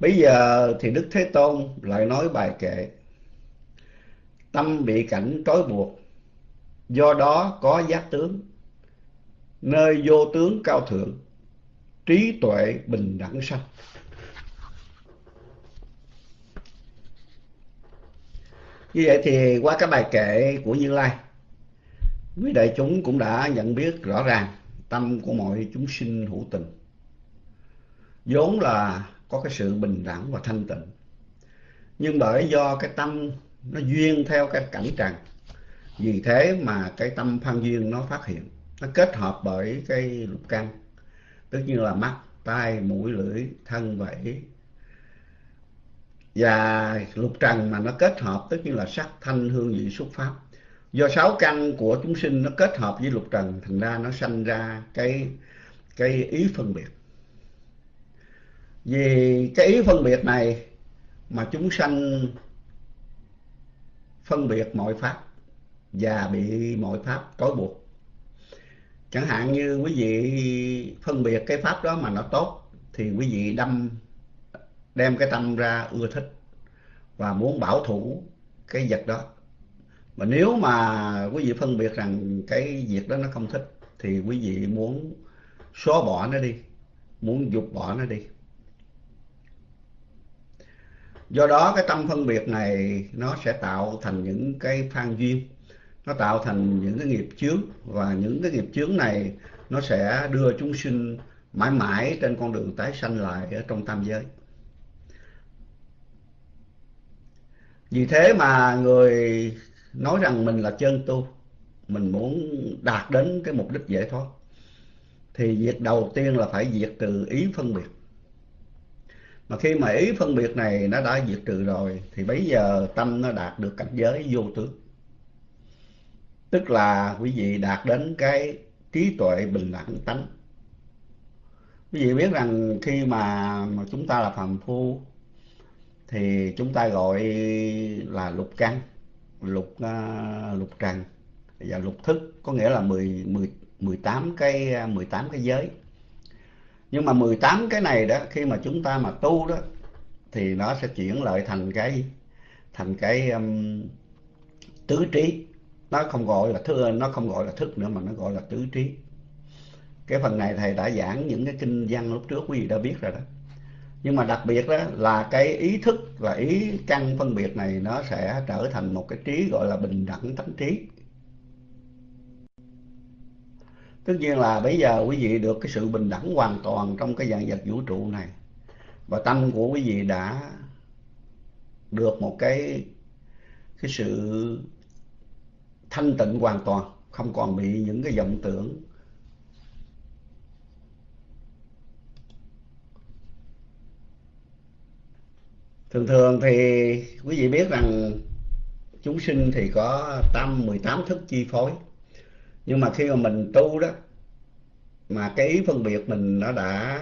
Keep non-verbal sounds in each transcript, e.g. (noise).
bây giờ thì đức thế tôn lại nói bài kệ. Tâm bị cảnh trói buộc, do đó có giác tướng. Nơi vô tướng cao thượng, trí tuệ bình đẳng sanh. Như vậy thì qua cái bài kệ của như lai quý đại chúng cũng đã nhận biết rõ ràng tâm của mọi chúng sinh hữu tình. Vốn là có cái sự bình đẳng và thanh tịnh. Nhưng bởi do cái tâm nó duyên theo cái cảnh trần vì thế mà cái tâm phan duyên nó phát hiện, nó kết hợp bởi cái lục căn. Tức như là mắt, tai, mũi, lưỡi, thân và ý. Và lục trần mà nó kết hợp, tức như là sắc, thanh, hương, vị, xúc pháp. Do sáu căn của chúng sinh nó kết hợp với lục trần, thành ra nó sanh ra cái cái ý phân biệt vì cái ý phân biệt này mà chúng sanh phân biệt mọi pháp và bị mọi pháp trói buộc. Chẳng hạn như quý vị phân biệt cái pháp đó mà nó tốt thì quý vị đâm, đem cái tâm ra ưa thích và muốn bảo thủ cái vật đó. Mà nếu mà quý vị phân biệt rằng cái việc đó nó không thích thì quý vị muốn xóa bỏ nó đi, muốn dục bỏ nó đi do đó cái tâm phân biệt này nó sẽ tạo thành những cái phan duyên. Nó tạo thành những cái nghiệp chướng và những cái nghiệp chướng này nó sẽ đưa chúng sinh mãi mãi trên con đường tái sanh lại ở trong tam giới. Vì thế mà người nói rằng mình là chân tu, mình muốn đạt đến cái mục đích giải thoát, thì việc đầu tiên là phải diệt từ ý phân biệt mà khi mà ý phân biệt này nó đã diệt trừ rồi thì bây giờ tâm nó đạt được cảnh giới vô tướng. Tức là quý vị đạt đến cái trí tuệ bình đẳng tánh. Quý vị biết rằng khi mà, mà chúng ta là phàm phu thì chúng ta gọi là lục căn lục uh, lục trần và lục thức. Có nghĩa là 10 10 18 cái à, 18 cái giới nhưng mà 18 cái này đó khi mà chúng ta mà tu đó thì nó sẽ chuyển lại thành cái thành cái um, tứ trí. Nó không gọi là thưa nó không gọi là thức nữa mà nó gọi là tứ trí. Cái phần này thầy đã giảng những cái kinh văn lúc trước quý vị đã biết rồi đó. Nhưng mà đặc biệt đó là cái ý thức và ý căn phân biệt này nó sẽ trở thành một cái trí gọi là bình đẳng tánh trí. Tất nhiên là bây giờ quý vị được cái sự bình đẳng hoàn toàn trong cái dạng vật vũ trụ này. Và tâm của quý vị đã được một cái cái sự thanh tịnh hoàn toàn, không còn bị những cái vọng tưởng. Thường thường thì quý vị biết rằng chúng sinh thì có tâm 18 thức chi phối nhưng mà khi mà mình tu đó mà cái ý phân biệt mình nó đã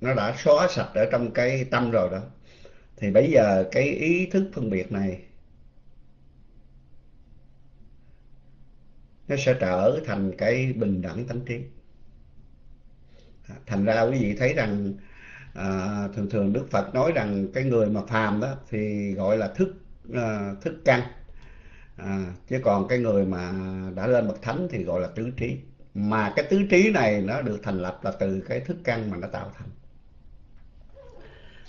nó đã xóa sạch ở trong cái tâm rồi đó thì bây giờ cái ý thức phân biệt này nó sẽ trở thành cái bình đẳng tánh trí. Thành ra quý vị thấy rằng à, thường thường đức phật nói rằng cái người mà phàm đó thì gọi là thức à, thức căn à, chứ còn cái người mà đã lên bậc thánh thì gọi là tứ trí. Mà cái tứ trí này nó được thành lập là từ cái thức căn mà nó tạo thành.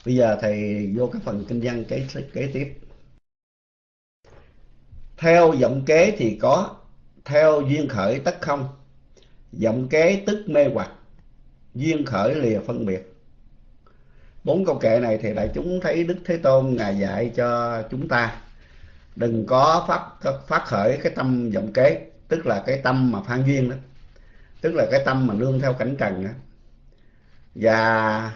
Bây giờ thầy vô cái phần kinh văn kế, kế tiếp. Theo giọng kế thì có theo duyên khởi tất không. Giọng kế tức mê hoặc duyên khởi lìa phân biệt. Bốn câu kệ này thì đại chúng thấy đức thế tôn ngài dạy cho chúng ta đừng có phát phát khởi cái tâm vọng kế, tức là cái tâm mà phan duyên đó, tức là cái tâm mà nương theo cảnh trần đó và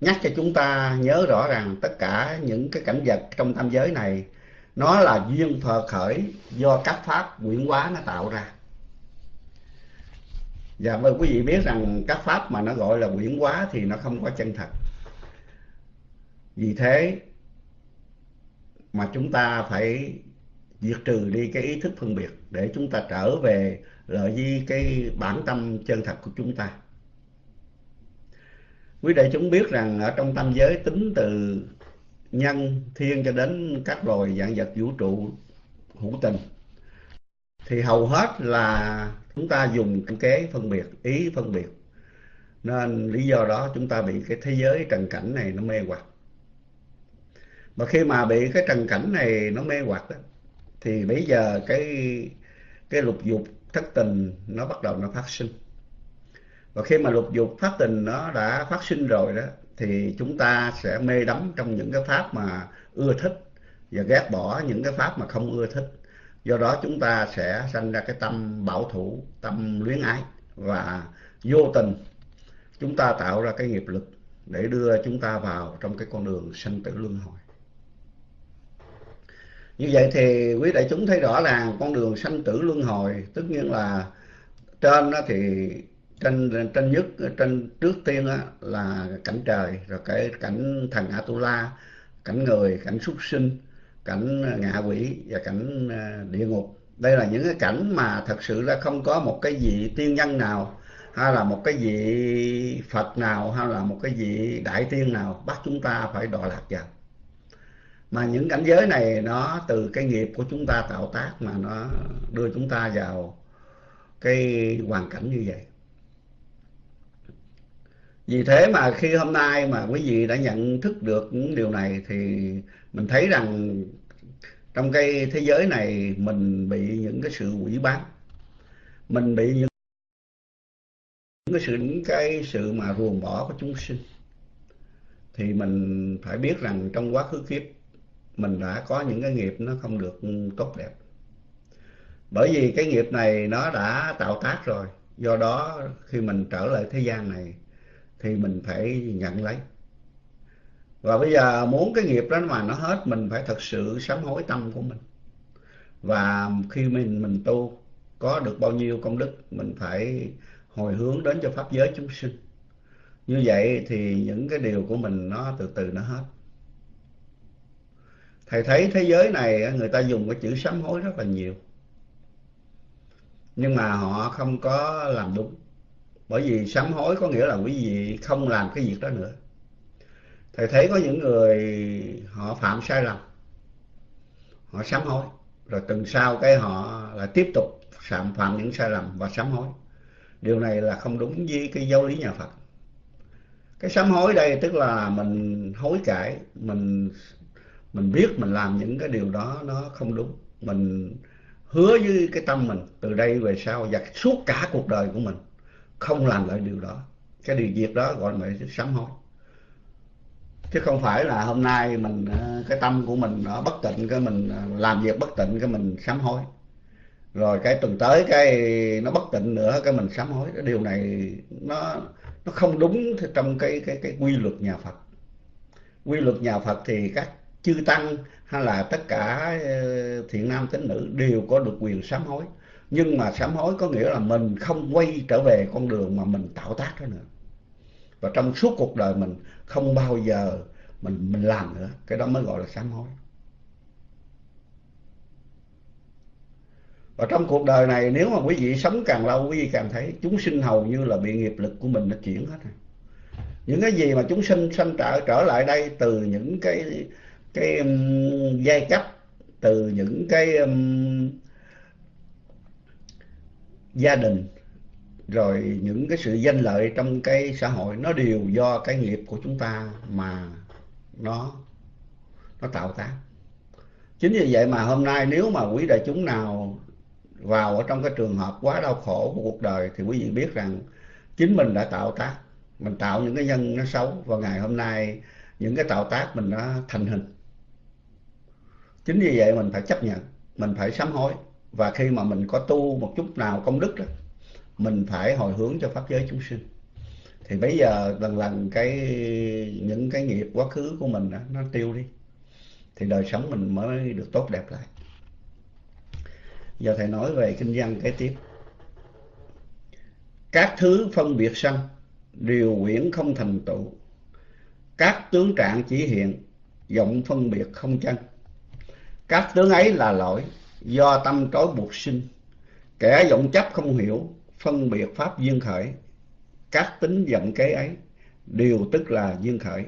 nhắc cho chúng ta nhớ rõ rằng tất cả những cái cảnh vật trong tam giới này, nó là duyên phật khởi do các pháp quyển hóa nó tạo ra. Và mời quý vị biết rằng các pháp mà nó gọi là quyển hóa thì nó không có chân thật. Vì thế mà chúng ta phải diệt trừ đi cái ý thức phân biệt để chúng ta trở về lợi với cái bản tâm chân thật của chúng ta. Quý đại chúng biết rằng ở trong tam giới tính từ nhân thiên cho đến các loài dạng vật vũ trụ hữu tình, thì hầu hết là chúng ta dùng cái kế phân biệt, ý phân biệt. Nên lý do đó chúng ta bị cái thế giới trần cảnh này nó mê hoặc mà khi mà bị cái trần cảnh này nó mê hoặc đó, thì bây giờ cái cái lục dục thất tình nó bắt đầu nó phát sinh. Và khi mà lục dục phát tình nó đã phát sinh rồi đó thì chúng ta sẽ mê đắm trong những cái pháp mà ưa thích và ghét bỏ những cái pháp mà không ưa thích. Do đó chúng ta sẽ sanh ra cái tâm bảo thủ tâm luyến ái và vô tình chúng ta tạo ra cái nghiệp lực để đưa chúng ta vào trong cái con đường sanh tử luân hồi như vậy thì quý đại chúng thấy rõ là con đường sanh tử luân hồi, tất nhiên là trên đó thì trên trên nhất, trên trước tiên là cảnh trời, rồi cái cảnh thần Atula, cảnh người, cảnh súc sinh, cảnh ngạ quỷ và cảnh à, địa ngục. Đây là những cái cảnh mà thật sự là không có một cái vị tiên nhân nào, hay là một cái vị Phật nào, hay là một cái vị đại tiên nào bắt chúng ta phải đọa lạc vào mà những cảnh giới này nó từ cái nghiệp của chúng ta tạo tác mà nó đưa chúng ta vào cái hoàn cảnh như vậy. Vì thế mà khi hôm nay mà quý vị đã nhận thức được những điều này thì mình thấy rằng trong cái thế giới này mình bị những cái sự quỷ bán. Mình bị những cái sự, những cái sự mà ruồng bỏ của chúng sinh. Thì mình phải biết rằng trong quá khứ kiếp mình đã có những cái nghiệp nó không được tốt đẹp. Bởi vì cái nghiệp này nó đã tạo tác rồi, do đó khi mình trở lại thế gian này thì mình phải nhận lấy. Và bây giờ muốn cái nghiệp đó mà nó hết, mình phải thật sự sám hối tâm của mình. Và khi mình mình tu có được bao nhiêu công đức, mình phải hồi hướng đến cho pháp giới chúng sinh. Như vậy thì những cái điều của mình nó từ từ nó hết thầy thấy thế giới này người ta dùng cái chữ sám hối rất là nhiều. Nhưng mà họ không có làm đúng. Bởi vì sám hối có nghĩa là quý vị không làm cái việc đó nữa. Thầy thấy có những người họ phạm sai lầm. Họ sám hối. Rồi tuần sau cái họ là tiếp tục phạm phạm những sai lầm và sám hối. Điều này là không đúng với cái giáo lý nhà Phật. Cái sám hối đây tức là mình hối cải, mình mình biết mình làm những cái điều đó, nó không đúng. Mình hứa với cái tâm mình, từ đây về sau và suốt cả cuộc đời của mình, không làm lại điều đó. Cái điều việc đó gọi là sám hối. Chứ không phải là hôm nay mình ờ, cái tâm của mình nó bất tịnh, cái mình ờ, làm việc bất tịnh, cái mình sám hối. Rồi cái tuần tới cái nó bất tịnh nữa, cái mình sám hối. Cái điều này nó nó không đúng trong cái cái cái quy luật nhà Phật. Quy luật nhà Phật thì các chư tăng hay là tất cả ờ, thiện nam tín nữ đều có được quyền sám hối. Nhưng mà sám hối có nghĩa là mình không quay trở về con đường mà mình tạo tác đó nữa. Và trong suốt cuộc đời mình không bao giờ mình mình làm nữa. Cái đó mới gọi là sám hối. Và trong cuộc đời này, nếu mà quý vị sống càng lâu, quý vị càng thấy chúng sinh hầu như là bị nghiệp lực của mình nó chuyển hết rồi. Những cái gì mà chúng sinh sanh trở trở lại đây từ những cái cái um, giai cấp từ những cái um, gia đình rồi những cái sự danh lợi trong cái xã hội nó đều do cái nghiệp của chúng ta mà nó nó tạo tác. Chính vì vậy mà hôm nay nếu mà quý đại chúng nào vào ở trong cái trường hợp quá đau khổ của cuộc đời thì quý vị biết rằng chính mình đã tạo tác mình tạo những cái nhân nó xấu và ngày hôm nay những cái tạo tác mình nó thành hình chính vì vậy mình phải chấp nhận mình phải sám hối. Và khi mà mình có tu một chút nào công đức đó mình phải hồi hướng cho pháp giới chúng sinh. Thì bây giờ lần lần cái những cái nghiệp quá khứ của mình đó, nó tiêu đi thì đời sống mình mới được tốt đẹp lại. Giờ thầy nói về kinh văn kế tiếp. Các thứ phân biệt sanh điều quyển không thành tựu. Các tướng trạng chỉ hiện vọng phân biệt không chân các tướng ấy là lỗi, do tâm trói buộc sinh. Kẻ vọng chấp không hiểu, phân biệt pháp duyên khởi. Các tính vọng kế ấy, đều tức là duyên khởi.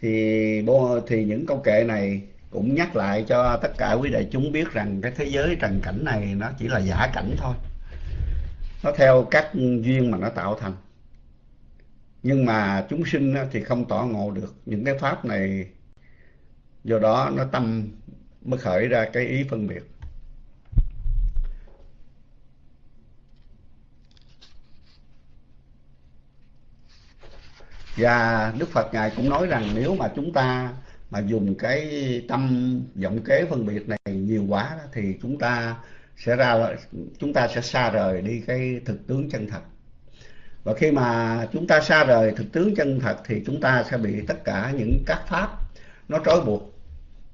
Thì thì những câu kệ này cũng nhắc lại cho tất cả quý đại chúng biết rằng cái thế giới trần cảnh này nó chỉ là giả cảnh thôi. Nó theo các duyên mà nó tạo thành. Nhưng mà chúng sinh thì không tỏ ngộ được. Những cái pháp này do đó nó tâm mới khởi ra cái ý phân biệt. Và đức phật ngài cũng nói rằng nếu mà chúng ta mà dùng cái tâm vọng kế phân biệt này nhiều quá thì chúng ta sẽ ra, chúng ta sẽ xa rời đi cái thực tướng chân thật. Và khi mà chúng ta xa rời thực tướng chân thật thì chúng ta sẽ bị tất cả những các pháp nó trói buộc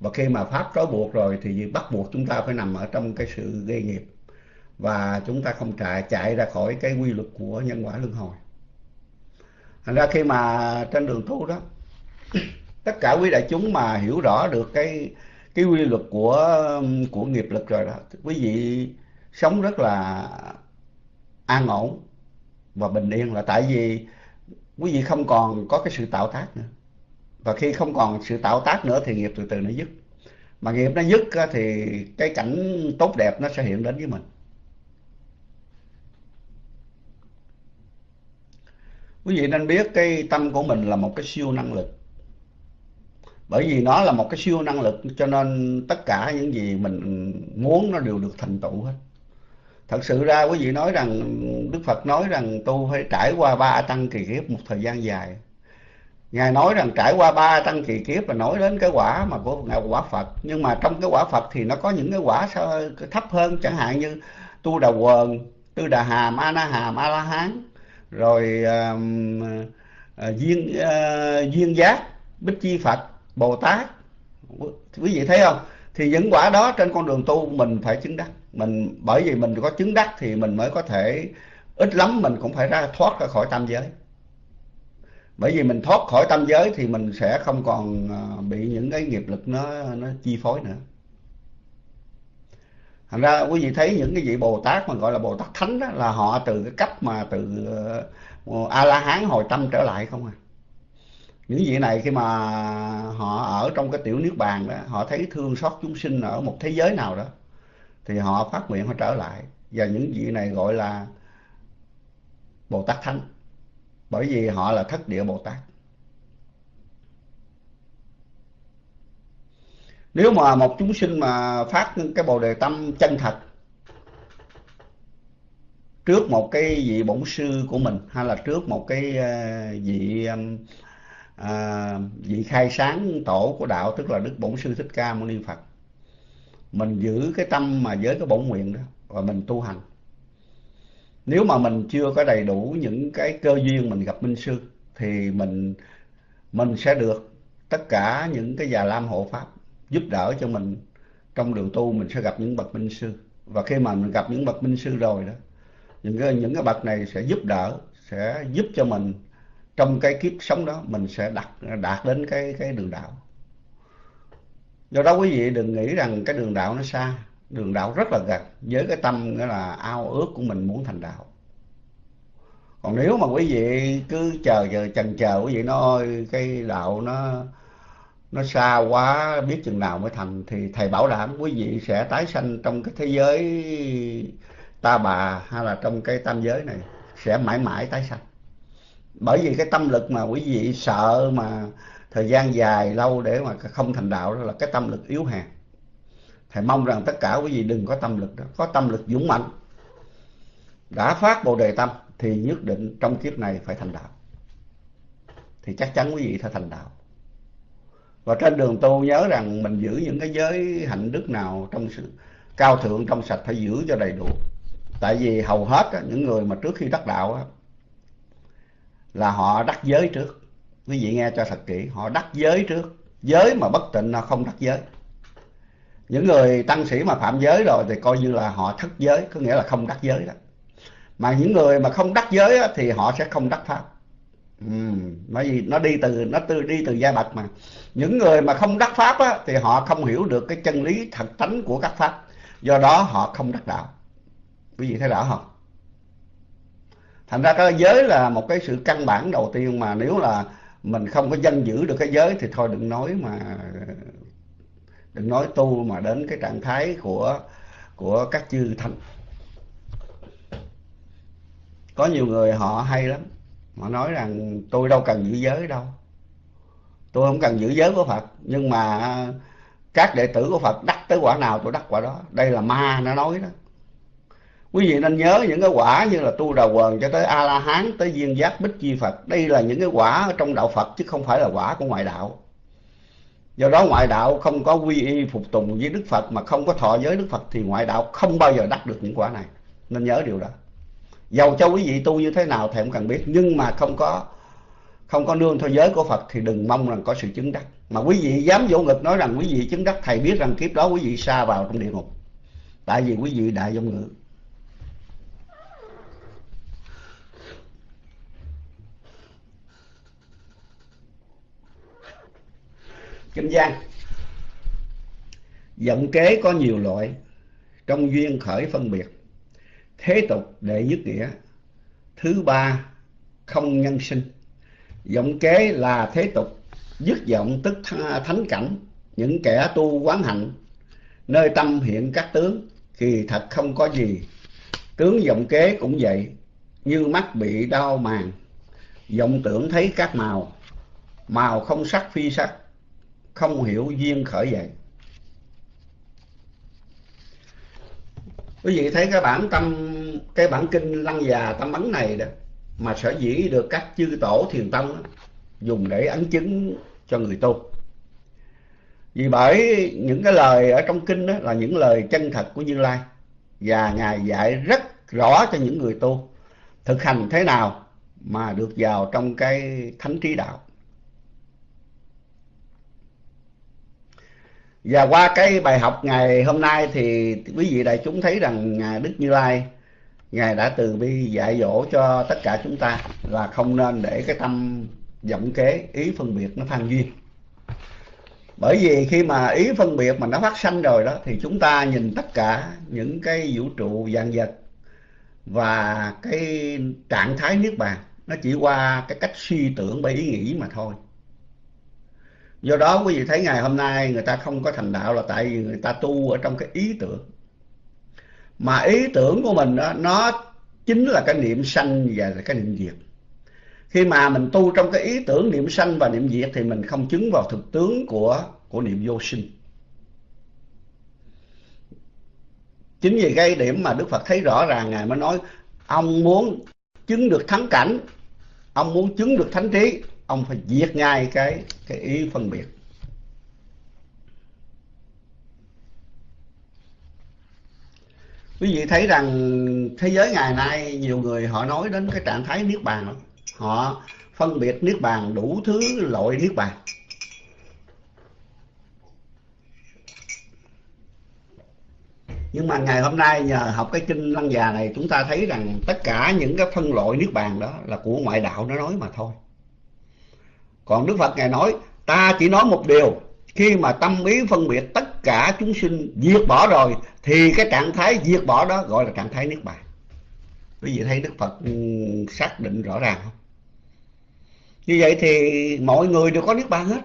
và khi mà pháp trói buộc rồi thì bắt buộc chúng ta phải nằm ở trong cái sự gây nghiệp. Và chúng ta không chạy chạy ra khỏi cái quy luật của nhân quả luân hồi. Thành ra khi mà trên đường tu đó, (coughs) tất cả quý đại chúng mà hiểu rõ được cái cái quy luật của của nghiệp lực rồi đó, quý vị sống rất là an ổn và bình yên là tại vì quý vị không còn có cái sự tạo tác nữa và khi không còn sự tạo tác nữa thì nghiệp từ từ nó dứt. Mà nghiệp nó dứt thì cái cảnh tốt đẹp nó sẽ hiện đến với mình. Quý vị nên biết cái tâm của mình là một cái siêu năng lực. Bởi vì nó là một cái siêu năng lực cho nên tất cả những gì mình muốn nó đều được thành tựu hết. Thật sự ra quý vị nói rằng, đức phật nói rằng tu phải trải qua ba tăng kỳ kiếp một thời gian dài ngài nói rằng trải qua ba tăng kỳ kiếp là nói đến cái quả mà của ngài quả phật. Nhưng mà trong cái quả phật thì nó có những cái quả thấp hơn. Chẳng hạn như tu đà quần tư đà hàm a na hàm a la hán rồi um, uh, duyên uh, duyên giác bích chi phật bồ tát. Quý vị thấy không? Thì những quả đó trên con đường tu mình phải chứng đắc. Mình bởi vì mình có chứng đắc thì mình mới có thể ít lắm mình cũng phải ra thoát ra khỏi tam giới bởi vì mình thoát khỏi tam giới thì mình sẽ không còn à, bị những cái nghiệp lực nó nó chi phối nữa. Thành ra quý vị thấy những cái vị bồ tát mà gọi là bồ tát thánh đó là họ từ cái cách mà từ ờ, a la hán hồi tâm trở lại không à. Những vị này khi mà họ ở trong cái tiểu niết bàn đó, họ thấy thương xót chúng sinh ở một thế giới nào đó, thì họ phát nguyện họ trở lại. Và những vị này gọi là bồ tát thánh bởi vì họ là thất địa bồ tát. Nếu mà một chúng sinh mà phát cái bồ đề tâm chân thật trước một cái vị bổn sư của mình hay là trước một cái ờ, vị à, vị khai sáng tổ của đạo tức là đức bổn sư thích ca mâu ni phật mình giữ cái tâm mà với cái bổn nguyện đó và mình tu hành nếu mà mình chưa có đầy đủ những cái cơ duyên mình gặp minh sư, thì mình mình sẽ được tất cả những cái già lam hộ pháp giúp đỡ cho mình. Trong đường tu mình sẽ gặp những bậc minh sư. Và khi mà mình gặp những bậc minh sư rồi đó, những cái những cái bậc này sẽ giúp đỡ, sẽ giúp cho mình trong cái kiếp sống đó, mình sẽ đạt đạt đến cái cái đường đạo. Do đó quý vị đừng nghĩ rằng cái đường đạo nó xa đường đạo rất là gần, với cái tâm nghĩa là ao ước của mình muốn thành đạo. Còn nếu mà quý vị cứ chờ chờ, chần chờ, quý vị nói cái đạo nó nó xa quá, biết chừng nào mới thành, thì thầy bảo đảm quý vị sẽ tái sanh trong cái thế giới ta bà hay là trong cái tam giới này, sẽ mãi mãi tái sanh. Bởi vì cái tâm lực mà quý vị sợ mà thời gian dài, lâu để mà không thành đạo đó là cái tâm lực yếu hèn thầy mong rằng tất cả quý vị đừng có tâm lực đó. Có tâm lực dũng mạnh đã phát bồ đề tâm thì nhất định trong kiếp này phải thành đạo. Thì chắc chắn quý vị sẽ thành đạo. Và trên đường tu nhớ rằng mình giữ những cái giới hạnh đức nào trong sự cao thượng trong sạch phải giữ cho đầy đủ. Tại vì hầu hết á, những người mà trước khi đắc đạo á, là họ đắc giới trước. Quý vị nghe cho thật kỹ họ đắc giới trước. Giới mà bất tịnh là không đắc giới những người tăng sĩ mà phạm giới rồi thì coi như là họ thất giới có nghĩa là không đắc giới đó. Mà những người mà không đắc giới á, thì họ sẽ không đắc pháp. Ừ, bởi vì nó đi từ nó từ đi từ gia bạch mà. Những người mà không đắc pháp á, thì họ không hiểu được cái chân lý thật tánh của các pháp. Do đó họ không đắc đạo. Quý vị thấy rõ không? Thành ra cái giới là một cái sự căn bản đầu tiên mà nếu là mình không có dân giữ được cái giới thì thôi đừng nói mà đừng nói tu mà đến cái trạng thái của của các chư thánh. Có nhiều người họ hay lắm. Họ nói rằng, tôi đâu cần giữ giới đâu. Tôi không cần giữ giới của phật. Nhưng mà các đệ tử của phật đắc tới quả nào tôi đắc quả đó. Đây là ma nó nói đó. Quý vị nên nhớ những cái quả như là tu đà quần cho tới a la hán tới viên giác bích chi phật. Đây là những cái quả ở trong đạo phật chứ không phải là quả của ngoại đạo do đó ngoại đạo không có quy y phục tùng với đức phật mà không có thọ giới đức phật thì ngoại đạo không bao giờ đắc được những quả này. Nên nhớ điều đó. Dầu cho quý vị tu như thế nào thì cũng cần biết, nhưng mà không có không có nương theo giới của phật thì đừng mong rằng có sự chứng đắc. Mà quý vị dám vỗ ngực nói rằng quý vị chứng đắc, thầy biết rằng kiếp đó quý vị xa vào trong địa ngục. Tại vì quý vị đại dông ngữ kinh gian giọng kế có nhiều loại, trong duyên khởi phân biệt. Thế tục đệ nhất nghĩa, thứ ba không nhân sinh. Giọng kế là thế tục, dứt vọng tức thánh cảnh. Những kẻ tu quán hạnh, nơi tâm hiện các tướng thì thật không có gì. Tướng vọng kế cũng vậy, như mắt bị đau màng. Vọng tưởng thấy các màu màu không sắc phi sắc không hiểu duyên khởi dậy quý vị thấy cái bản tâm, cái bản kinh lăng già tâm ấn này đó, mà sở dĩ được các chư tổ thiền tông dùng để ấn chứng cho người tu. Vì bởi những cái lời ở trong kinh đó là những lời chân thật của như lai, và ngài dạy rất rõ cho những người tu thực hành thế nào mà được vào trong cái thánh trí đạo. Và qua cái bài học ngày hôm nay thì quý vị đại chúng thấy rằng ngài đức như lai, ngài đã từ bi dạy dỗ cho tất cả chúng ta là không nên để cái tâm vọng kế, ý phân biệt nó phan duyên. Bởi vì khi mà ý phân biệt mà nó phát sanh rồi đó, thì chúng ta nhìn tất cả những cái vũ trụ, vạn vật và cái trạng thái niết bàn, nó chỉ qua cái cách suy tưởng bởi ý nghĩ mà thôi do đó quý vị thấy ngày hôm nay người ta không có thành đạo là tại vì người ta tu ở trong cái ý tưởng. Mà ý tưởng của mình đó, nó chính là cái niệm sanh và cái niệm diệt. Khi mà mình tu trong cái ý tưởng niệm sanh và niệm diệt thì mình không chứng vào thực tướng của của niệm vô sinh. Chính vì cái điểm mà đức phật thấy rõ ràng, ngài mới nói, ông muốn chứng được thắng cảnh, ông muốn chứng được thánh trí ông phải diệt ngay cái cái ý phân biệt. Quý vị thấy rằng thế giới ngày nay nhiều người họ nói đến cái trạng thái niết bàn họ phân biệt niết bàn đủ thứ loại niết bàn. Nhưng mà ngày hôm nay nhờ học cái kinh lăng già này, chúng ta thấy rằng tất cả những cái phân loại niết bàn đó là của ngoại đạo nó nói mà thôi còn đức phật ngài nói, ta chỉ nói một điều, khi mà tâm ý phân biệt tất cả chúng sinh diệt bỏ rồi, thì cái trạng thái diệt bỏ đó gọi là trạng thái niết bàn. Quý vị thấy đức phật ừ, xác định rõ ràng không? Như vậy thì mọi người đều có niết bàn hết.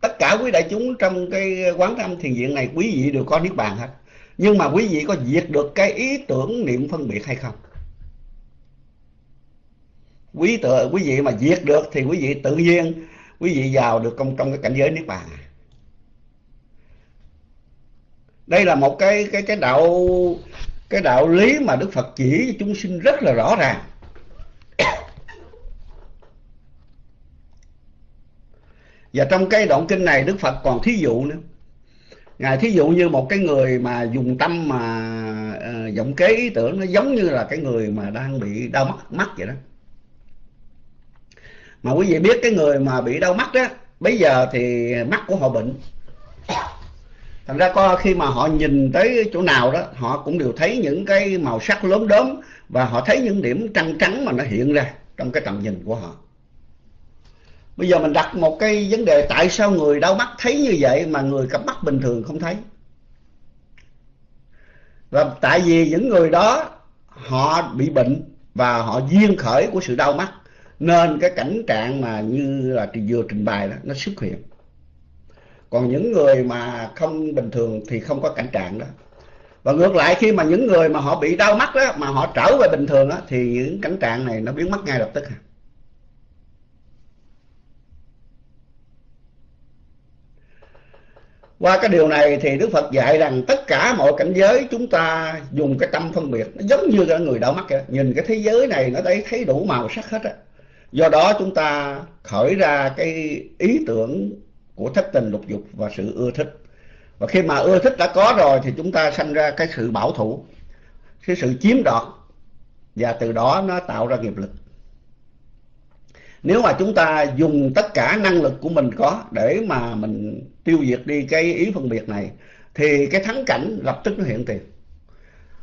Tất cả quý đại chúng trong cái quán tâm thiền viện này, quý vị đều có niết bàn hết. Nhưng mà quý vị có diệt được cái ý tưởng niệm phân biệt hay không? Quý tự, quý vị mà diệt được thì quý vị tự nhiên quý vị vào được trong trong cái cảnh giới niết bàn. Đây là một cái cái cái đạo cái đạo lý mà đức phật chỉ cho chúng sinh rất là rõ ràng. Và trong cái đoạn kinh này đức phật còn thí dụ nữa. Ngài thí dụ như một cái người mà dùng tâm mà ờ, uh, vọng kế ý tưởng nó giống như là cái người mà đang bị đau mắt mắt vậy đó mà quý vị biết cái người mà bị đau mắt đó bây giờ thì mắt của họ bệnh. Thành ra có khi mà họ nhìn tới chỗ nào đó, họ cũng đều thấy những cái màu sắc lớn đốm và họ thấy những điểm trăng trắng mà nó hiện ra trong cái tầm nhìn của họ. Bây giờ mình đặt một cái vấn đề, tại sao người đau mắt thấy như vậy mà người cặp mắt bình thường không thấy? Và tại vì những người đó, họ bị bệnh và họ duyên khởi của sự đau mắt nên cái cảnh trạng mà như là vừa trình bày đó nó xuất hiện. Còn những người mà không bình thường thì không có cảnh trạng đó. Và ngược lại khi mà những người mà họ bị đau mắt đó mà họ trở về bình thường đó, thì những cảnh trạng này nó biến mất ngay lập tức qua cái điều này thì Đức Phật dạy rằng tất cả mọi cảnh giới chúng ta dùng cái tâm phân biệt. Nó giống như cái người đau mắt vậy nhìn cái thế giới này nó thấy thấy đủ màu sắc hết á do đó chúng ta khởi ra cái ý tưởng của thất tình lục dục và sự ưa thích. Và khi mà ưa thích đã có rồi thì chúng ta sanh ra cái sự bảo thủ, cái sự chiếm đoạt. Và từ đó nó tạo ra nghiệp lực. Nếu mà chúng ta dùng tất cả năng lực của mình có để mà mình tiêu diệt đi cái ý phân biệt này, thì cái thắng cảnh lập tức nó hiện tiền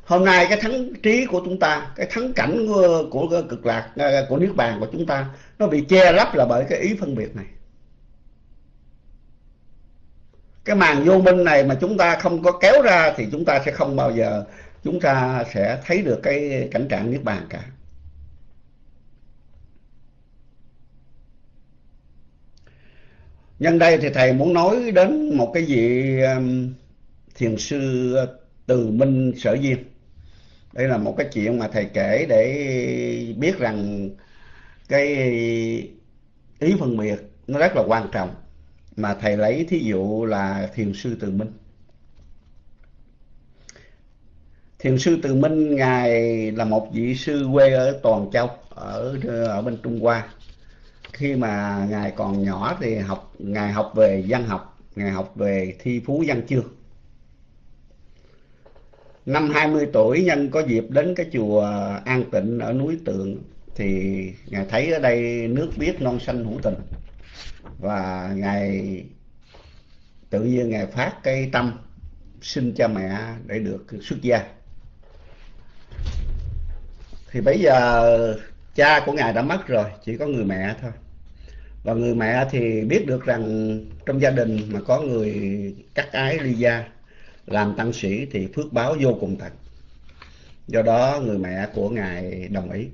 hôm nay cái thắng trí của chúng ta cái thắng cảnh của, của cực lạc à, của niết bàn của chúng ta nó bị che lấp là bởi cái ý phân biệt này. Cái màn vô minh này mà chúng ta không có kéo ra thì chúng ta sẽ không bao giờ chúng ta sẽ thấy được cái cảnh trạng niết bàn cả. Nhân đây thì thầy muốn nói đến một cái vị à, thiền sư à, từ minh sở duyên đây là một cái chuyện mà thầy kể để biết rằng cái ý phân biệt nó rất là quan trọng. Mà thầy lấy thí dụ là thiền sư từ minh. Thiền sư từ minh ngài là một vị sư quê ở toàn châu, ở ở bên trung hoa. Khi mà ngài còn nhỏ thì học, ngài học về văn học, ngài học về thi phú văn chương năm 20 tuổi, nhân có dịp đến cái chùa An Tịnh ở núi Tượng thì ngài thấy ở đây nước biếc non xanh hữu tình. Và ngài, tự nhiên ngài phát cái tâm, xin cha mẹ để được xuất gia. Thì bây giờ cha của ngài đã mất rồi, chỉ có người mẹ thôi. Và người mẹ thì biết được rằng trong gia đình mà có người cắt ái ly gia làm tăng sĩ thì phước báo vô cùng thật. do đó người mẹ của ngài đồng ý.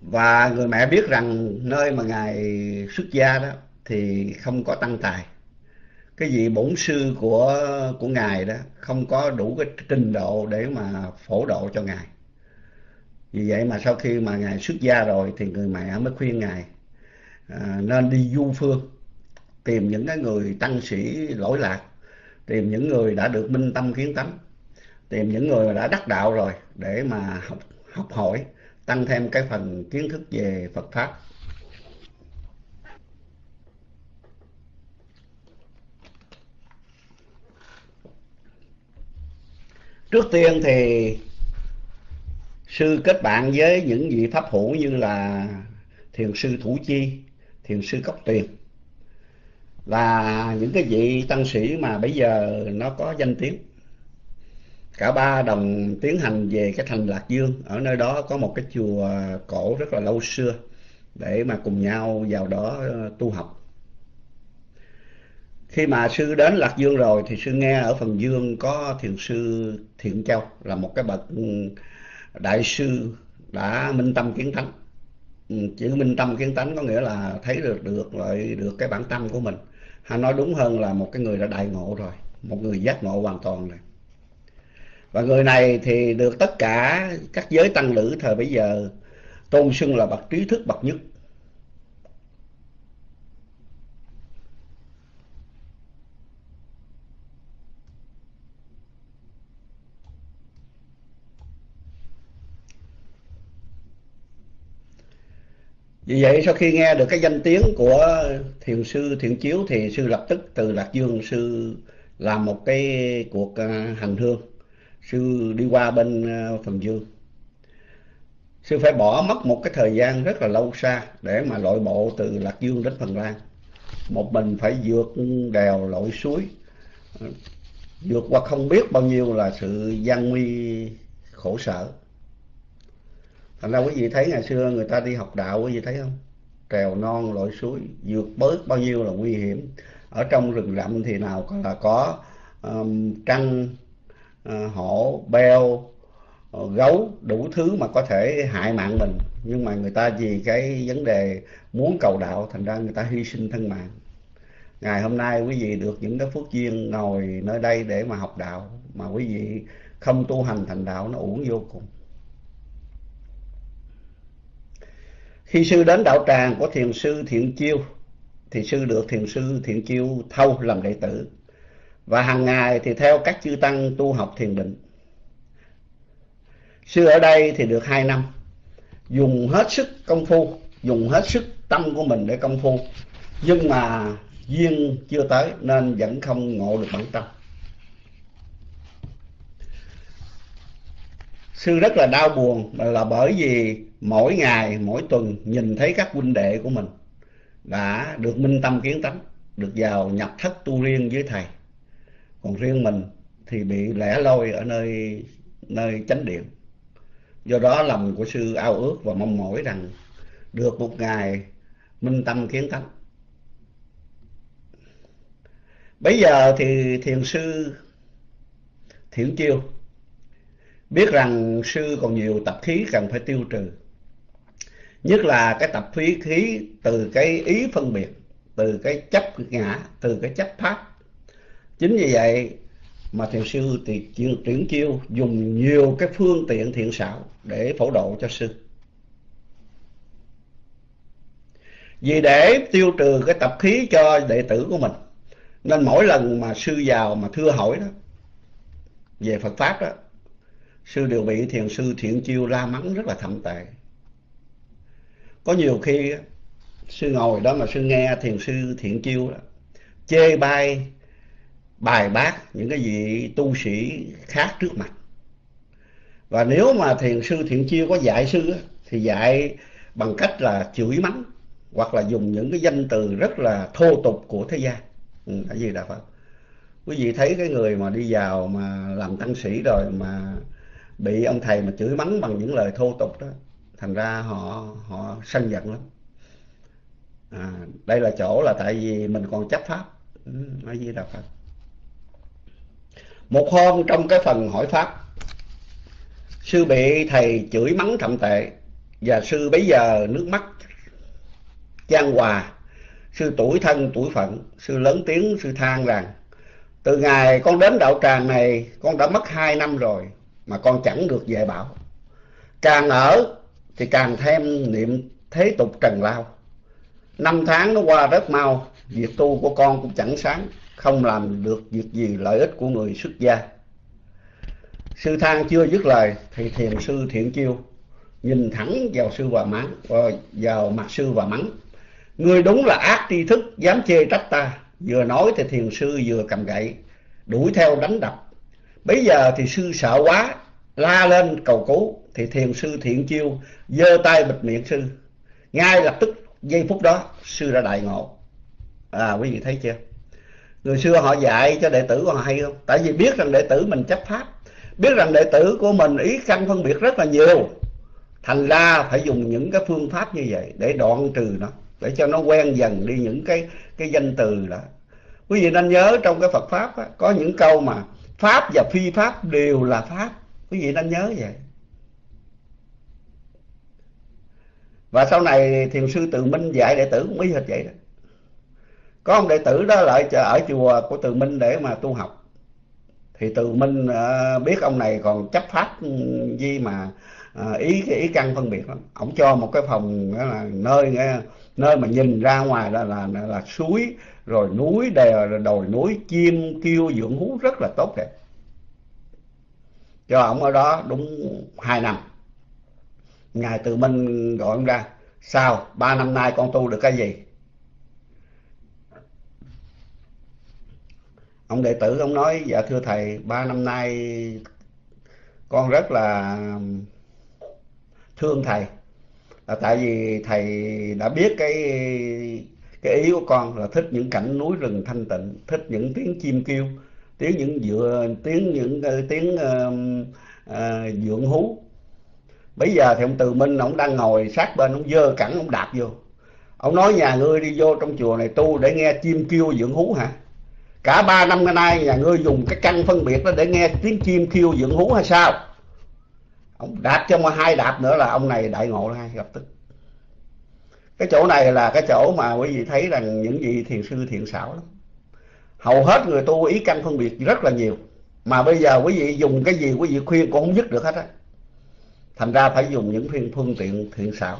Và người mẹ biết rằng nơi mà ngài xuất gia đó thì không có tăng tài. Cái vị bổn sư của của ngài đó không có đủ cái trình độ để mà phổ độ cho ngài. Vì vậy mà sau khi mà ngài xuất gia rồi thì người mẹ mới khuyên ngài à, nên đi du phương tìm những cái người tăng sĩ lỗi lạc, tìm những người đã được minh tâm kiến tánh tìm những người đã đắc đạo rồi để mà học học hỏi, tăng thêm cái phần kiến thức về Phật pháp. Trước tiên thì sư kết bạn với những vị pháp hữu như là thiền sư thủ chi, thiền sư cốc tuyền và những cái vị tăng sĩ mà bây giờ nó có danh tiếng, cả ba đồng tiến hành về cái thành lạc dương. Ở nơi đó có một cái chùa cổ rất là lâu xưa để mà cùng nhau vào đó ờ, tu học. Khi mà sư đến lạc dương rồi thì sư nghe ở phần dương có thiền sư thiện châu, là một cái bậc ừ, đại sư đã minh tâm kiến tánh. Ừ, chữ minh tâm kiến tánh có nghĩa là thấy được được, lại được cái bản tâm của mình hay nói đúng hơn là một cái người đã đại ngộ rồi, một người giác ngộ hoàn toàn rồi. Và người này thì được tất cả các giới tăng lữ thời bấy giờ tôn xưng là bậc trí thức bậc nhất. Vì vậy sau khi nghe được cái danh tiếng của thiền sư thiện chiếu thì sư lập tức từ lạc dương sư làm một cái cuộc à, hành hương. Sư đi qua bên à, phần dương. Sư phải bỏ mất một cái thời gian rất là lâu xa để mà lội bộ từ lạc dương đến phần lan. Một mình phải vượt đèo lội suối. Vượt qua không biết bao nhiêu là sự gian nguy khổ sở thành ra quý vị thấy ngày xưa người ta đi học đạo quý vị thấy không? Trèo non lội suối vượt bớt bao nhiêu là nguy hiểm. Ở trong rừng rậm thì nào có là có um, trăng uh, hổ beo uh, gấu đủ thứ mà có thể hại mạng mình. Nhưng mà người ta vì cái vấn đề muốn cầu đạo thành ra người ta hy sinh thân mạng. Ngày hôm nay quý vị được những cái phước duyên ngồi nơi đây để mà học đạo mà quý vị không tu hành thành đạo nó uổng vô cùng. Khi sư đến đạo tràng của thiền sư, thiện chiêu. Thì sư được thiền sư, thiện chiêu thâu làm đệ tử. Và hàng ngày thì theo các chư tăng tu học thiền định. Sư ở đây thì được hai năm. Dùng hết sức công phu, dùng hết sức tâm của mình để công phu. Nhưng mà duyên chưa tới, nên vẫn không ngộ được bản tâm. Sư rất là đau buồn là bởi vì mỗi ngày, mỗi tuần nhìn thấy các huynh đệ của mình đã được minh tâm kiến tánh, được vào nhập thất tu riêng với thầy. Còn riêng mình thì bị lẻ loi ở nơi nơi chánh điện. Do đó lòng của sư ao ước và mong mỏi rằng được một ngày minh tâm kiến tánh. Bây giờ thì thiền sư thiển chiêu biết rằng sư còn nhiều tập khí cần phải tiêu trừ nhất là cái tập khí khí từ cái ý phân biệt, từ cái chấp ngã, từ cái chấp pháp. Chính vì vậy mà thiền sư thì chuyển chiêu dùng nhiều cái phương tiện thiện xảo để phổ độ cho sư. Vì để tiêu trừ cái tập khí cho đệ tử của mình, nên mỗi lần mà sư vào mà thưa hỏi đó, về Phật pháp đó, sư đều bị thiền sư thiện chiêu la mắng rất là thậm tệ có nhiều khi sư ngồi đó mà sư nghe thiền sư thiện chiêu đó chê bai bài bác những cái vị tu sĩ khác trước mặt. Và nếu mà thiền sư thiện chiêu có dạy sư thì dạy bằng cách là chửi mắng hoặc là dùng những cái danh từ rất là thô tục của thế gian. Ừ, cái gì đạo phật? Quý vị thấy cái người mà đi vào mà làm tăng sĩ rồi mà bị ông thầy mà chửi mắng bằng những lời thô tục đó thành ra họ họ sân giận lắm. À, đây là chỗ là tại vì mình còn chấp pháp. Nói gì đạo phật. Một hôm trong cái phần hỏi pháp sư bị thầy chửi mắng thậm tệ và sư bấy giờ nước mắt chan hòa. Sư tuổi thân tuổi phận sư lớn tiếng sư than rằng từ ngày con đến đạo tràng này con đã mất hai năm rồi mà con chẳng được về bảo. Càng ở thì càng thêm niệm thế tục trần lao. Năm tháng nó qua rất mau, việc tu của con cũng chẳng sáng, không làm được việc gì lợi ích của người xuất gia. Sư thang chưa dứt lời, thì thiền sư thiện chiêu nhìn thẳng vào sư và mắng ờ, vào mặt sư và mắng ngươi đúng là ác tri thức, dám chê trách ta. Vừa nói thì thiền sư vừa cầm gậy, đuổi theo đánh đập. Bây giờ thì sư sợ quá la lên cầu cứu thì thiền sư thiện chiêu giơ tay bịt miệng sư. Ngay lập tức giây phút đó sư đã đại ngộ. À quý vị thấy chưa? Người xưa họ dạy cho đệ tử của họ hay không? Tại vì biết rằng đệ tử mình chấp pháp biết rằng đệ tử của mình ý căn phân biệt rất là nhiều. Thành ra phải dùng những cái phương pháp như vậy để đoạn trừ nó để cho nó quen dần đi những cái cái danh từ đó. Quý vị nên nhớ trong cái Phật pháp á, có những câu mà pháp và phi pháp đều là pháp quý vị nên nhớ vậy. Và sau này thiền sư từ minh dạy đệ tử cũng y hệt vậy đó. Có ông đệ tử đó lại ở chùa của từ minh để mà tu học. Thì từ minh à, biết ông này còn chấp pháp gì mà à, ý cái ý căn phân biệt lắm. Ông cho một cái phòng là nơi à, nơi mà nhìn ra ngoài là là là, là suối rồi núi đè đồi núi chim kêu dưỡng hú rất là tốt đẹp cho ông ở đó đúng hai năm. Ngài từ minh gọi ông ra, sao ba năm nay con tu được cái gì? Ông đệ tử ông nói dạ thưa thầy, ba năm nay con rất là thương thầy. Là tại vì thầy đã biết cái cái ý của con là thích những cảnh núi rừng thanh tịnh, thích những tiếng chim kêu tiếng những dựa tiếng những ờ, tiếng uh, uh, dượng hú. Bây giờ thì ông từ minh ông đang ngồi sát bên ông dơ cẳng ông đạp vô. Ông nói nhà ngươi đi vô trong chùa này tu để nghe chim kêu dưỡng hú hả? Cả ba năm nay nhà ngươi dùng cái căn phân biệt đó để nghe tiếng chim kêu dưỡng hú hay sao? Ông đạp cho mà hai đạp nữa là ông này đại ngộ ngay gặp tức. Cái chỗ này là cái chỗ mà quý vị thấy rằng những vị thiền sư thiện xảo lắm hầu hết người tu ý căn phân biệt rất là nhiều. Mà bây giờ quý vị dùng cái gì quý vị khuyên cũng không dứt được hết á. Thành ra phải dùng những phương phương tiện, thiện xảo.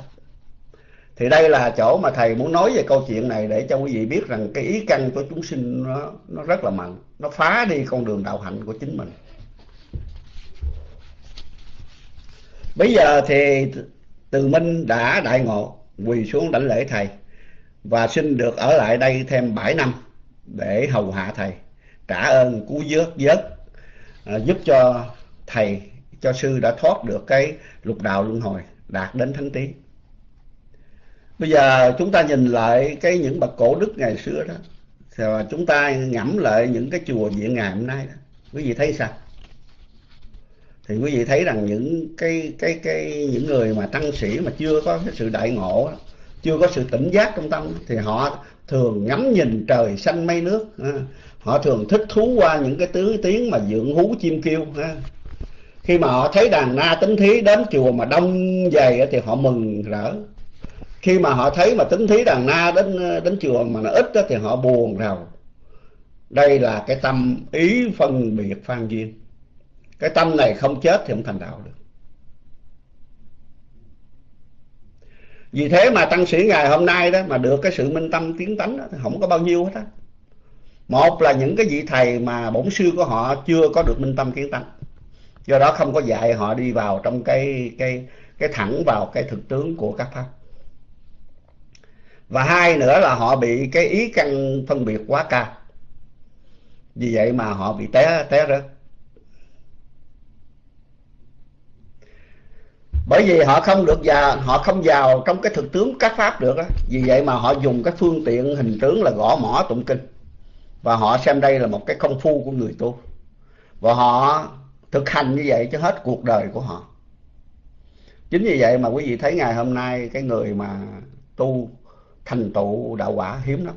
Thì đây là chỗ mà thầy muốn nói về câu chuyện này để cho quý vị biết rằng cái ý căn của chúng sinh nó nó rất là mạnh. Nó phá đi con đường đạo hạnh của chính mình. Bây giờ thì từ minh đã đại ngộ, quỳ xuống đảnh lễ thầy và xin được ở lại đây thêm bảy năm để hầu hạ thầy trả ơn cứu vớt vớt à, giúp cho thầy cho sư đã thoát được cái lục đạo luân hồi đạt đến thánh trí. Bây giờ chúng ta nhìn lại cái những bậc cổ đức ngày xưa đó và chúng ta ngẫm lại những cái chùa viện ngày hôm nay đó. Quý vị thấy sao? Thì quý vị thấy rằng những cái cái cái những người mà tăng sĩ mà chưa có cái sự đại ngộ chưa có sự tỉnh giác trong tâm thì họ thường ngắm nhìn trời xanh mây nước họ thường thích thú qua những cái tứ tiếng mà dưỡng hú chim kêu khi mà họ thấy đàn na tính thí đến chùa mà đông dày thì họ mừng rỡ. Khi mà họ thấy mà tính thí đàn na đến đến chùa mà nó ít thì họ buồn rầu. Đây là cái tâm ý phân biệt phan duyên. Cái tâm này không chết thì không thành đạo được. Vì thế mà tăng sĩ ngày hôm nay đó mà được cái sự minh tâm tiến tánh đó, thì không có bao nhiêu hết á. Một là những cái vị thầy mà bổn sư của họ chưa có được minh tâm kiến tánh. Do đó không có dạy họ đi vào trong cái cái cái thẳng vào cái thực tướng của các pháp. Và hai nữa là họ bị cái ý căn phân biệt quá cao. Vì vậy mà họ bị té té rớt. Bởi vì họ không được vào họ không vào trong cái thực tướng các pháp được đó vì vậy mà họ dùng cái phương tiện hình tướng là gõ mỏ tụng kinh. Và họ xem đây là một cái công phu của người tu. Và họ thực hành như vậy cho hết cuộc đời của họ. Chính vì vậy mà quý vị thấy ngày hôm nay cái người mà tu thành tựu đạo quả hiếm lắm.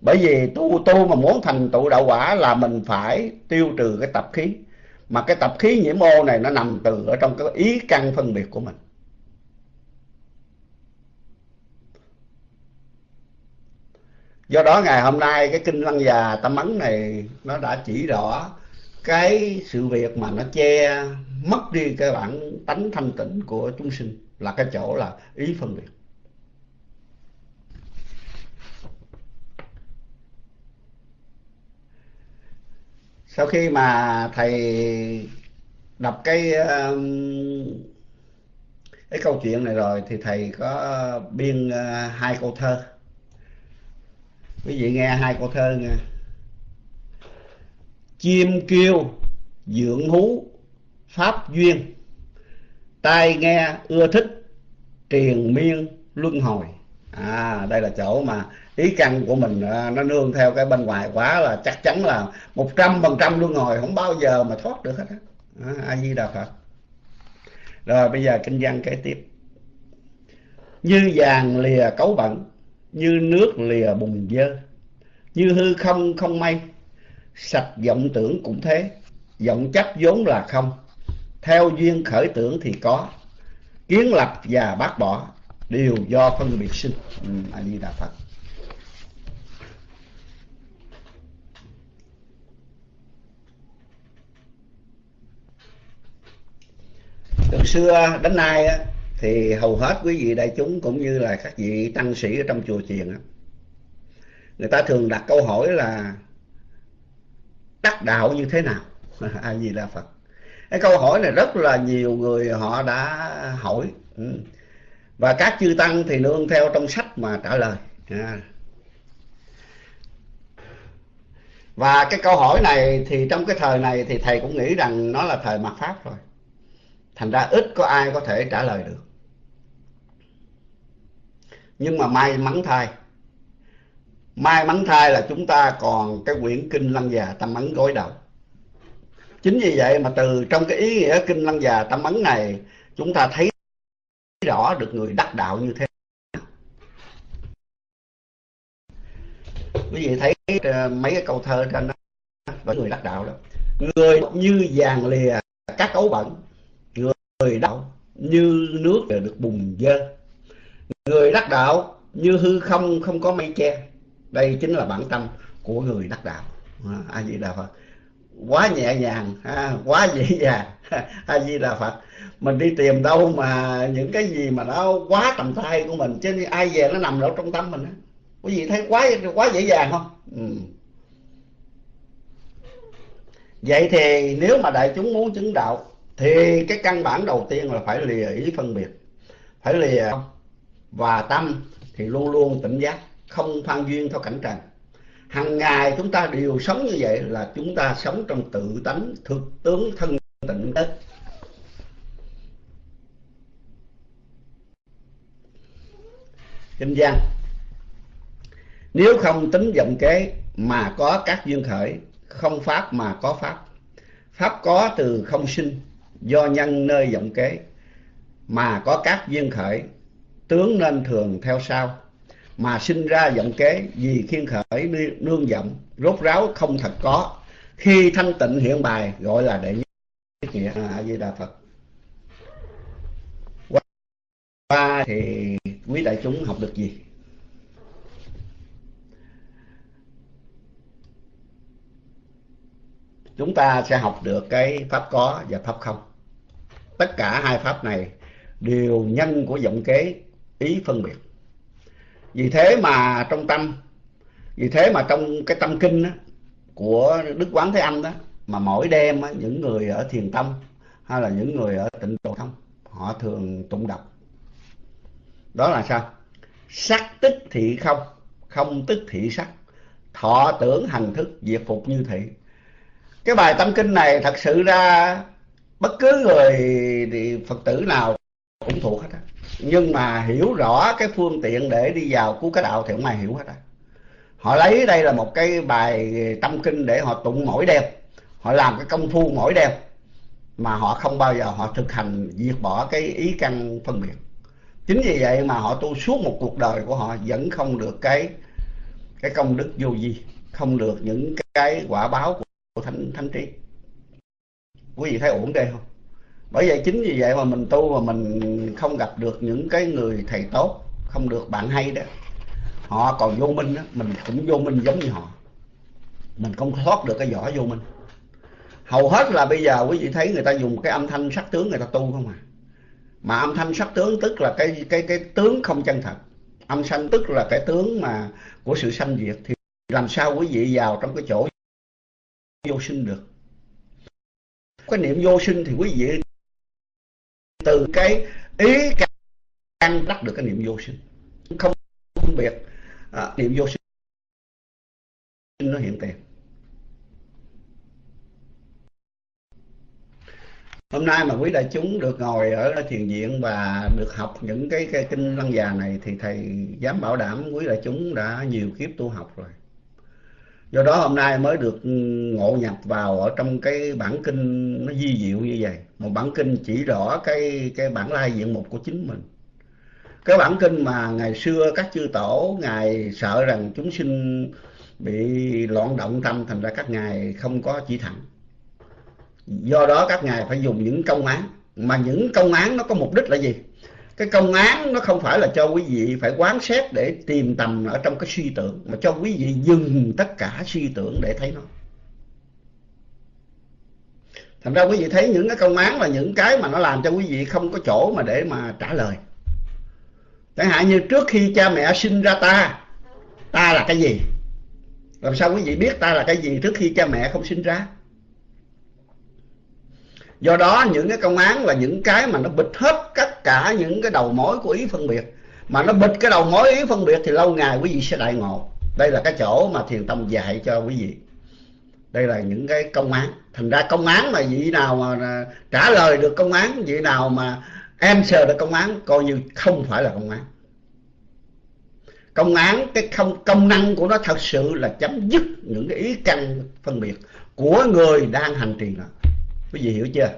Bởi vì tu tu mà muốn thành tựu đạo quả là mình phải tiêu trừ cái tập khí mà cái tập khí nhiễm ô này nó nằm từ ở trong cái ý căn phân biệt của mình. Do đó ngày hôm nay cái kinh lăng già tâm ấn này nó đã chỉ rõ cái sự việc mà nó che mất đi cái bản tánh thanh tịnh của chúng sinh là cái chỗ là ý phân biệt. Sau khi mà thầy đọc cái cái câu chuyện này rồi thì thầy có biên ờ, hai câu thơ. Quý vị nghe hai câu thơ nghe chim kêu dưỡng hú, pháp duyên. Tai nghe ưa thích, triền miên luân hồi à đây là chỗ mà ý căn của mình à, nó nương theo cái bên ngoài quá là chắc chắn là một trăm phần trăm luôn ngồi không bao giờ mà thoát được hết á. À, A di đà phật. Rồi, bây giờ kinh văn kế tiếp. Như vàng lìa cấu bẩn, như nước lìa bùn dơ, như hư không không may sạch vọng tưởng cũng thế, vọng chấp vốn là không, theo duyên khởi tưởng thì có, kiến lập và bác bỏ đều do phân biệt sinh ừ, a di đà phật từ xưa đến nay thì hầu hết quý vị đại chúng cũng như là các vị tăng sĩ ở trong chùa chiền người ta thường đặt câu hỏi là đắc đạo như thế nào? (laughs) A di đà phật. Cái câu hỏi này rất là nhiều người họ đã hỏi. Ừ và các chư tăng thì nương theo trong sách mà trả lời. À. và cái câu hỏi này thì trong cái thời này thì thầy cũng nghĩ rằng nó là thời mặt pháp rồi. Thành ra ít có ai có thể trả lời được. Nhưng mà may mắn thay. May mắn thay là chúng ta còn cái quyển kinh lăng già tâm ấn gối đầu. Chính vì vậy mà từ trong cái ý nghĩa kinh lăng già tâm ấn này, chúng ta thấy rõ được người đắc đạo như thế. Quý vị thấy ờ, mấy cái câu thơ trên đó với người đắc đạo đó. Người như vàng lìa, các ấu bẩn. Người đạo như nước được bùng dơ. Người đắc đạo như hư không không có mây che. Đây chính là bản tâm của người đắc đạo. À, A di đà phật quá nhẹ nhàng ha, quá dễ dàng. (laughs) A di đà phật mình đi tìm đâu mà những cái gì mà nó quá tầm tay của mình chứ ai về nó nằm đâu trong tâm mình quý vị thấy quá quá dễ dàng không? Ừ. vậy thì nếu mà đại chúng muốn chứng đạo thì cái căn bản đầu tiên là phải lìa ý phân biệt. Phải lìa và tâm thì luôn luôn tỉnh giác không phan duyên theo cảnh trần hàng ngày chúng ta đều sống như vậy là chúng ta sống trong tự tánh thực tướng thân tịnh đất kinh văn, nếu không tính vọng kế mà có các duyên khởi, không pháp mà có pháp. Pháp có từ không sinh, do nhân nơi vọng kế. Mà có các duyên khởi, tướng nên thường theo sau mà sinh ra vọng kế, vì khiên khởi, nương giận, rốt ráo không thật có. Khi thanh tịnh hiện bài, gọi là đệ nhất nghĩa à, a di đà phật. Qua thì quý đại chúng học được gì? Chúng ta sẽ học được cái pháp có và pháp không. Tất cả hai pháp này đều nhân của vọng kế, ý phân biệt vì thế mà trong tâm vì thế mà trong cái tâm kinh đó, của đức quán thế âm đó mà mỗi đêm đó, những người ở thiền tâm hay là những người ở tịnh độ thông họ thường tụng đọc. Đó là sao? Sắc tức thị không không tức thị sắc. Thọ tưởng hành thức diệt phục như thị. Cái bài tâm kinh này thật sự ra bất cứ người phật tử nào cũng thuộc hết á nhưng mà hiểu rõ cái phương tiện để đi vào cứu cái đạo thì không ai hiểu hết á. Họ lấy đây là một cái bài tâm kinh để họ tụng mỗi đêm. Họ làm cái công phu mỗi đêm mà họ không bao giờ họ thực hành diệt bỏ cái ý căn phân biệt. Chính vì vậy mà họ tu suốt một cuộc đời của họ vẫn không được cái cái công đức vô vi, không được những cái quả báo của thánh thánh trí. Quý vị thấy ổn đây không? Bởi vậy chính vì vậy mà mình tu mà mình không gặp được những cái người thầy tốt, không được bạn hay đó. Họ còn vô minh đó, mình cũng vô minh giống như họ. Mình không thoát được cái vỏ vô minh. Hầu hết là bây giờ quý vị thấy người ta dùng cái âm thanh sắc tướng người ta tu không à. Mà âm thanh sắc tướng tức là cái cái cái tướng không chân thật. Âm sanh tức là cái tướng mà của sự sanh diệt. Thì làm sao quý vị vào trong cái chỗ vô sinh được? Cái niệm vô sinh thì quý vị từ cái ý căn đắc được cái niệm vô sinh. Không phân biệt à, niệm vô sinh nó hiện tiền. Hôm nay mà quý đại chúng được ngồi ở thiền viện và được học những cái, cái kinh lăng già này thì thầy dám bảo đảm quý đại chúng đã nhiều kiếp tu học rồi do đó hôm nay mới được ừ, ngộ nhập vào ở trong cái bản kinh nó di diệu như vậy. Một bản kinh chỉ rõ cái cái bản lai diện mục của chính mình. Cái bản kinh mà ngày xưa các chư tổ, ngài sợ rằng chúng sinh bị loạn động tâm, thành ra các ngài không có chỉ thẳng. Do đó các ngài phải dùng những công án. Mà những công án nó có mục đích là gì? Cái công án nó không phải là cho quý vị phải quán xét để tìm tầm ở trong cái suy tưởng, mà cho quý vị dừng tất cả suy tưởng để thấy nó. Thành ra quý vị thấy những cái công án là những cái mà nó làm cho quý vị không có chỗ mà để mà trả lời. Chẳng hạn như trước khi cha mẹ sinh ra ta ta là cái gì? Làm sao quý vị biết ta là cái gì trước khi cha mẹ không sinh ra? Do đó, những cái công án là những cái mà nó bịt hết tất cả những cái đầu mối của ý phân biệt. Mà nó bịt cái đầu mối ý phân biệt thì lâu ngày quý vị sẽ đại ngộ. Đây là cái chỗ mà thiền tông dạy cho quý vị. Đây là những cái công án. Thành ra công án mà vị nào mà à, trả lời được công án, vị nào mà answer được công án, coi như không phải là công án. Công án, cái không, công năng của nó thật sự là chấm dứt những cái ý căn phân biệt của người đang hành trì nó quý vị hiểu chưa?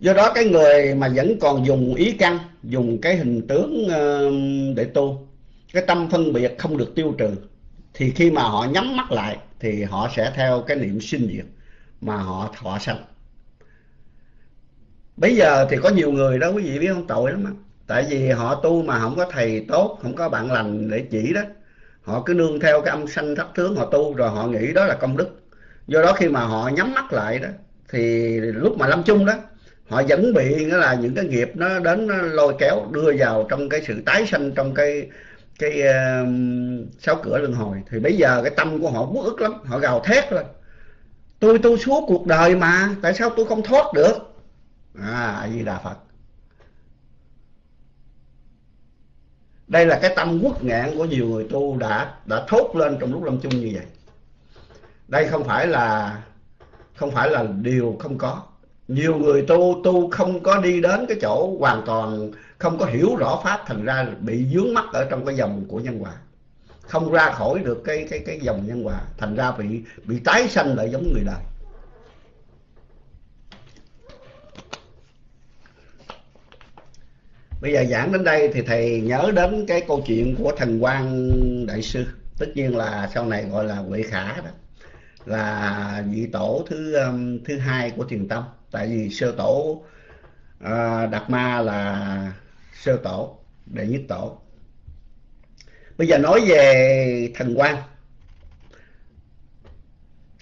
Do đó cái người mà vẫn còn dùng ý căn, dùng cái hình tướng ờ, để tu, cái tâm phân biệt không được tiêu trừ, thì khi mà họ nhắm mắt lại thì họ sẽ theo cái niệm sinh diệt mà họ thọ sanh. Bây giờ thì có nhiều người đó, quý vị biết không? Tội lắm á. Tại vì họ tu mà không có thầy tốt, không có bạn lành để chỉ đó họ cứ nương theo cái âm sanh thất tướng họ tu rồi họ nghĩ đó là công đức. Do đó khi mà họ nhắm mắt lại đó thì lúc mà lâm chung đó họ vẫn bị nghĩa là những cái nghiệp nó đến nó lôi kéo đưa vào trong cái sự tái sanh trong cái cái uh, sáu cửa luân hồi. Thì bây giờ cái tâm của họ uất ức lắm họ gào thét lên. Tôi tu suốt cuộc đời mà tại sao tôi không thoát được? À a di đà phật. Đây là cái tâm quốc ngạn của nhiều người tu đã đã thốt lên trong lúc lâm chung như vậy. Đây không phải là, không phải là điều không có. Nhiều người tu tu không có đi đến cái chỗ hoàn toàn không có hiểu rõ pháp, thành ra bị dướng mắt ở trong cái dòng của nhân quả không ra khỏi được cái cái cái dòng nhân quả thành ra bị bị tái sanh lại giống người đời. Bây giờ giảng đến đây thì thầy nhớ đến cái câu chuyện của thần quan đại sư. Tất nhiên là sau này gọi là huệ khả đó là vị tổ thứ um, thứ hai của thiền tông. Tại vì sơ tổ uh, đạt ma là sơ tổ đệ nhất tổ. Bây giờ nói về thần quan.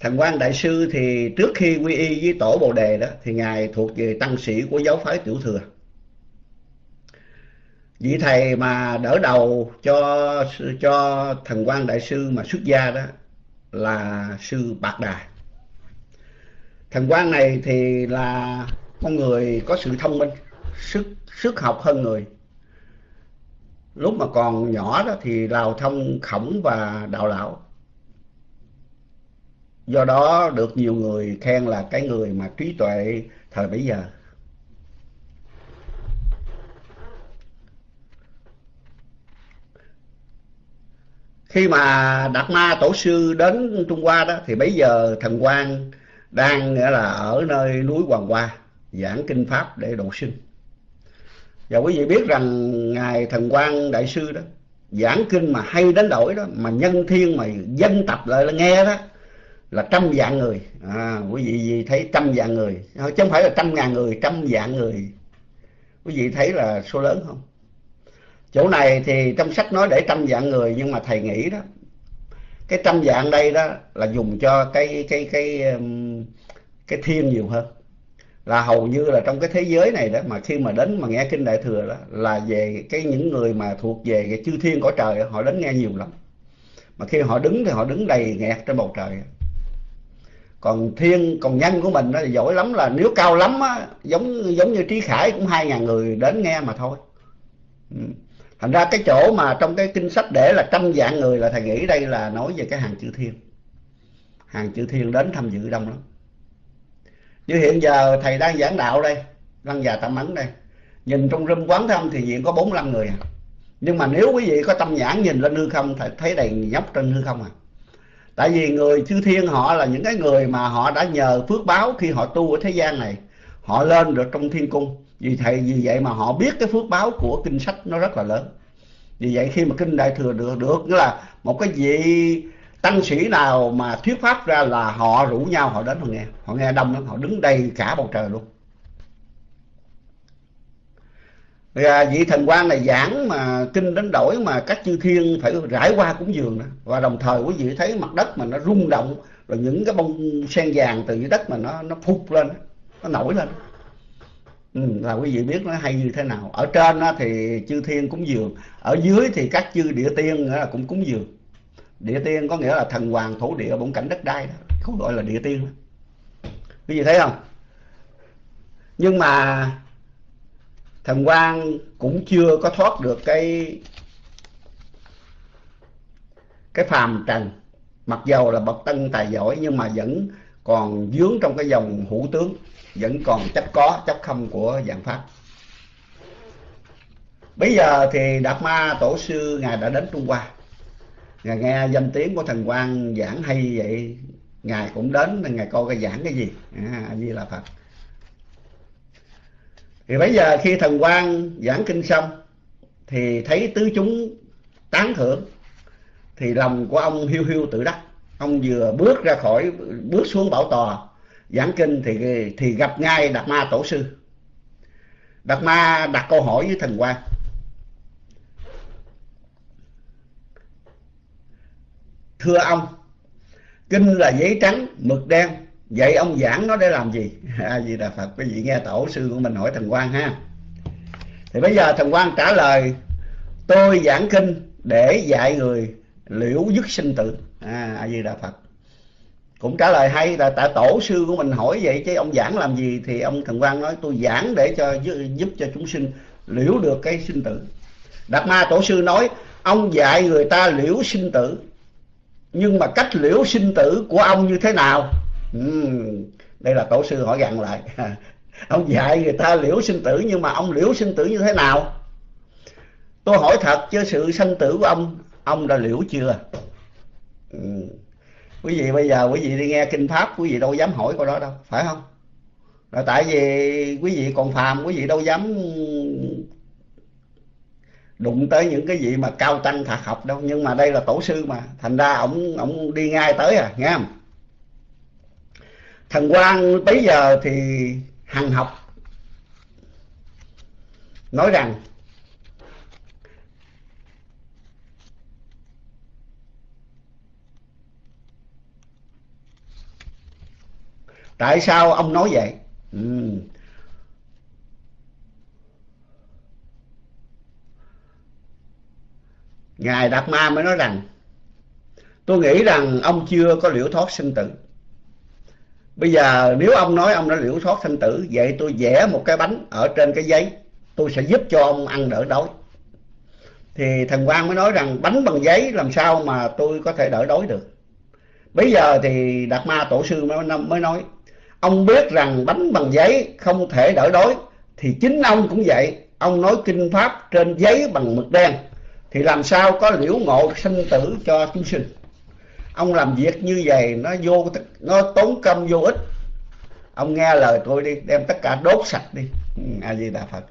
Thần quan đại sư thì trước khi quy y với tổ bồ đề đó thì ngài thuộc về tăng sĩ của giáo phái tiểu thừa vị thầy mà đỡ đầu cho cho thần quan đại sư mà xuất gia đó là sư bạc đà. Thần quan này thì là con người có sự thông minh, sức sức học hơn người. Lúc mà còn nhỏ đó thì lào thông khổng và đạo lão. Do đó được nhiều người khen là cái người mà trí tuệ thời bấy giờ. Khi mà đạt ma tổ sư đến trung hoa đó thì bây giờ thần quan đang nghĩa là ở nơi núi hoàng hoa giảng kinh pháp để độ sinh. Và quý vị biết rằng ngài thần quan đại sư đó giảng kinh mà hay đến đổi đó mà nhân thiên mà dân tập lại là nghe đó là trăm vạn người. À, quý vị gì thấy trăm vạn người? Chứ không phải là trăm ngàn người trăm vạn người. Quý vị thấy là số lớn không? Chỗ này thì trong sách nói để trăm vạn người, nhưng mà thầy nghĩ đó, cái trăm vạn đây đó là dùng cho cái cái cái um, cái thiên nhiều hơn. Là hầu như là trong cái thế giới này đó, mà khi mà đến mà nghe kinh đại thừa đó, là về cái những người mà thuộc về cái chư thiên cõi trời họ đến nghe nhiều lắm. Mà khi họ đứng thì họ đứng đầy nghẹt trên bầu trời. Còn thiên, còn nhân của mình đó thì giỏi lắm là nếu cao lắm á, giống giống như trí khải cũng hai ngàn người đến nghe mà thôi. Ừ thành ra cái chỗ mà trong cái kinh sách để là trăm vạn người là thầy nghĩ đây là nói về cái hàng chữ thiên. Hàng chữ thiên đến tham dự đông lắm. Như hiện giờ thầy đang giảng đạo đây, lăng già tạm ấn đây, nhìn trong râm quán thăm thì diện có 45 người à. nhưng mà nếu quý vị có tâm nhãn nhìn lên hư không, thầy thấy đầy nhóc trên hư không à. Tại vì người chư thiên họ là những cái người mà họ đã nhờ phước báo khi họ tu ở thế gian này. Họ lên được trong thiên cung vì thầy, vì vậy mà họ biết cái phước báo của kinh sách nó rất là lớn. Vì vậy khi mà kinh đại thừa được được, nghĩa là một cái vị tăng sĩ nào mà thuyết pháp ra là họ rủ nhau họ đến họ nghe. Họ nghe đông lắm, họ đứng đây cả bầu trời luôn. Và vị thần quan này giảng mà kinh đến đổi mà các chư thiên phải rải qua cúng dường đó. Và đồng thời quý vị thấy mặt đất mà nó rung động, rồi những cái bông sen vàng từ dưới đất mà nó nó phục lên, nó nổi lên. Ừ, là quý vị biết nó hay như thế nào. Ở trên á, thì chư thiên cúng dường. Ở dưới thì các chư địa tiên là cũng cúng dường. Địa tiên có nghĩa là thần hoàng thổ địa bổn cảnh đất đai đó. Không gọi là địa tiên. Đó. quý vị thấy không? Nhưng mà thần quan cũng chưa có thoát được cái cái phàm trần. Mặc dầu là bậc tân tài giỏi nhưng mà vẫn còn dướng trong cái dòng hữu tướng vẫn còn chấp có chấp không của dạng pháp. Bây giờ thì đạt ma tổ sư ngài đã đến trung hoa. Ngài nghe danh tiếng của thần quan giảng hay vậy ngài cũng đến ngài coi cái giảng cái gì. À, như là phật. Thì bây giờ khi thần quan giảng kinh xong thì thấy tứ chúng tán thưởng thì lòng của ông hiu hiu tự đắc. Ông vừa bước ra khỏi bước xuống bảo tòa giảng kinh thì thì gặp ngay đạt ma tổ sư. Đạt ma đặt câu hỏi với thần quan thưa ông kinh là giấy trắng mực đen. Vậy ông giảng nó để làm gì? (laughs) À, vì đà phật quý vị nghe tổ sư của mình hỏi thần quan ha. Thì bây giờ thần quan trả lời tôi giảng kinh để dạy người liễu dứt sinh tử. À a di đà phật cũng trả lời hay là tại tổ sư của mình hỏi vậy chứ ông giảng làm gì thì ông thần quan nói tôi giảng để cho giúp cho chúng sinh liễu được cái sinh tử. Đạt ma tổ sư nói ông dạy người ta liễu sinh tử nhưng mà cách liễu sinh tử của ông như thế nào? Uhm, đây là tổ sư hỏi gặn lại. (laughs) Ông dạy người ta liễu sinh tử nhưng mà ông liễu sinh tử như thế nào? Tôi hỏi thật chứ sự sanh tử của ông ông đã liễu chưa? Uhm quý vị bây giờ, quý vị đi nghe kinh pháp, quý vị đâu dám hỏi câu đó đâu, phải không? Là tại vì quý vị còn phàm, quý vị đâu dám đụng tới những cái gì mà cao tăng thạc học đâu. Nhưng mà đây là tổ sư mà, thành ra ổng ổng đi ngay tới à nghe không? Thần quan bây giờ thì hằng học, nói rằng tại sao ông nói vậy? Ừ. ngài đạt ma mới nói rằng, tôi nghĩ rằng ông chưa có liễu thoát sinh tử. Bây giờ nếu ông nói ông đã liễu thoát sinh tử, vậy tôi vẽ một cái bánh ở trên cái giấy. Tôi sẽ giúp cho ông ăn đỡ đói. Thì thần quan mới nói rằng, bánh bằng giấy làm sao mà tôi có thể đỡ đói được? Bây giờ thì đạt ma tổ sư mới nói ông biết rằng bánh bằng giấy không thể đỡ đói. Thì chính ông cũng vậy. Ông nói kinh pháp trên giấy bằng mực đen. Thì làm sao có liễu ngộ sinh tử cho chúng sinh? Ông làm việc như vậy nó vô nó tốn công vô ích. Ông nghe lời tôi đi đem tất cả đốt sạch đi. Ừ, A di đà phật.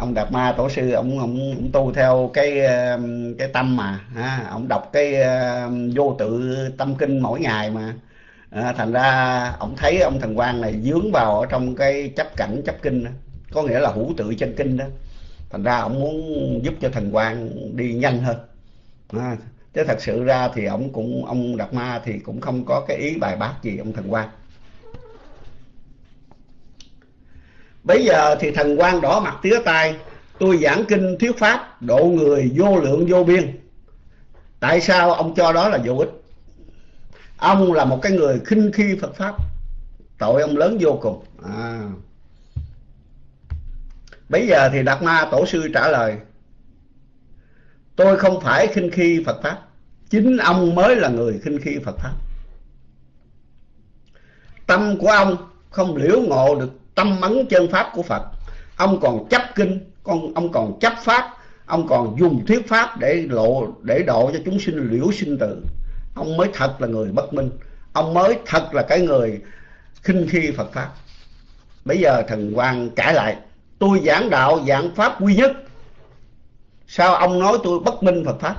Ông đạt ma tổ sư ông ông, ông tu theo cái cái tâm mà ha. Ông đọc cái uh, vô tự tâm kinh mỗi ngày mà à, thành ra ông thấy ông thần quan này dướng vào ở trong cái chấp cảnh chấp kinh đó. có nghĩa là hữu tự chân kinh đó. Thành ra ông muốn giúp cho thần quan đi nhanh hơn. À, chứ thật sự ra thì ông cũng ông đạt ma thì cũng không có cái ý bài bác gì ông thần quan bây giờ thì thần quan đỏ mặt tía tai tôi giảng kinh thuyết pháp độ người vô lượng vô biên. Tại sao ông cho đó là vô ích? Ông là một cái người khinh khi phật pháp. Tội ông lớn vô cùng. À. bây giờ thì đạt ma tổ sư trả lời, tôi không phải khinh khi phật pháp. Chính ông mới là người khinh khi phật pháp. Tâm của ông không liễu ngộ được tâm ấn chân pháp của phật. Ông còn chấp kinh, con, ông còn chấp pháp, ông còn dùng thuyết pháp để lộ, để độ cho chúng sinh liễu sinh tử ông mới thật là người bất minh. Ông mới thật là cái người khinh khi phật pháp. Bây giờ thần quan cãi lại, tôi giảng đạo, giảng pháp quy nhất. Sao ông nói tôi bất minh phật pháp?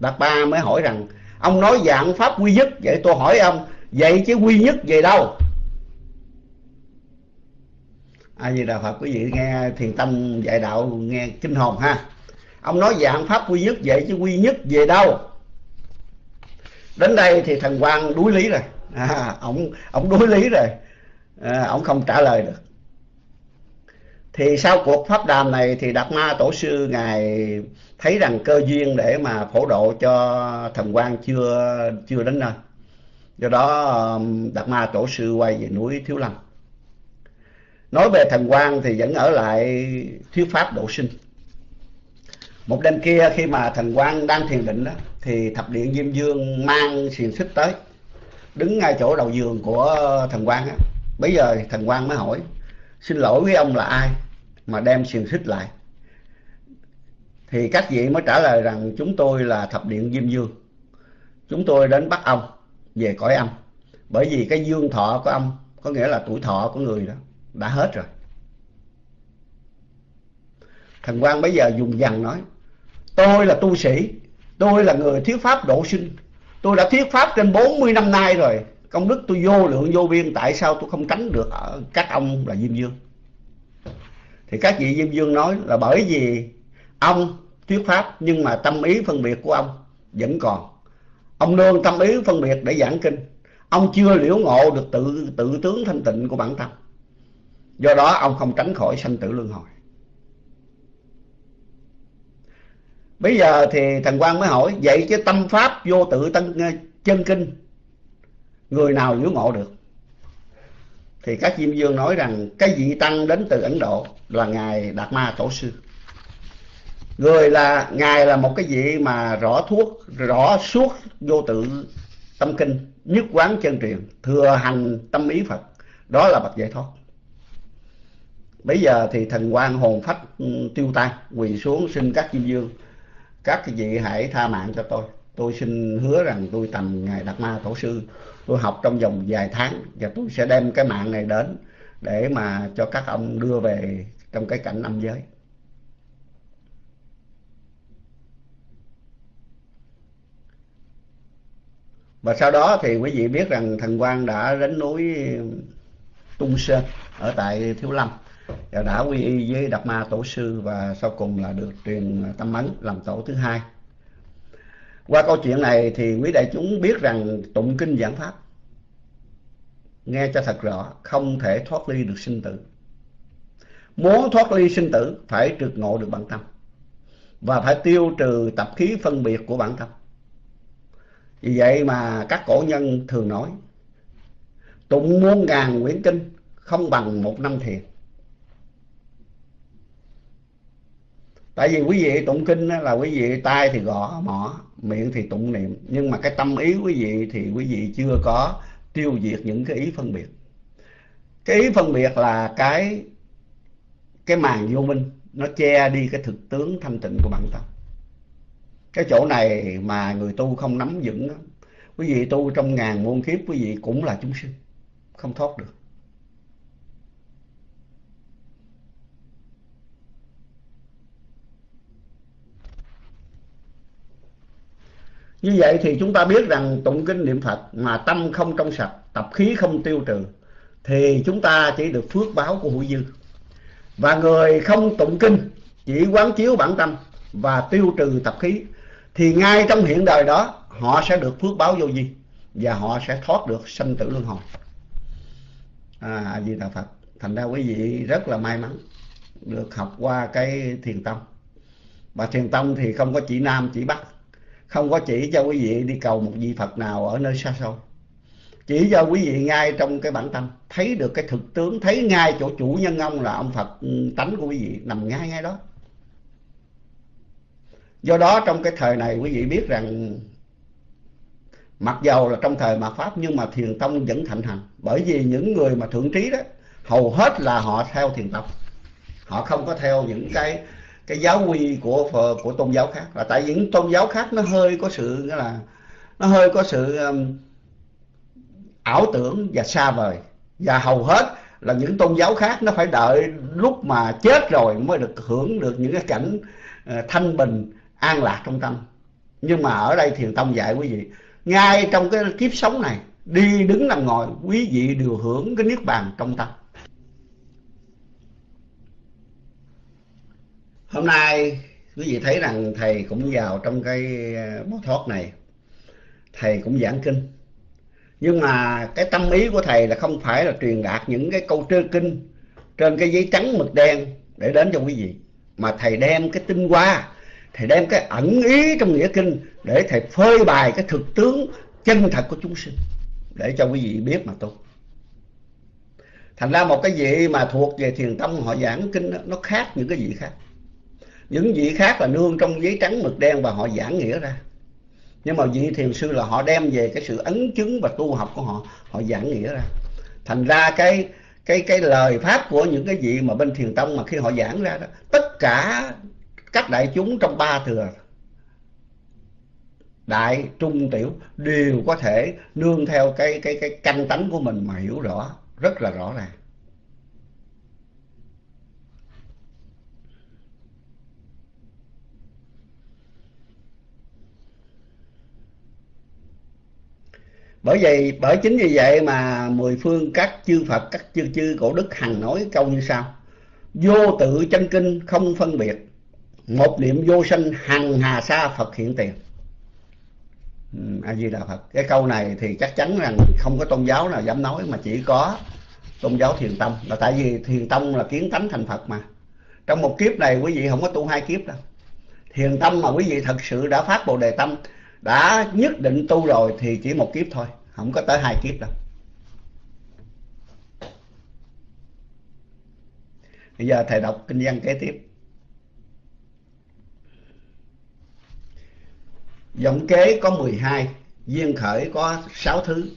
Đạt ba mới hỏi rằng, ông nói giảng pháp quy nhất, vậy tôi hỏi ông, vậy chứ quy nhất về đâu? A di đà phật quý vị nghe thiền tâm dạy đạo, nghe kinh hồn ha. Ông nói dạng pháp quy nhất, vậy chứ quy nhất về đâu? Đến đây thì thằng quan đuối lý rồi. À, ông ông đuối lý rồi. À, ông không trả lời được. Thì sau cuộc pháp đàm này thì đạt ma tổ sư ngài thấy rằng cơ duyên để mà phổ độ cho thần quan chưa chưa đến nơi. Do đó um, đạt ma tổ sư quay về núi thiếu lâm. Nói về thần quan thì vẫn ở lại thuyết pháp độ sinh. Một đêm kia khi mà thần quan đang thiền định đó thì thập điện diêm dương mang xiềng xích tới, đứng ngay chỗ đầu giường của thần quan á. Bây giờ thần quan mới hỏi, xin lỗi với ông là ai mà đem xiềng xích lại? Thì các vị mới trả lời rằng, chúng tôi là thập điện diêm dương chúng tôi đến bắt ông về cõi âm. Bởi vì cái dương thọ của ông có nghĩa là tuổi thọ của người đó đã hết rồi. Thần quan bây giờ dùng dằn nói, tôi là tu sĩ tôi là người thuyết pháp độ sinh. Tôi đã thuyết pháp trên 40 năm nay rồi. Công đức tôi vô lượng, vô biên. Tại sao tôi không tránh được ở các ông là diêm dương? Thì các vị diêm dương nói là bởi vì ông thuyết pháp, nhưng mà tâm ý phân biệt của ông vẫn còn. Ông nương tâm ý phân biệt để giảng kinh. Ông chưa liễu ngộ được tự tự tướng thanh tịnh của bản thân. Do đó ông không tránh khỏi sanh tử luân hồi. Bây giờ thì thần quan mới hỏi, vậy chứ tâm pháp vô tự tân ờ, chân kinh, người nào liễu ngộ được? Thì các diêm dương nói rằng, cái vị tăng đến từ ấn độ là ngài đạt ma tổ sư. Người là, ngài là một cái vị mà rõ thuốc, rõ suốt vô tự tâm kinh, nhất quán chân truyền, thừa hành tâm ý phật. Đó là bậc giải thoát. Bây giờ thì thần quan hồn phách ừ, tiêu tan, quỳ xuống xin các diêm dương các vị hãy tha mạng cho tôi. Tôi xin hứa rằng tôi tầm ngài đạt ma tổ sư. Tôi học trong vòng vài tháng và tôi sẽ đem cái mạng này đến để mà cho các ông đưa về trong cái cảnh âm giới. Và sau đó thì quý vị biết rằng thần quang đã đến núi tung sơn ở tại thiếu lâm và đã quy y với đạt ma tổ sư và sau cùng là được truyền tâm ấn làm tổ thứ hai. Qua câu chuyện này thì quý đại chúng biết rằng tụng kinh giảng pháp, nghe cho thật rõ, không thể thoát ly được sinh tử. Muốn thoát ly sinh tử, phải trực ngộ được bản tâm và phải tiêu trừ tập khí phân biệt của bản tâm. Vì vậy mà các cổ nhân thường nói, tụng muôn ngàn quyển kinh không bằng một năm thiền. Tại vì quý vị tụng kinh là quý vị tay thì gõ mỏ, miệng thì tụng niệm. Nhưng mà cái tâm ý quý vị thì quý vị chưa có tiêu diệt những cái ý phân biệt. Cái ý phân biệt là cái cái màn vô minh, nó che đi cái thực tướng thanh tịnh của bản tâm cái chỗ này mà người tu không nắm vững quý vị tu trong ngàn muôn kiếp, quý vị cũng là chúng sinh, không thoát được. Như vậy thì chúng ta biết rằng tụng kinh niệm Phật mà tâm không trong sạch, tập khí không tiêu trừ thì chúng ta chỉ được phước báo của hữu dư. Và người không tụng kinh chỉ quán chiếu bản tâm và tiêu trừ tập khí thì ngay trong hiện đời đó họ sẽ được phước báo vô vi và họ sẽ thoát được sanh tử luân hồi. À, A Di Đà Phật. Thành ra quý vị rất là may mắn được học qua cái thiền tông. Và thiền tông thì không có chỉ nam chỉ bắc không có chỉ cho quý vị đi cầu một vị Phật nào ở nơi xa xôi. Chỉ cho quý vị ngay trong cái bản tâm. Thấy được cái thực tướng, thấy ngay chỗ chủ nhân ông là ông Phật ừ, tánh của quý vị, nằm ngay ngay đó. Do đó trong cái thời này quý vị biết rằng, mặc dầu là trong thời mạt pháp nhưng mà thiền tông vẫn thịnh hành. Bởi vì những người mà thượng trí đó, hầu hết là họ theo thiền tông. Họ không có theo những cái cái giáo quy của của tôn giáo khác. Là tại vì những tôn giáo khác nó hơi có sự nghĩa là nó hơi có sự um, ảo tưởng và xa vời. Và hầu hết là những tôn giáo khác nó phải đợi lúc mà chết rồi mới được hưởng được những cái cảnh uh, thanh bình an lạc trong tâm. Nhưng mà ở đây thiền tông dạy quý vị. Ngay trong cái kiếp sống này đi đứng nằm ngồi quý vị đều hưởng cái niết bàn trong tâm. Hôm nay quý vị thấy rằng thầy cũng vào trong cái ờ, bó thoát này. Thầy cũng giảng kinh. Nhưng mà cái tâm ý của thầy là không phải là truyền đạt những cái câu trơ kinh trên cái giấy trắng mực đen để đến cho quý vị mà thầy đem cái tinh hoa thầy đem cái ẩn ý trong nghĩa kinh để thầy phơi bày cái thực tướng chân thật của chúng sinh để cho quý vị biết mà tu. Thành ra một cái vị mà thuộc về thiền tông họ giảng kinh đó, nó khác những cái vị khác những vị khác là nương trong giấy trắng mực đen và họ giảng nghĩa ra. Nhưng mà vị thiền sư là họ đem về cái sự ấn chứng và tu học của họ họ giảng nghĩa ra. Thành ra cái cái cái lời pháp của những cái vị mà bên thiền tông mà khi họ giảng ra đó, tất cả các đại chúng trong ba thừa, đại, trung, tiểu, đều có thể nương theo cái cái cái canh tánh của mình mà hiểu rõ, rất là rõ ràng. Bởi vậy, bởi chính vì vậy mà mười phương các chư phật, các chư chư cổ đức hằng nói câu như sau. Vô tự chân kinh không phân biệt. Một niệm vô sanh hằng hà sa phật hiện tiền. A di đà phật. Cái câu này thì chắc chắn rằng không có tôn giáo nào dám nói, mà chỉ có tôn giáo thiền tông. Là tại vì thiền tông là kiến tánh thành phật mà. Trong một kiếp này quý vị không có tu hai kiếp đâu. Thiền tâm mà quý vị thật sự đã phát bồ đề tâm đã nhất định tu rồi thì chỉ một kiếp thôi, không có tới hai kiếp đâu. Bây giờ thầy đọc kinh văn kế tiếp. Giọng kế có 12 duyên khởi có 6 thứ.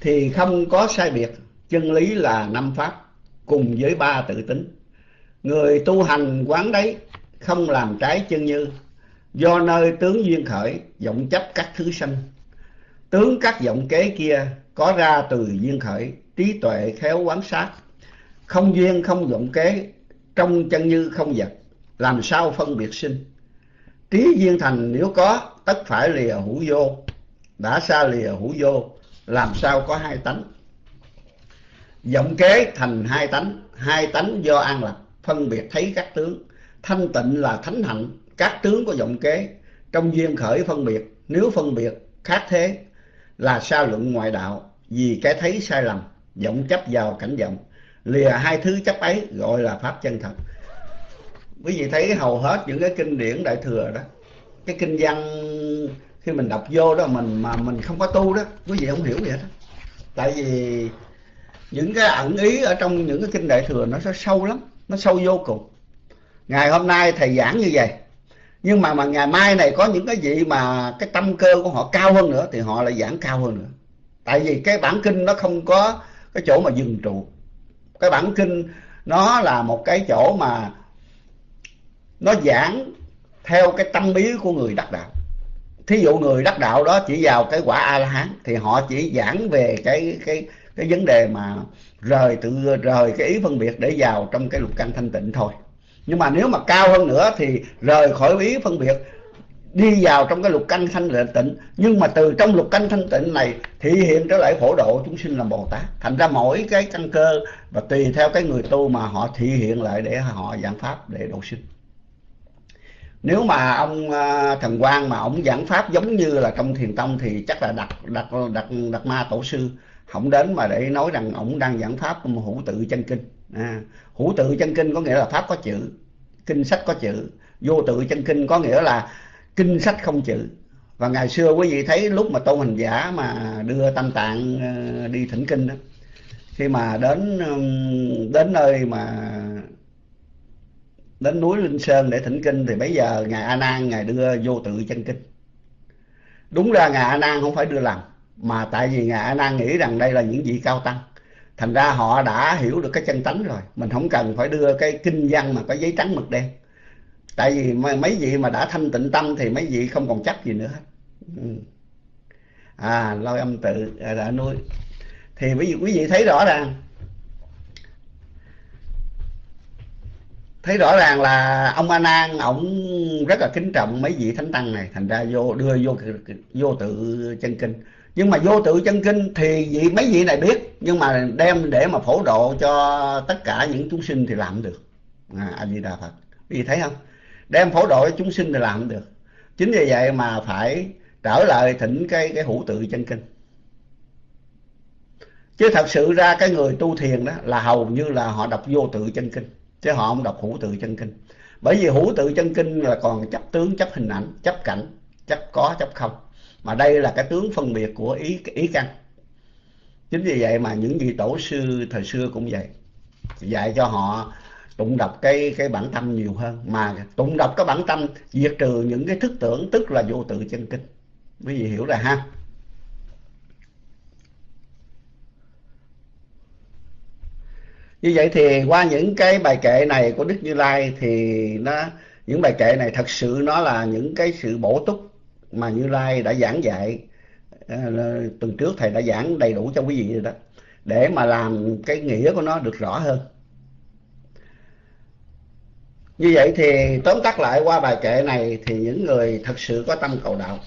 Thì không có sai biệt, chân lý là năm pháp, cùng với ba tự tính. Người tu hành quán đấy, không làm trái chân như do nơi tướng duyên khởi, vọng chấp các thứ sanh. Tướng các vọng kế kia có ra từ duyên khởi, trí tuệ khéo quán sát. Không duyên, không vọng kế, trong chân như không vật, làm sao phân biệt sinh? Trí duyên thành nếu có, tất phải lìa hữu vô. Đã xa lìa hữu vô, làm sao có hai tánh? Vọng kế thành hai tánh hai tánh do an lập phân biệt thấy các tướng. Thanh tịnh là thánh hạnh các tướng của vọng kế, trong duyên khởi phân biệt, nếu phân biệt khác thế, là sao luận ngoại đạo, vì cái thấy sai lầm vọng chấp vào cảnh vọng lìa hai thứ chấp ấy gọi là pháp chân thật. Quý vị thấy hầu hết những cái kinh điển đại thừa đó, cái kinh văn khi mình đọc vô đó mình mà mình không có tu đó, quý vị không hiểu gì hết. Đó. tại vì những cái ẩn ý ở trong những cái kinh đại thừa nó sâu lắm, nó sâu vô cùng. Ngày hôm nay thầy giảng như vậy nhưng mà mà ngày mai này có những cái gì mà cái tâm cơ của họ cao hơn nữa thì họ lại giảng cao hơn nữa. Tại vì cái bản kinh nó không có cái chỗ mà dừng trụ. Cái bản kinh nó là một cái chỗ mà nó giảng theo cái tâm ý của người đắc đạo. Thí dụ người đắc đạo đó chỉ vào cái quả a la hán thì họ chỉ giảng về cái cái cái vấn đề mà rời tự, rời cái ý phân biệt để vào trong cái lục căn thanh tịnh thôi nhưng mà nếu mà cao hơn nữa thì rời khỏi ý phân biệt, đi vào trong cái lục canh thanh tịnh nhưng mà từ trong lục canh thanh tịnh này thể hiện trở lại phổ độ chúng sinh làm bồ tát. Thành ra mỗi cái căn cơ và tùy theo cái người tu mà họ thể hiện lại để họ giảng pháp để độ sinh. Nếu mà ông à, thần quang mà ông giảng pháp giống như là trong thiền tông thì chắc là đặt đặt đặt đặt ma tổ sư. Không đến mà để nói rằng ông đang giảng pháp hữu tự chân kinh à, hữu tự chân kinh có nghĩa là pháp có chữ kinh sách có chữ vô tự chân kinh có nghĩa là kinh sách không chữ. Và ngày xưa quý vị thấy lúc mà tôn hành giả mà đưa tâm tạng ờ, đi thỉnh kinh đó khi mà đến đến nơi mà đến núi linh sơn để thỉnh kinh thì bây giờ ngài a nan ngài đưa vô tự chân kinh. Đúng ra ngài a nan không phải đưa làm mà tại vì ngài a nan nghĩ rằng đây là những vị cao tăng thành ra họ đã hiểu được cái chân tánh rồi. Mình không cần phải đưa cái kinh văn mà có giấy trắng mực đen. Tại vì mấy vị mà đã thanh tịnh tâm thì mấy vị không còn chấp gì nữa hết. Ừ. À lôi âm tự đã nuôi. Thì ví vị, quý vị thấy rõ ràng thấy rõ ràng là ông a nan ổng rất là kính trọng mấy vị thánh tăng này. Thành ra vô đưa vô vô tự chân kinh nhưng mà vô tự chân kinh thì vị mấy vị này biết nhưng mà đem để mà phổ độ cho tất cả những chúng sinh thì làm được. À, a di đà phật. Quý vị thấy không? Đem phổ độ cho chúng sinh thì làm được. Chính vì vậy mà phải trở lại thỉnh cái cái hữu tự chân kinh. Chứ thật sự ra cái người tu thiền đó là hầu như là họ đọc vô tự chân kinh chứ họ không đọc hữu tự chân kinh. Bởi vì hữu tự chân kinh là còn chấp tướng chấp hình ảnh chấp cảnh chấp có chấp không mà đây là cái tướng phân biệt của ý ý căn chính vì vậy mà những vị tổ sư thời xưa cũng vậy. Dạy cho họ tụng đọc cái cái bản tâm nhiều hơn. Mà tụng đọc cái bản tâm diệt trừ những cái thức tưởng, tức là vô tự chân kinh. Quý vị hiểu rồi ha? Như vậy thì qua những cái bài kệ này của đức như lai thì nó, những bài kệ này thật sự nó là những cái sự bổ túc mà như lai đã giảng dạy à, tuần trước thầy đã giảng đầy đủ cho quý vị rồi đó, để mà làm cái nghĩa của nó được rõ hơn. Như vậy thì tóm tắt lại qua bài kệ này thì những người thật sự có tâm cầu đạo,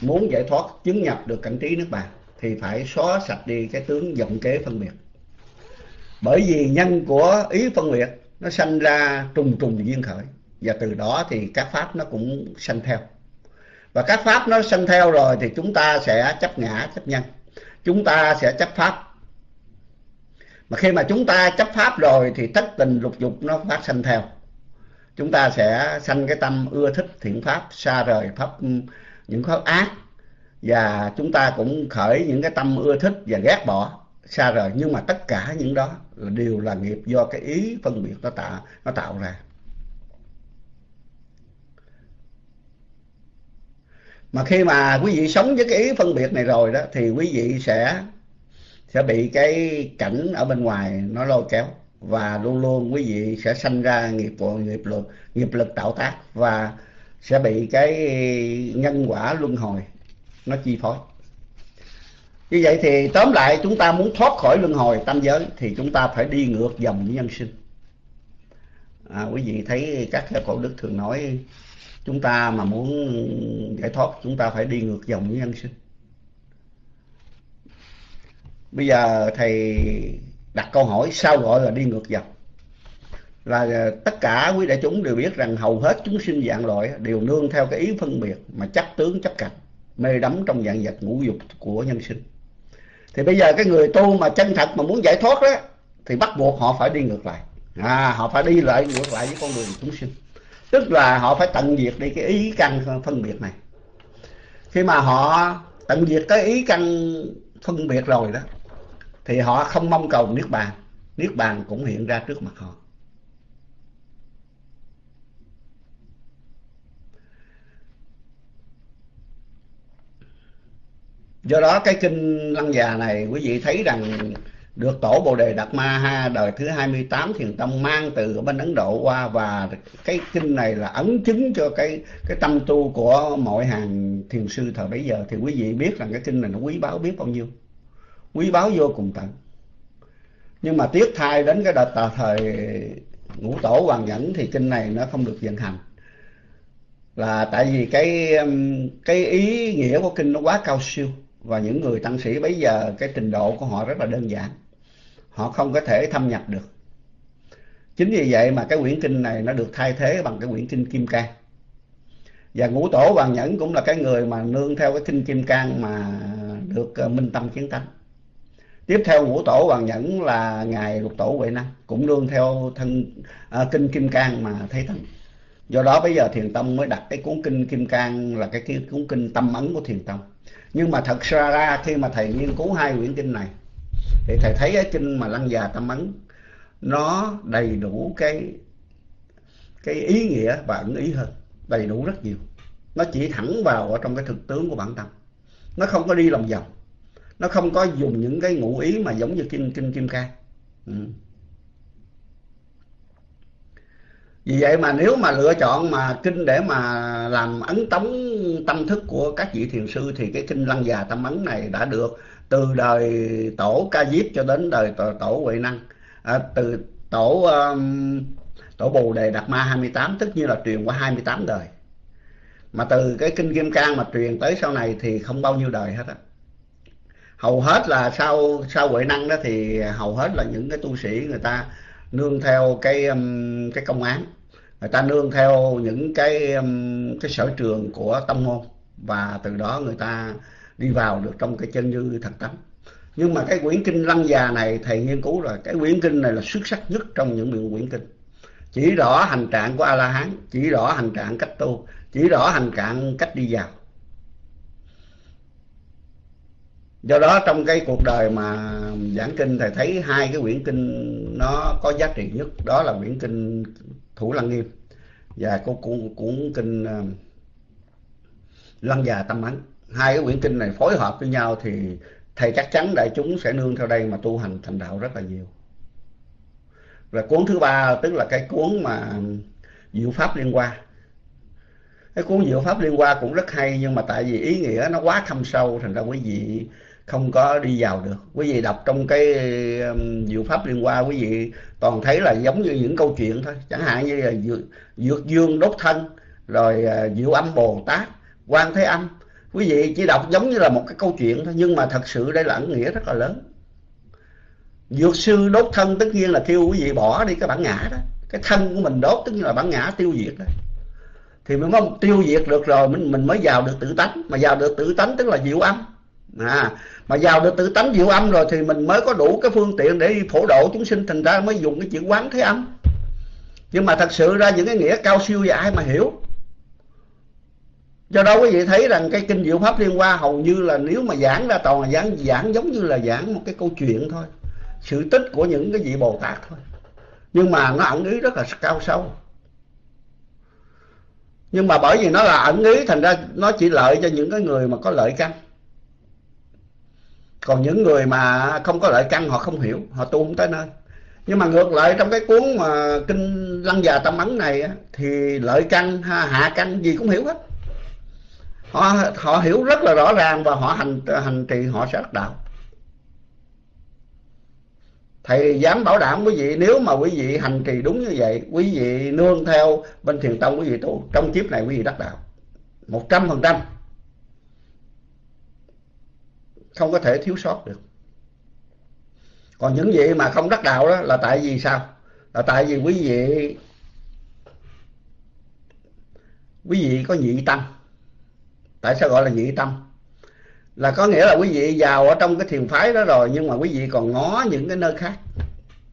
muốn giải thoát, chứng nhập được cảnh trí nước bạn thì phải xóa sạch đi cái tướng vọng kế phân biệt. Bởi vì nhân của ý phân biệt nó sanh ra trùng trùng duyên khởi, và từ đó thì các pháp nó cũng sanh theo và các pháp nó sanh theo rồi thì chúng ta sẽ chấp ngã, chấp nhân. Chúng ta sẽ chấp pháp. Mà khi mà chúng ta chấp pháp rồi thì thất tình lục dục nó phát sanh theo. Chúng ta sẽ sanh cái tâm ưa thích thiện pháp, xa rời pháp, những pháp ác. Và chúng ta cũng khởi những cái tâm ưa thích và ghét bỏ, xa rời. Nhưng mà tất cả những đó đều là nghiệp do cái ý phân biệt nó tạo nó tạo ra. Mà khi mà quý vị sống với cái ý phân biệt này rồi đó thì quý vị sẽ sẽ bị cái cảnh ở bên ngoài nó lôi kéo. Và luôn luôn quý vị sẽ sanh ra nghiệp nghiệp lực nghiệp lực tạo tác và sẽ bị cái nhân quả luân hồi nó chi phối. Như vậy thì tóm lại chúng ta muốn thoát khỏi luân hồi tam giới thì chúng ta phải đi ngược dòng nhân sinh. À, quý vị thấy các cổ đức thường nói chúng ta mà muốn giải thoát chúng ta phải đi ngược dòng với nhân sinh. Bây giờ thầy đặt câu hỏi sao gọi là đi ngược dòng? Là à, tất cả quý đại chúng đều biết rằng hầu hết chúng sinh dạng loại đều nương theo cái ý phân biệt mà chấp tướng chấp cảnh mê đắm trong dạng vật ngũ dục của nhân sinh. Thì bây giờ cái người tu mà chân thật mà muốn giải thoát đó thì bắt buộc họ phải đi ngược lại. À, họ phải đi lại ngược lại với con đường chúng sinh tức là họ phải tận diệt đi cái ý căn phân biệt này. Khi mà họ tận diệt cái ý căn phân biệt rồi đó, thì họ không mong cầu niết bàn. Niết bàn cũng hiện ra trước mặt họ. Do đó cái kinh lăng già này, quý vị thấy rằng được tổ bồ đề đạt ma ha, đời thứ 28 thiền tông mang từ ở bên ấn độ qua và cái kinh này là ấn chứng cho cái cái tâm tu của mọi hàng thiền sư thời bấy giờ. Thì quý vị biết rằng cái kinh này nó quý báu biết bao nhiêu? Quý báu vô cùng tận. Nhưng mà tiếc thay đến cái đợt thời ngũ tổ hoàng nhẫn thì kinh này nó không được vận hành. Là tại vì cái um, cái ý nghĩa của kinh nó quá cao siêu. Và những người tăng sĩ bấy giờ, cái trình độ của họ rất là đơn giản họ không có thể thâm nhập được. Chính vì vậy mà cái quyển kinh này nó được thay thế bằng cái quyển kinh kim cang. Và ngũ tổ hoàng nhẫn cũng là cái người mà nương theo cái kinh kim cang mà được ờ, minh tâm kiến tánh. Tiếp theo ngũ tổ hoàng nhẫn là ngài lục tổ huệ năng cũng nương theo thân à, kinh kim cang mà thấy thân. Do đó bây giờ thiền tông mới đặt cái cuốn kinh kim cang là cái cuốn kinh tâm ấn của thiền tông. Nhưng mà thật ra khi mà thầy nghiên cứu hai quyển kinh này thì thầy thấy cái kinh mà lăng già tâm ấn, nó đầy đủ cái cái ý nghĩa và ẩn ý hơn, đầy đủ rất nhiều. Nó chỉ thẳng vào ở trong cái thực tướng của bản tâm nó không có đi lòng vòng. Nó không có dùng những cái ngụ ý mà giống như kinh kinh kim cang. Ừ. vì vậy mà nếu mà lựa chọn mà kinh để mà làm ấn tống tâm thức của các vị thiền sư thì cái kinh lăng già tâm ấn này đã được từ đời tổ ca diếp cho đến đời tổ, tổ huệ năng. À, từ tổ um, tổ bồ đề đạt ma 28 tức như là truyền qua 28 đời. Mà từ cái kinh kim cang mà truyền tới sau này thì không bao nhiêu đời hết á. Hầu hết là sau sau huệ năng đó thì hầu hết là những cái tu sĩ người ta nương theo cái um, cái công án. Người ta nương theo những cái um, cái sở trường của tâm môn. Và từ đó người ta đi vào được trong cái chân như thằng tánh nhưng mà cái quyển kinh lăng già này thầy nghiên cứu rồi cái quyển kinh này là xuất sắc nhất trong những quyển kinh. Chỉ rõ hành trạng của a la hán chỉ rõ hành trạng cách tu chỉ rõ hành trạng cách đi vào. Do đó trong cái cuộc đời mà giảng kinh thầy thấy hai cái quyển kinh nó có giá trị nhất. Đó là quyển kinh thủ lăng nghiêm và cuốn, cuốn kinh à, lăng già tâm ấn hai cái quyển kinh này phối hợp với nhau thì thầy chắc chắn đại chúng sẽ nương theo đây mà tu hành thành đạo rất là nhiều. Và cuốn thứ ba tức là cái cuốn mà diệu pháp liên hoa. Cái cuốn diệu pháp liên hoa cũng rất hay nhưng mà tại vì ý nghĩa nó quá thâm sâu thành ra quý vị không có đi vào được. Quý vị đọc trong cái um, diệu pháp liên hoa quý vị toàn thấy là giống như những câu chuyện thôi. Chẳng hạn như là dược, dược dương đốt thân rồi à, diệu âm bồ tát quan thế âm quý vị chỉ đọc giống như là một cái câu chuyện thôi, nhưng mà thật sự đây là ẩn nghĩa rất là lớn. Dược sư đốt thân tất nhiên là kêu quý vị bỏ đi cái bản ngã đó. Cái thân của mình đốt tất nhiên là bản ngã tiêu diệt đó. Thì mới mong tiêu diệt được rồi, mình mình mới vào được tự tánh. Mà vào được tự tánh tức là diệu âm. À mà vào được tự tánh diệu âm rồi thì mình mới có đủ cái phương tiện để phổ độ chúng sinh, thành ra mới dùng cái chữ quán thế âm. Nhưng mà thật sự ra những cái nghĩa cao siêu và ai mà hiểu? Do đó quý vị thấy rằng cái kinh diệu pháp liên hoa hầu như là nếu mà giảng ra toàn là giảng giảng giống như là giảng một cái câu chuyện thôi. Sự tích của những cái vị bồ tát thôi. Nhưng mà nó ẩn ý rất là cao sâu. Nhưng mà bởi vì nó là ẩn ý, thành ra nó chỉ lợi cho những cái người mà có lợi căn. Còn những người mà không có lợi căn, họ không hiểu, họ tu không tới nơi. Nhưng mà ngược lại trong cái cuốn mà kinh lăng già tâm ấn này thì lợi căn hạ căn gì cũng hiểu hết họ họ hiểu rất là rõ ràng và họ hành hành trì họ sẽ đắc đạo. Thầy dám bảo đảm quý vị, nếu mà quý vị hành trì đúng như vậy, quý vị nương theo bên thiền tông, quý vị tu, trong kiếp này quý vị đắc đạo. Một trăm phần trăm. Không có thể thiếu sót được. Còn những vị mà không đắc đạo đó, là tại vì sao? Là tại vì quý vị quý vị có nhị tâm tại sao gọi là nhị tâm? Là có nghĩa là quý vị vào ở trong cái thiền phái đó rồi, nhưng mà quý vị còn ngó những cái nơi khác.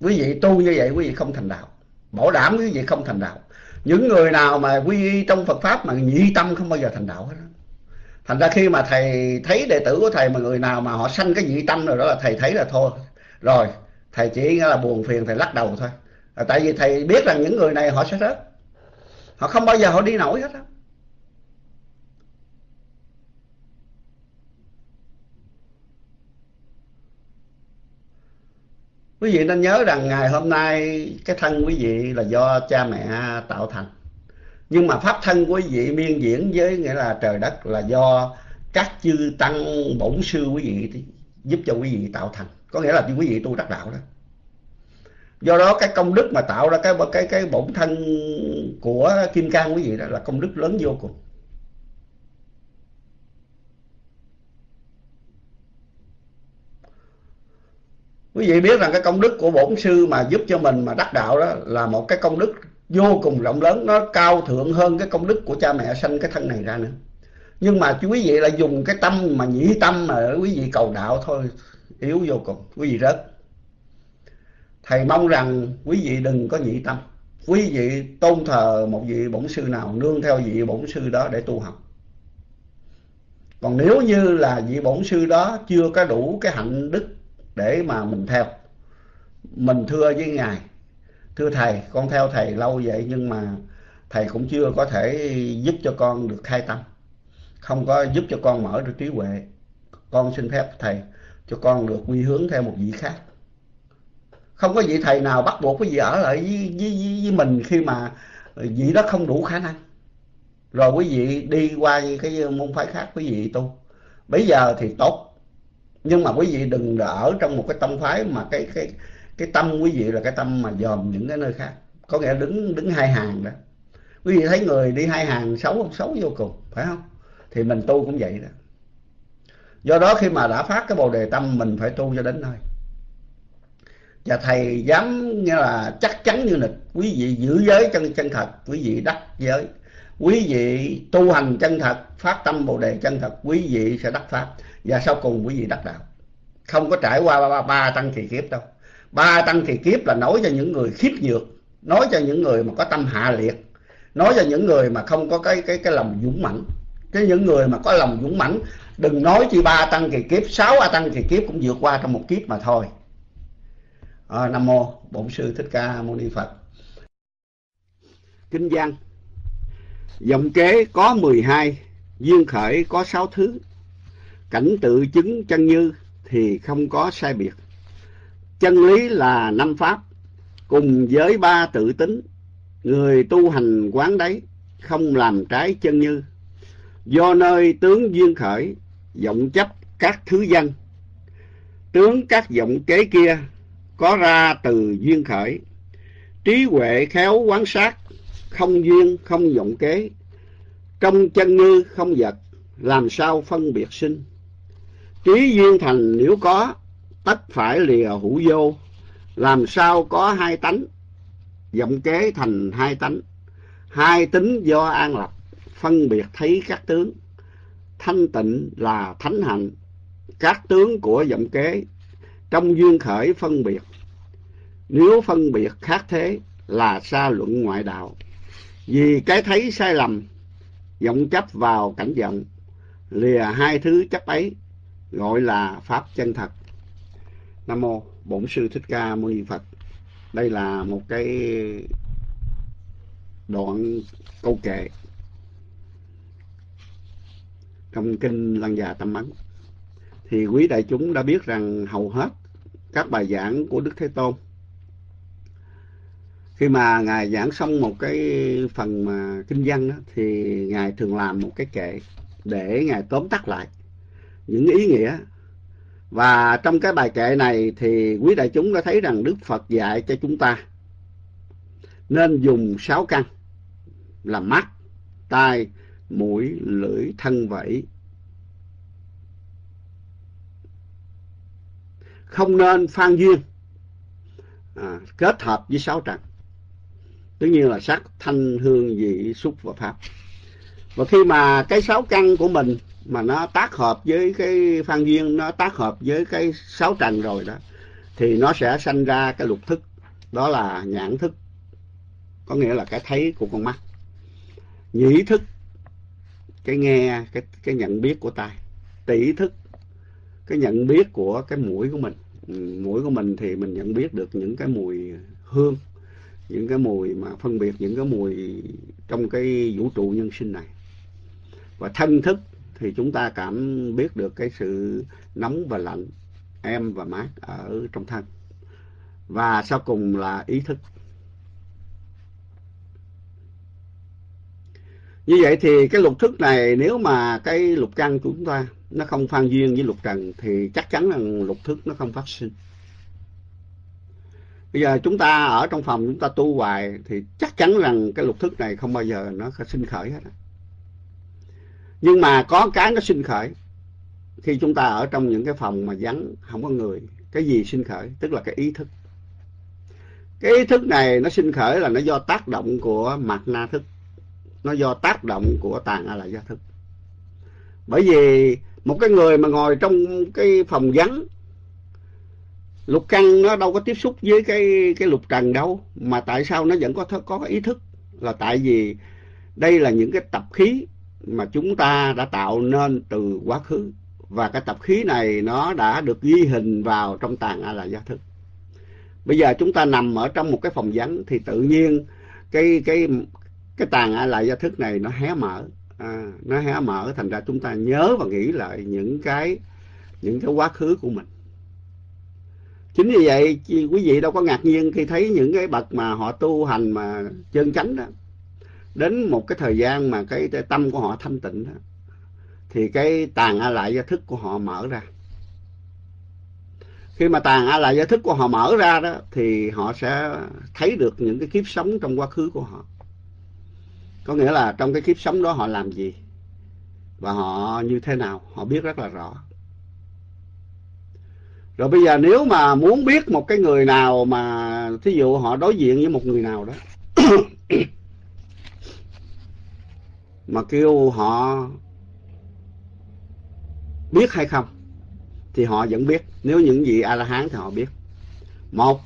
Quý vị tu như vậy, quý vị không thành đạo. Bảo đảm quý vị không thành đạo. Những người nào mà quy y trong Phật pháp mà nhị tâm không bao giờ thành đạo hết thành ra khi mà thầy thấy đệ tử của thầy mà người nào mà họ sanh cái nhị tâm rồi đó là thầy thấy là thôi. Rồi, thầy chỉ là buồn phiền, thầy lắc đầu thôi. Tại vì thầy biết rằng những người này họ sẽ rớt. Họ không bao giờ họ đi nổi hết á. Quý vị nên nhớ rằng ngày hôm nay cái thân quý vị là do cha mẹ tạo thành. Nhưng mà pháp thân quý vị miên diễn với nghĩa là trời đất là do các chư tăng bổn sư quý vị giúp cho quý vị tạo thành. Có nghĩa là quý vị tu đắc đạo đó. Do đó cái công đức mà tạo ra cái cái cái bổn thân của kim cang quý vị đó là công đức lớn vô cùng. Quý vị biết rằng cái công đức của bổn sư mà giúp cho mình mà đắc đạo đó là một cái công đức vô cùng rộng lớn, nó cao thượng hơn cái công đức của cha mẹ sanh cái thân này ra nữa. Nhưng mà quý vị lại dùng cái tâm mà nhĩ tâm mà quý vị cầu đạo thôi, yếu vô cùng, quý vị rớt. Thầy mong rằng quý vị đừng có nhị tâm. Quý vị tôn thờ một vị bổn sư nào, nương theo vị bổn sư đó để tu học. Còn nếu như là vị bổn sư đó chưa có đủ cái hạnh đức để mà mình theo. Mình thưa với ngài thưa thầy con theo thầy lâu vậy nhưng mà thầy cũng chưa có thể giúp cho con được khai tâm. Không có giúp cho con mở được trí huệ. Con xin phép thầy cho con được quy hướng theo một vị khác. Không có vị thầy nào bắt buộc cái gì ở lại với, với, với mình khi mà vị đó không đủ khả năng. Rồi quý vị đi qua cái môn phái khác quý vị tu. Bây giờ thì tốt nhưng mà quý vị đừng ở trong một cái tông phái mà cái cái cái tâm quý vị là cái tâm mà dòm những cái nơi khác. Có nghĩa đứng đứng hai hàng đó. Quý vị thấy người đi hai hàng, xấu không xấu vô cùng, phải không? Thì mình tu cũng vậy đó. Do đó khi mà đã phát cái bồ đề tâm, mình phải tu cho đến nơi. Và thầy dám nghĩa là chắc chắn như nịch, quý vị giữ giới chân chân thật, quý vị đắc giới. Quý vị tu hành chân thật, phát tâm bồ đề chân thật, quý vị sẽ đắc pháp và sau cùng quý vị đắc đạo không có trải qua ba, ba, ba tăng kỳ kiếp đâu. Ba tăng kỳ kiếp là nói cho những người khiếp nhược nói cho những người mà có tâm hạ liệt nói cho những người mà không có cái cái cái lòng dũng mãnh. Cái những người mà có lòng dũng mãnh đừng nói chi ba tăng kỳ kiếp sáu a tăng kỳ kiếp cũng vượt qua trong một kiếp mà thôi. À, nam mô bổn sư thích ca mâu ni phật. Kinh văn. Dòng kế có mười hai duyên khởi có sáu thứ cảnh tự chứng chân như thì không có sai biệt. Chân lý là năm pháp, cùng với ba tự tính. Người tu hành quán đấy không làm trái chân như. Do nơi tướng duyên khởi, vọng chấp các thứ dân. Tướng các vọng kế kia có ra từ duyên khởi. Trí huệ khéo quán sát, không duyên, không vọng kế. Trong chân như, không vật, làm sao phân biệt sinh? Trí duyên thành nếu có, tất phải lìa hữu vô. Làm sao có hai tánh? Vọng kế thành hai tánh. Hai tính do an lập, phân biệt thấy các tướng. Thanh tịnh là thánh hạnh. Các tướng của vọng kế, trong duyên khởi phân biệt. Nếu phân biệt khác thế, là xa luận ngoại đạo. Vì cái thấy sai lầm vọng chấp vào cảnh vọng lìa hai thứ chấp ấy gọi là pháp chân thật. Nam mô bổn sư thích ca mâu ni phật. Đây là một cái đoạn câu kệ trong kinh lăng già tâm ấn. Thì quý đại chúng đã biết rằng hầu hết các bài giảng của đức thế tôn khi mà ngài giảng xong một cái phần mà kinh văn đó, thì ngài thường làm một cái kệ để ngài tóm tắt lại những ý nghĩa. Và trong cái bài kệ này thì quý đại chúng đã thấy rằng đức phật dạy cho chúng ta nên dùng sáu căn là mắt tai mũi lưỡi thân và ý không nên phan duyên à, kết hợp với sáu trần tất nhiên là sắc thanh hương vị xúc và pháp. Và khi mà cái sáu căn của mình mà nó tác hợp với cái phan duyên, nó tác hợp với cái sáu trần rồi đó, thì nó sẽ sanh ra cái lục thức. Đó là nhãn thức. Có nghĩa là cái thấy của con mắt. Nhĩ thức, cái nghe, cái cái nhận biết của tai. Tỷ thức, cái nhận biết của cái mũi của mình. Ừ, mũi của mình thì mình nhận biết được những cái mùi hương, những cái mùi mà phân biệt những cái mùi trong cái vũ trụ nhân sinh này. Và thân thức thì chúng ta cảm biết được cái sự nóng và lạnh, em và mát ở trong thân. Và sau cùng là ý thức. Như vậy thì cái lục thức này, nếu mà cái lục căn của chúng ta nó không phan duyên với lục trần, thì chắc chắn là lục thức nó không phát sinh. Bây giờ chúng ta ở trong phòng chúng ta tu hoài, thì chắc chắn rằng cái lục thức này không bao giờ nó sinh khởi hết nhưng mà có cái nó sinh khởi. Khi chúng ta ở trong những cái phòng mà vắng, không có người, cái gì sinh khởi? Tức là cái ý thức. Cái ý thức này nó sinh khởi là nó do tác động của mặt na thức. Nó do tác động của tàn a la gia thức. Bởi vì một cái người mà ngồi trong cái phòng vắng, lục căn nó đâu có tiếp xúc với cái cái lục trần đâu, mà tại sao nó vẫn có có ý thức? Là tại vì đây là những cái tập khí mà chúng ta đã tạo nên từ quá khứ. Và cái tập khí này nó đã được ghi hình vào trong tàng a la gia thức bây giờ chúng ta nằm ở trong một cái phòng vắng thì tự nhiên cái cái cái tàng a la gia thức này nó hé mở. À, nó hé mở thành ra chúng ta nhớ và nghĩ lại những cái những cái quá khứ của mình. Chính vì vậy quý vị đâu có ngạc nhiên khi thấy những cái bậc mà họ tu hành mà chân chánh đó đến một cái thời gian mà cái, cái tâm của họ thanh tịnh đó, thì cái tàn a lại do thức của họ mở ra. Khi mà tàn a lại do thức của họ mở ra đó thì họ sẽ thấy được những cái kiếp sống trong quá khứ của họ. Có nghĩa là trong cái kiếp sống đó họ làm gì? Và họ như thế nào? Họ biết rất là rõ. Rồi bây giờ nếu mà muốn biết một cái người nào mà thí dụ họ đối diện với một người nào đó mà kêu họ biết hay không thì họ vẫn biết. Nếu những gì a la hán thì họ biết. Một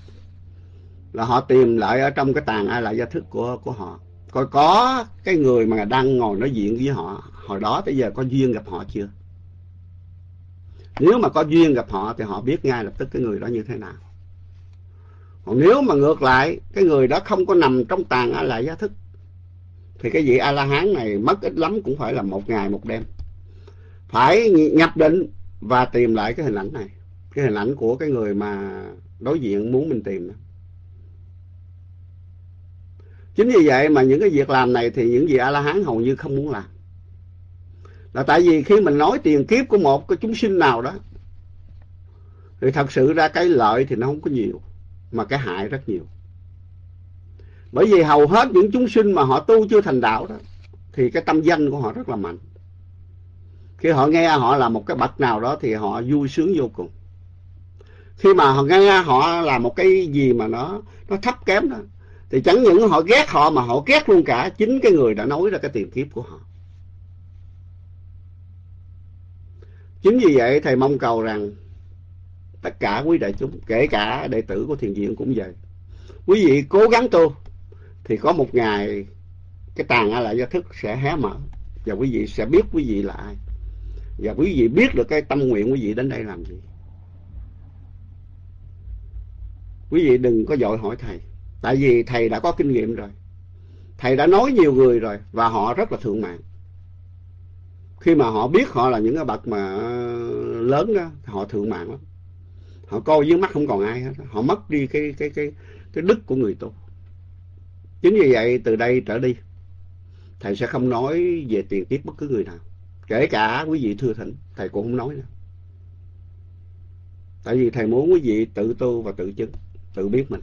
là họ tìm lại ở trong cái tàn a la gia thức của của họ. Coi có cái người mà đang ngồi nói chuyện với họ hồi đó tới giờ có duyên gặp họ chưa? Nếu mà có duyên gặp họ thì họ biết ngay lập tức cái người đó như thế nào. Còn nếu mà ngược lại, cái người đó không có nằm trong tàn a la gia thức thì cái vị a la hán này mất ít lắm cũng phải là một ngày một đêm. Phải nhập định và tìm lại cái hình ảnh này. Cái hình ảnh của cái người mà đối diện muốn mình tìm đó. chính vì vậy mà những cái việc làm này thì những vị a la hán hầu như không muốn làm. Là tại vì khi mình nói tiền kiếp của một cái chúng sinh nào đó, thì thật sự ra cái lợi thì nó không có nhiều, mà cái hại rất nhiều bởi vì hầu hết những chúng sinh mà họ tu chưa thành đạo đó, thì cái tâm danh của họ rất là mạnh. Khi họ nghe họ là một cái bậc nào đó thì họ vui sướng vô cùng. Khi mà họ nghe họ là một cái gì mà nó nó thấp kém đó, thì chẳng những họ ghét họ mà họ ghét luôn cả chính cái người đã nói ra cái tiền kiếp của họ. Chính vì vậy thầy mong cầu rằng tất cả quý đại chúng, kể cả đệ tử của thiền viện cũng vậy, quý vị cố gắng tu thì có một ngày, cái tàn a lại do thức sẽ hé mở, và quý vị sẽ biết quý vị là ai. Và quý vị biết được cái tâm nguyện quý vị đến đây làm gì. Quý vị đừng có dội hỏi thầy, tại vì thầy đã có kinh nghiệm rồi. Thầy đã nói nhiều người rồi, và họ rất là thượng mạng. Khi mà họ biết họ là những cái bậc mà ờ, lớn đó họ thượng mạng lắm. Họ coi dưới mắt không còn ai hết. Họ mất đi cái cái cái cái đức của người tu chính vì vậy, từ đây trở đi, thầy sẽ không nói về tiền kiếp bất cứ người nào. Kể cả quý vị thưa thỉnh, thầy cũng không nói nữa. Tại vì thầy muốn quý vị tự tu và tự chứng, tự biết mình.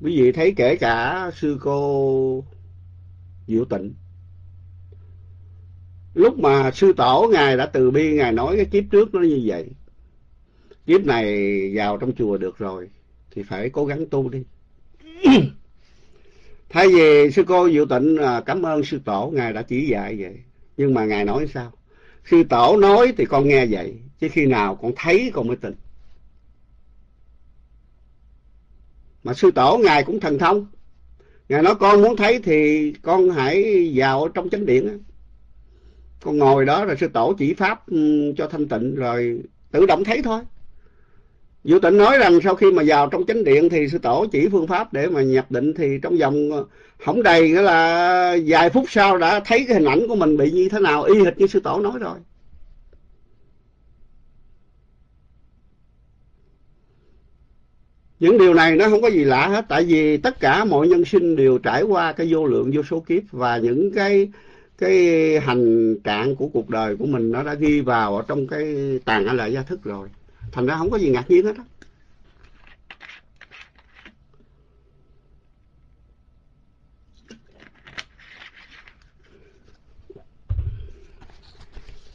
Quý vị thấy kể cả sư cô diệu tịnh, lúc mà sư tổ ngài đã từ bi, ngài nói cái kiếp trước nó như vậy. Kiếp này vào trong chùa được rồi thì phải cố gắng tu đi. (coughs) Thay vì sư cô diệu tịnh à, cảm ơn sư tổ, ngài đã chỉ dạy vậy. Nhưng mà ngài nói sao? Sư tổ nói thì con nghe vậy, chứ khi nào con thấy con mới tin. Mà sư tổ ngài cũng thần thông. Ngài nói con muốn thấy thì con hãy vào trong chánh điện con ngồi đó rồi sư tổ chỉ pháp ừ, cho thanh tịnh rồi tự động thấy thôi. Diệu Tịnh nói rằng sau khi mà vào trong chánh điện thì sư tổ chỉ phương pháp để mà nhập định thì trong vòng ờ, không đầy nghĩa là vài phút sau đã thấy cái hình ảnh của mình bị như thế nào, y hệt như sư tổ nói rồi. Những điều này nó không có gì lạ hết, tại vì tất cả mọi nhân sinh đều trải qua cái vô lượng, vô số kiếp và những cái cái hành trạng của cuộc đời của mình nó đã ghi vào ở trong cái tàn ở lại gia thức rồi thành ra không có gì ngạc nhiên hết á.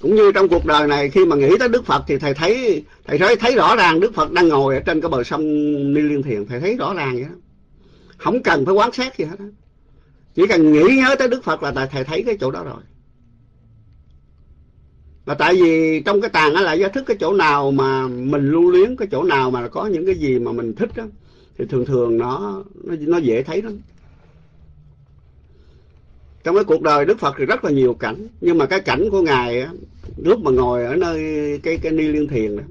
Cũng như trong cuộc đời này, khi mà nghĩ tới Đức Phật thì thầy thấy thầy thấy thấy rõ ràng Đức Phật đang ngồi ở trên cái bờ sông Ni Liên Thiền. Thầy thấy rõ ràng vậy đó. Không cần phải quán xét gì hết đó. chỉ cần nghĩ nhớ tới Đức Phật là thầy thấy cái chỗ đó rồi là tại vì trong cái tàn á là do thức cái chỗ nào mà mình lưu luyến cái chỗ nào mà có những cái gì mà mình thích đó thì thường thường nó nó, nó dễ thấy lắm. Trong cái cuộc đời Đức Phật thì rất là nhiều cảnh nhưng mà cái cảnh của ngài á, lúc mà ngồi ở nơi cái cái ni liên thiền đó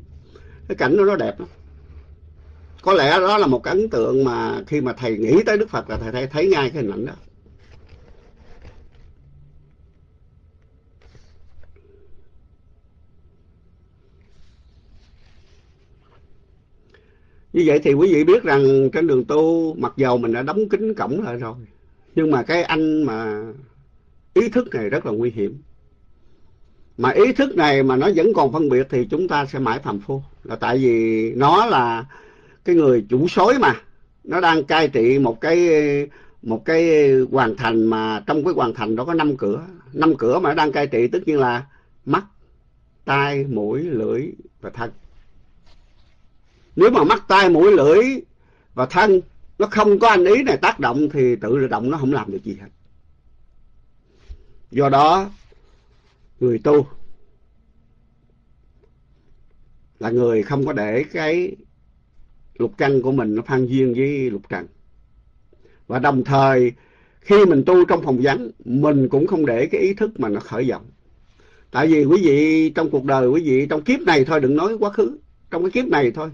cái cảnh đó nó đẹp lắm. Có lẽ đó là một cái ấn tượng mà khi mà thầy nghĩ tới Đức Phật là thầy thấy, thấy ngay cái hình ảnh đó. Như vậy thì quý vị biết rằng trên đường tu, mặc dầu mình đã đóng kín cổng lại rồi, nhưng mà cái anh mà ý thức này rất là nguy hiểm. Mà ý thức này mà nó vẫn còn phân biệt thì chúng ta sẽ mãi phàm phu. Là tại vì nó là cái người chủ sói mà. Nó đang cai trị một cái một cái hoàn thành mà trong cái hoàn thành đó có năm cửa. Năm cửa mà nó đang cai trị tất nhiên là mắt, tai, mũi, lưỡi và thân nếu mà mắt tai mũi lưỡi và thân nó không có anh ý này tác động thì tự động nó không làm được gì hết. Do đó, người tu là người không có để cái lục căn của mình nó phan duyên với lục trần. Và đồng thời, khi mình tu trong phòng vắng, mình cũng không để cái ý thức mà nó khởi vọng. Tại vì quý vị trong cuộc đời, quý vị trong kiếp này thôi, đừng nói quá khứ, trong cái kiếp này thôi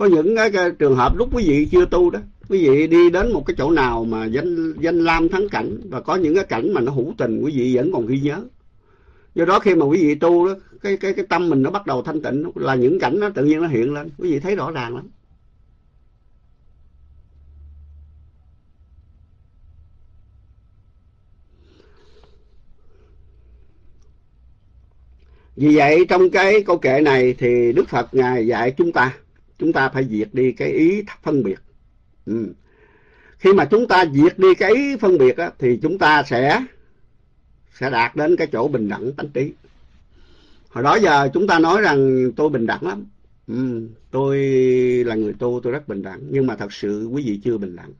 có những cái, cái trường hợp lúc quý vị chưa tu đó quý vị đi đến một cái chỗ nào mà danh danh lam thắng cảnh và có những cái cảnh mà nó hữu tình quý vị vẫn còn ghi nhớ. Do đó khi mà quý vị tu đó cái cái cái tâm mình nó bắt đầu thanh tịnh là những cảnh nó tự nhiên nó hiện lên. Quý vị thấy rõ ràng lắm. Vì vậy trong cái câu kệ này thì đức phật ngài dạy chúng ta chúng ta phải diệt đi cái ý phân biệt. Ừ. khi mà chúng ta diệt đi cái ý phân biệt á, thì chúng ta sẽ sẽ đạt đến cái chỗ bình đẳng tánh trí. Hồi đó giờ chúng ta nói rằng tôi bình đẳng lắm. Ừ, tôi là người tu tôi rất bình đẳng. Nhưng mà thật sự quý vị chưa bình đẳng.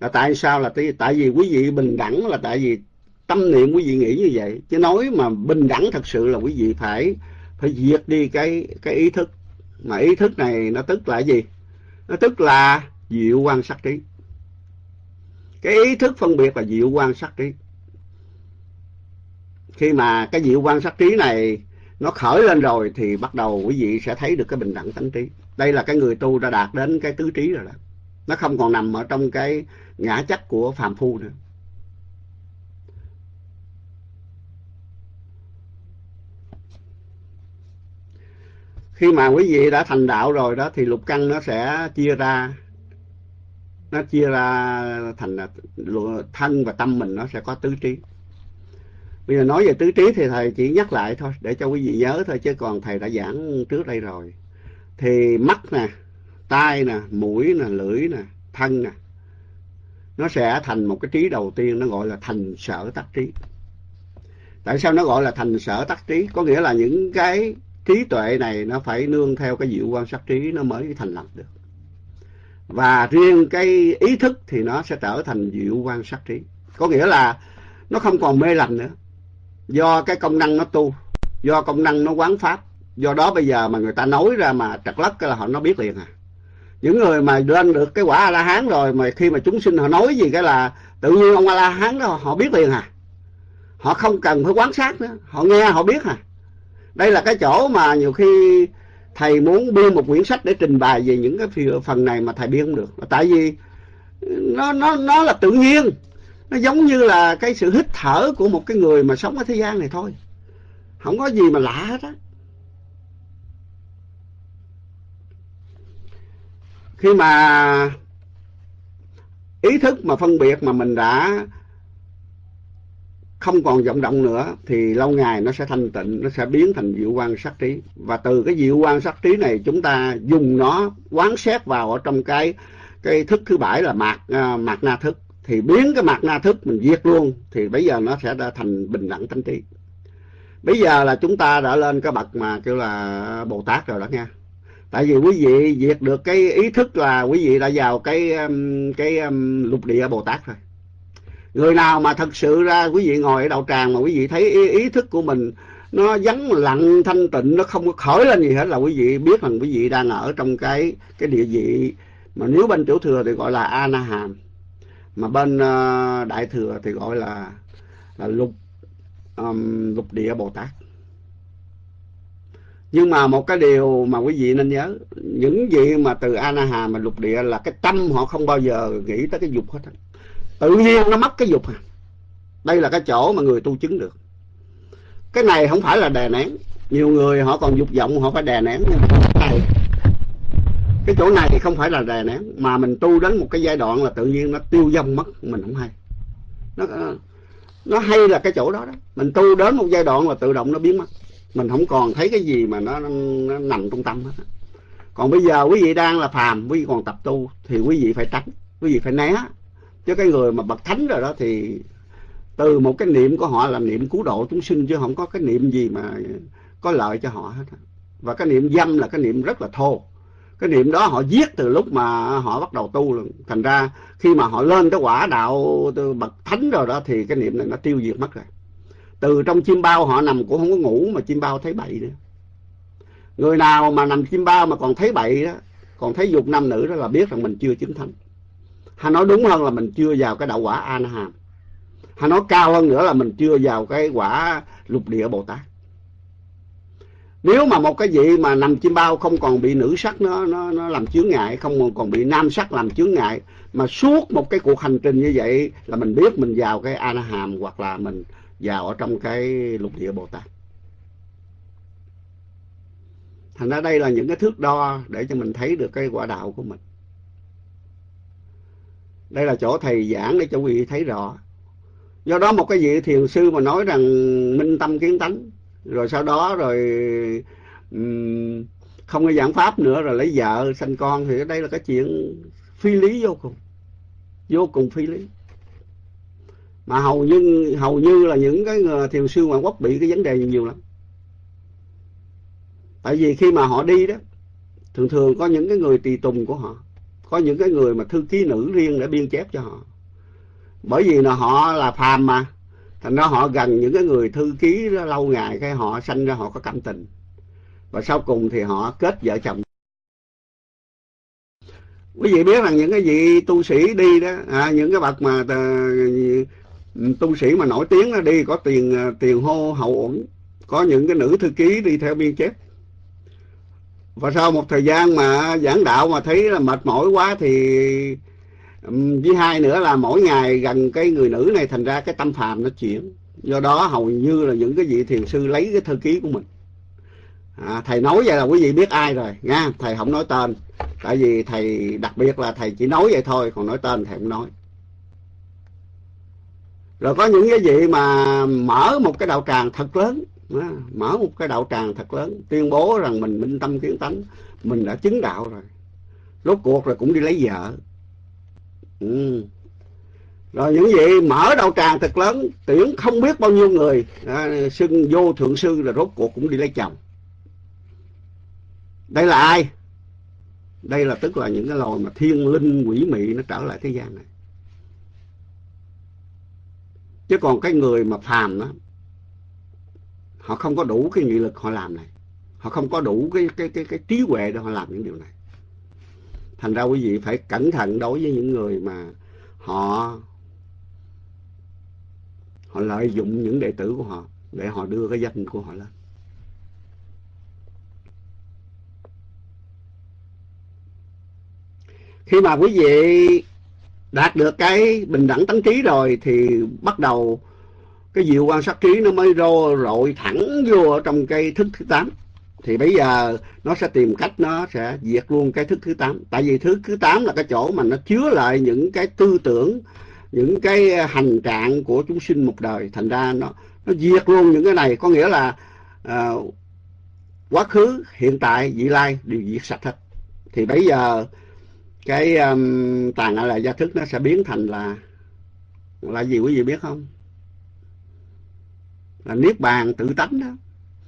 Là tại sao là tại vì quý vị bình đẳng là tại vì tâm niệm quý vị nghĩ như vậy. Chứ nói mà bình đẳng thật sự là quý vị phải phải diệt đi cái cái ý thức mà ý thức này nó tức là gì? Nó tức là diệu quan sát trí. Cái ý thức phân biệt là diệu quan sát trí. Khi mà cái diệu quan sát trí này nó khởi lên rồi thì bắt đầu quý vị sẽ thấy được cái bình đẳng tánh trí. Đây là cái người tu đã đạt đến cái tứ trí rồi đó. Nó không còn nằm ở trong cái ngã chấp của phàm phu nữa. Khi mà quý vị đã thành đạo rồi đó, thì lục căn nó sẽ chia ra. Nó chia ra thành thân và tâm mình nó sẽ có tứ trí. Bây giờ nói về tứ trí thì thầy chỉ nhắc lại thôi, để cho quý vị nhớ thôi, chứ còn thầy đã giảng trước đây rồi. Thì mắt nè, tai nè, mũi nè, lưỡi nè, thân nè, nó sẽ thành một cái trí đầu tiên, nó gọi là thành sở tắc trí. Tại sao nó gọi là thành sở tắc trí? Có nghĩa là những cái trí tuệ này nó phải nương theo cái diệu quan sát trí, nó mới thành lập được. Và riêng cái ý thức thì nó sẽ trở thành diệu quan sát trí. Có nghĩa là nó không còn mê lầm nữa. Do cái công năng nó tu, do công năng nó quán pháp, do đó bây giờ mà người ta nói ra mà trật lất là họ nó biết liền à. Những người mà lên được cái quả a la hán rồi mà khi mà chúng sinh họ nói gì cái là tự nhiên ông a la hán đó họ biết liền à. Họ không cần phải quán sát nữa, họ nghe họ biết à đây là cái chỗ mà nhiều khi thầy muốn biên một quyển sách để trình bày về những cái phần này mà thầy biên không được. Tại vì nó nó nó là tự nhiên. Nó giống như là cái sự hít thở của một cái người mà sống ở thế gian này thôi. Không có gì mà lạ hết á. Khi mà ý thức mà phân biệt mà mình đã không còn vọng động nữa thì lâu ngày nó sẽ thanh tịnh nó sẽ biến thành diệu quan sắc trí. Và từ cái diệu quan sắc trí này chúng ta dùng nó quán xét vào ở trong cái cái thức thứ bảy là mạt uh, mạt na thức. Thì biến cái mạt na thức mình diệt luôn thì bây giờ nó sẽ đã thành bình đẳng tánh trí bây giờ là chúng ta đã lên cái bậc mà kêu là bồ tát rồi đó nha. Tại vì quý vị diệt được cái ý thức là quý vị đã vào cái cái um, lục địa bồ tát rồi người nào mà thật sự ra quý vị ngồi ở đạo tràng mà quý vị thấy ý, ý thức của mình nó vắng lặng thanh tịnh nó không có khởi lên gì hết là quý vị biết rằng quý vị đang ở trong cái cái địa vị mà nếu bên tiểu thừa thì gọi là a hàm mà bên uh, đại thừa thì gọi là là lục um, lục địa bồ tát nhưng mà một cái điều mà quý vị nên nhớ những gì mà từ a hàm mà lục địa là cái tâm họ không bao giờ nghĩ tới cái dục hết tự nhiên nó mất cái dục à. Đây là cái chỗ mà người tu chứng được. Cái này không phải là đè nén. Nhiều người họ còn dục vọng họ phải đè nén nhưng mà cái này cái chỗ này thì không phải là đè nén mà mình tu đến một cái giai đoạn là tự nhiên nó tiêu vong mất mình không hay. Nó nó hay là cái chỗ đó đó. Mình tu đến một giai đoạn là tự động nó biến mất. Mình không còn thấy cái gì mà nó, nó nằm trong tâm hết còn bây giờ quý vị đang là phàm quý vị còn tập tu thì quý vị phải tránh quý vị phải né chứ cái người mà bậc thánh rồi đó thì từ một cái niệm của họ là niệm cứu độ chúng sinh, chứ không có cái niệm gì mà có lợi cho họ hết. Và cái niệm dâm là cái niệm rất là thô. Cái niệm đó họ giết từ lúc mà họ bắt đầu tu luôn. Thành ra khi mà họ lên tới quả đạo bậc thánh rồi đó thì cái niệm này nó tiêu diệt mất rồi. Từ trong chim bao họ nằm cũng không có ngủ mà chim bao thấy bậy nữa. Người nào mà nằm chim bao mà còn thấy bậy đó, còn thấy dục nam nữ đó là biết rằng mình chưa chứng thánh hay nói đúng hơn là mình chưa vào cái đạo quả a hàm hay nói cao hơn nữa là mình chưa vào cái quả lục địa bồ tát. Nếu mà một cái vị mà nằm chim bao không còn bị nữ sắc nó nó nó làm chướng ngại, không còn bị nam sắc làm chướng ngại, mà suốt một cái cuộc hành trình như vậy là mình biết mình vào cái a hàm hoặc là mình vào ở trong cái lục địa bồ tát. Thành ra đây là những cái thước đo để cho mình thấy được cái quả đạo của mình đây là chỗ thầy giảng để cho quý vị thấy rõ. Do đó một cái vị thiền sư mà nói rằng minh tâm kiến tánh rồi sau đó rồi um, không có giảng pháp nữa rồi lấy vợ sanh con thì đây là cái chuyện phi lý vô cùng vô cùng phi lý. Mà hầu như hầu như là những cái thiền sư ngoại quốc bị cái vấn đề nhiều lắm. Tại vì khi mà họ đi đó thường thường có những cái người tùy tùng của họ có những cái người mà thư ký nữ riêng để biên chép cho họ. Bởi vì là họ là phàm mà. Thành ra họ gần những cái người thư ký đó lâu ngày cái họ sanh ra họ có cảm tình. Và sau cùng thì họ kết vợ chồng. Quý vị biết rằng những cái vị tu sĩ đi đó à, những cái bậc mà à, tu sĩ mà nổi tiếng đó đi có tiền à, tiền hô hậu uẩn. Có những cái nữ thư ký đi theo biên chép và sau một thời gian mà giảng đạo mà thấy là mệt mỏi quá thì với hai nữa là mỗi ngày gần cái người nữ này thành ra cái tâm phàm nó chuyển. Do đó hầu như là những cái vị thiền sư lấy cái thư ký của mình. À, thầy nói vậy là quý vị biết ai rồi nha. Thầy không nói tên. Tại vì thầy đặc biệt là thầy chỉ nói vậy thôi còn nói tên thầy không nói. Rồi có những cái vị mà mở một cái đạo tràng thật lớn mở một cái đạo tràng thật lớn tuyên bố rằng mình minh tâm kiến tánh mình đã chứng đạo rồi. Rốt cuộc rồi cũng đi lấy vợ. Ừ. rồi những vị mở đạo tràng thật lớn tuyển không biết bao nhiêu người à, xưng vô thượng sư rồi rốt cuộc cũng đi lấy chồng. Đây là ai? Đây là tức là những cái loài mà thiên linh quỷ mị nó trở lại thế gian này. Chứ còn cái người mà phàm đó họ không có đủ cái nghị lực họ làm này. Họ không có đủ cái cái cái cái trí huệ để họ làm những điều này. Thành ra quý vị phải cẩn thận đối với những người mà họ họ lợi dụng những đệ tử của họ để họ đưa cái danh của họ lên. Khi mà quý vị đạt được cái bình đẳng tánh trí rồi thì bắt đầu cái diệu quan sát trí nó mới rô rội thẳng vô ở trong cái thức thứ tám. Thì bây giờ nó sẽ tìm cách nó sẽ diệt luôn cái thức thứ tám. Tại vì thức thứ tám là cái chỗ mà nó chứa lại những cái tư tưởng những cái hành trạng của chúng sinh một đời. Thành ra nó nó diệt luôn những cái này. Có nghĩa là uh, quá khứ hiện tại vị lai đều diệt sạch hết. Thì bây giờ cái um, tàn ở lại gia thức nó sẽ biến thành là là gì quý vị biết không? Là niết bàn tự tánh đó.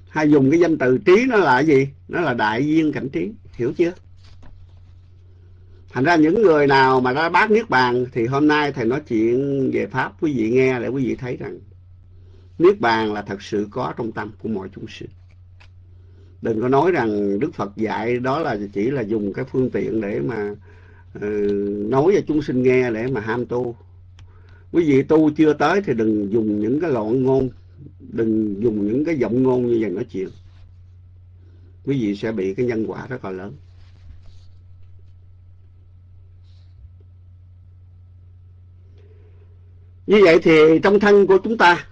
Hay dùng cái danh từ trí nó là gì? Nó là đại viên cảnh trí. Hiểu chưa? Thành ra những người nào mà đã bác niết bàn thì hôm nay thầy nói chuyện về pháp quý vị nghe để quý vị thấy rằng niết bàn là thật sự có trong tâm của mọi chúng sinh. Đừng có nói rằng đức phật dạy đó là chỉ là dùng cái phương tiện để mà uh, nói cho chúng sinh nghe để mà ham tu. Quý vị tu chưa tới thì đừng dùng những cái loạn ngôn đừng dùng những cái giọng ngôn như vậy nói chuyện. Quý vị sẽ bị cái nhân quả rất là lớn. Như vậy thì trong thân của chúng ta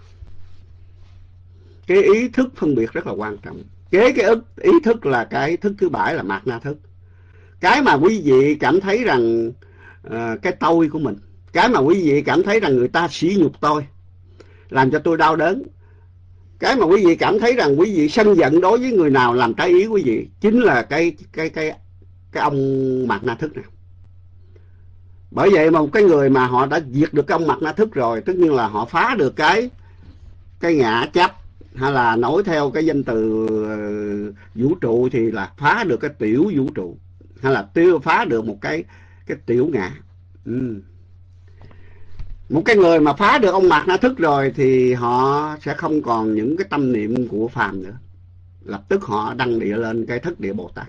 cái ý thức phân biệt rất là quan trọng. Kế cái ý thức là cái thức thứ bảy là mạt na thức. Cái mà quý vị cảm thấy rằng uh, cái tôi của mình cái mà quý vị cảm thấy rằng người ta sỉ nhục tôi làm cho tôi đau đớn cái mà quý vị cảm thấy rằng quý vị sân giận đối với người nào làm trái ý quý vị chính là cái cái cái cái ông mặt na thức này. Bởi vậy mà một cái người mà họ đã diệt được cái ông mặt na thức rồi, tất nhiên là họ phá được cái cái ngã chấp hay là nói theo cái danh từ ờ, vũ trụ thì là phá được cái tiểu vũ trụ, hay là tiêu, phá được một cái cái tiểu ngã. Ừ một cái người mà phá được ông mạc na thức rồi thì họ sẽ không còn những cái tâm niệm của phàm nữa. Lập tức họ đăng địa lên cái thất địa bồ tát.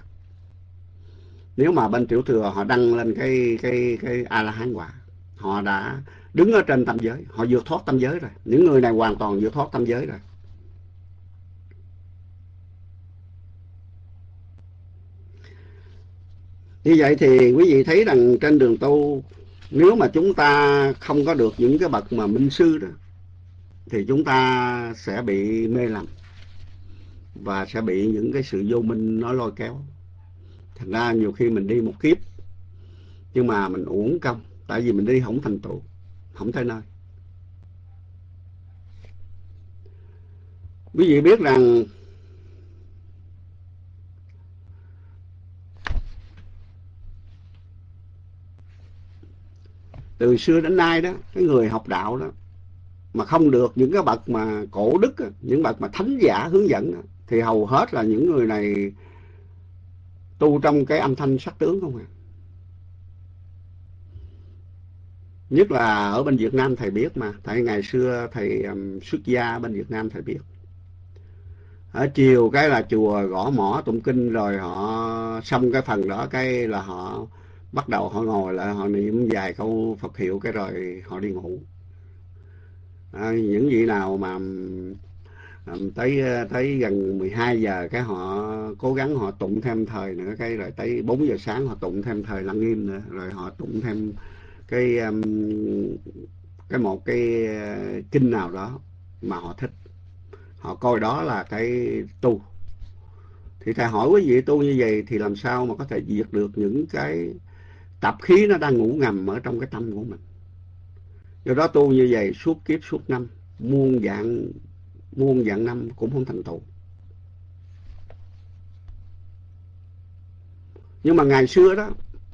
Nếu mà bên tiểu thừa họ đăng lên cái cái cái a la hán quả họ đã đứng ở trên tâm giới, họ vượt thoát tâm giới rồi. Những người này hoàn toàn vượt thoát tâm giới rồi. Như vậy thì quý vị thấy rằng trên đường tu nếu mà chúng ta không có được những cái bậc mà minh sư đó, thì chúng ta sẽ bị mê lầm và sẽ bị những cái sự vô minh nó lôi kéo. Thành ra nhiều khi mình đi một kiếp, nhưng mà mình uổng công, tại vì mình đi không thành tựu, không tới nơi. Quý vị biết rằng từ xưa đến nay đó cái người học đạo đó mà không được những cái bậc mà cổ đức những bậc mà thánh giả hướng dẫn thì hầu hết là những người này tu trong cái âm thanh sắc tướng không à. Nhất là ở bên Việt Nam thầy biết mà thầy ngày xưa thầy um, xuất gia bên Việt Nam thầy biết. Ở chiều cái là chùa gõ mỏ tụng kinh rồi họ xong cái phần đó cái là họ bắt đầu họ ngồi lại họ niệm vài câu Phật hiệu cái rồi họ đi ngủ. À, những vị nào mà à, tới tới gần 12 giờ cái họ cố gắng họ tụng thêm thời nữa cái rồi tới 4 giờ sáng họ tụng thêm thời lặng im nữa rồi họ tụng thêm cái um, cái một cái uh, kinh nào đó mà họ thích. Họ coi đó là cái tu. Thì thầy hỏi quý vị tu như vậy thì làm sao mà có thể diệt được những cái tập khí nó đang ngủ ngầm ở trong cái tâm của mình. Do đó tu như vậy suốt kiếp suốt năm muôn dạng muôn dạng năm cũng không thành tựu. Nhưng mà ngày xưa đó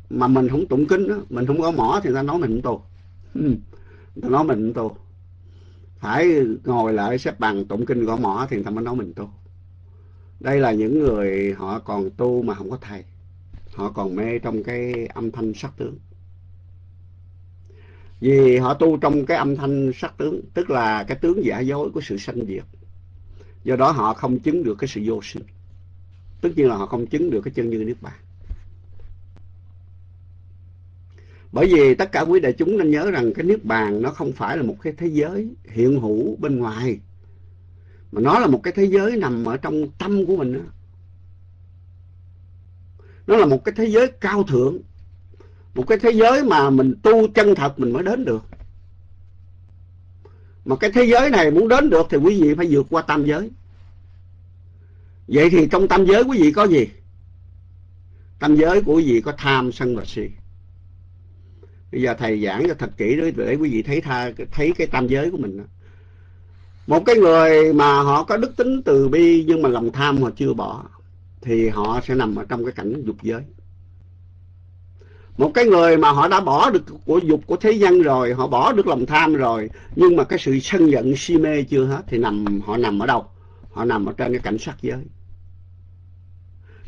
mà mình không tụng kinh đó, mình không có mỏ thì người ta nói mình tu ừ. người ta nói mình tu phải ngồi lại xếp bằng tụng kinh gõ mỏ thì người ta mới nói mình tu đây là những người họ còn tu mà không có thầy họ còn mê trong cái âm thanh sắc tướng. Vì họ tu trong cái âm thanh sắc tướng, tức là cái tướng giả dối của sự sanh diệt. Do đó họ không chứng được cái sự vô sinh. Tất nhiên là họ không chứng được cái chân như nước bàn. Bởi vì tất cả quý đại chúng nên nhớ rằng cái niết bàn nó không phải là một cái thế giới hiện hữu bên ngoài, mà nó là một cái thế giới nằm ở trong tâm của mình đó nó là một cái thế giới cao thượng một cái thế giới mà mình tu chân thật mình mới đến được. Mà cái thế giới này muốn đến được thì quý vị phải vượt qua tam giới. Vậy thì trong tam giới quý vị có gì? Tam giới của quý vị có tham sân và si. Bây giờ thầy giảng cho thật kỹ để, để quý vị thấy tha thấy cái tam giới của mình đó. một cái người mà họ có đức tính từ bi nhưng mà lòng tham họ chưa bỏ thì họ sẽ nằm ở trong cái cảnh dục giới. Một cái người mà họ đã bỏ được của dục của thế gian rồi họ bỏ được lòng tham rồi nhưng mà cái sự sân giận si mê chưa hết thì nằm họ nằm ở đâu? Họ nằm ở trên cái cảnh sắc giới.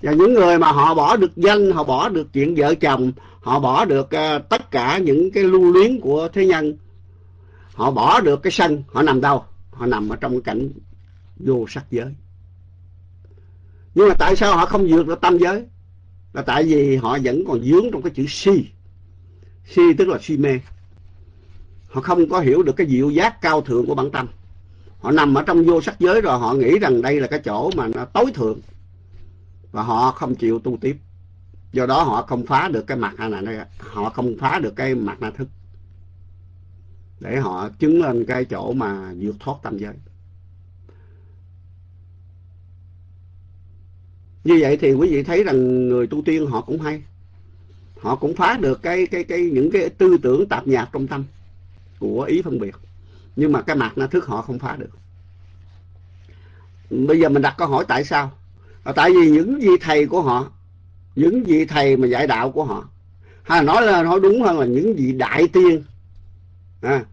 Và những người mà họ bỏ được danh họ bỏ được chuyện vợ chồng họ bỏ được uh, tất cả những cái lưu luyến của thế nhân họ bỏ được cái sân họ nằm đâu? Họ nằm ở trong cảnh vô sắc giới nhưng mà tại sao họ không vượt được tâm giới? Là tại vì họ vẫn còn dướng trong cái chữ si. Si tức là si mê. Họ không có hiểu được cái diệu giác cao thượng của bản tâm. Họ nằm ở trong vô sắc giới rồi họ nghĩ rằng đây là cái chỗ mà nó tối thượng. Và họ không chịu tu tiếp. Do đó họ không phá được cái mặt này họ không phá được cái mặt na thức. Để họ chứng lên cái chỗ mà vượt thoát tâm giới. Như vậy thì quý vị thấy rằng người tu tiên họ cũng hay. Họ cũng phá được cái cái cái những cái tư tưởng tạp nhạp trong tâm của ý phân biệt. Nhưng mà cái mặt na thức họ không phá được. Bây giờ mình đặt câu hỏi tại sao? Là tại vì những vị thầy của họ những vị thầy mà dạy đạo của họ hay là nói là nói đúng hơn là những vị đại tiên à,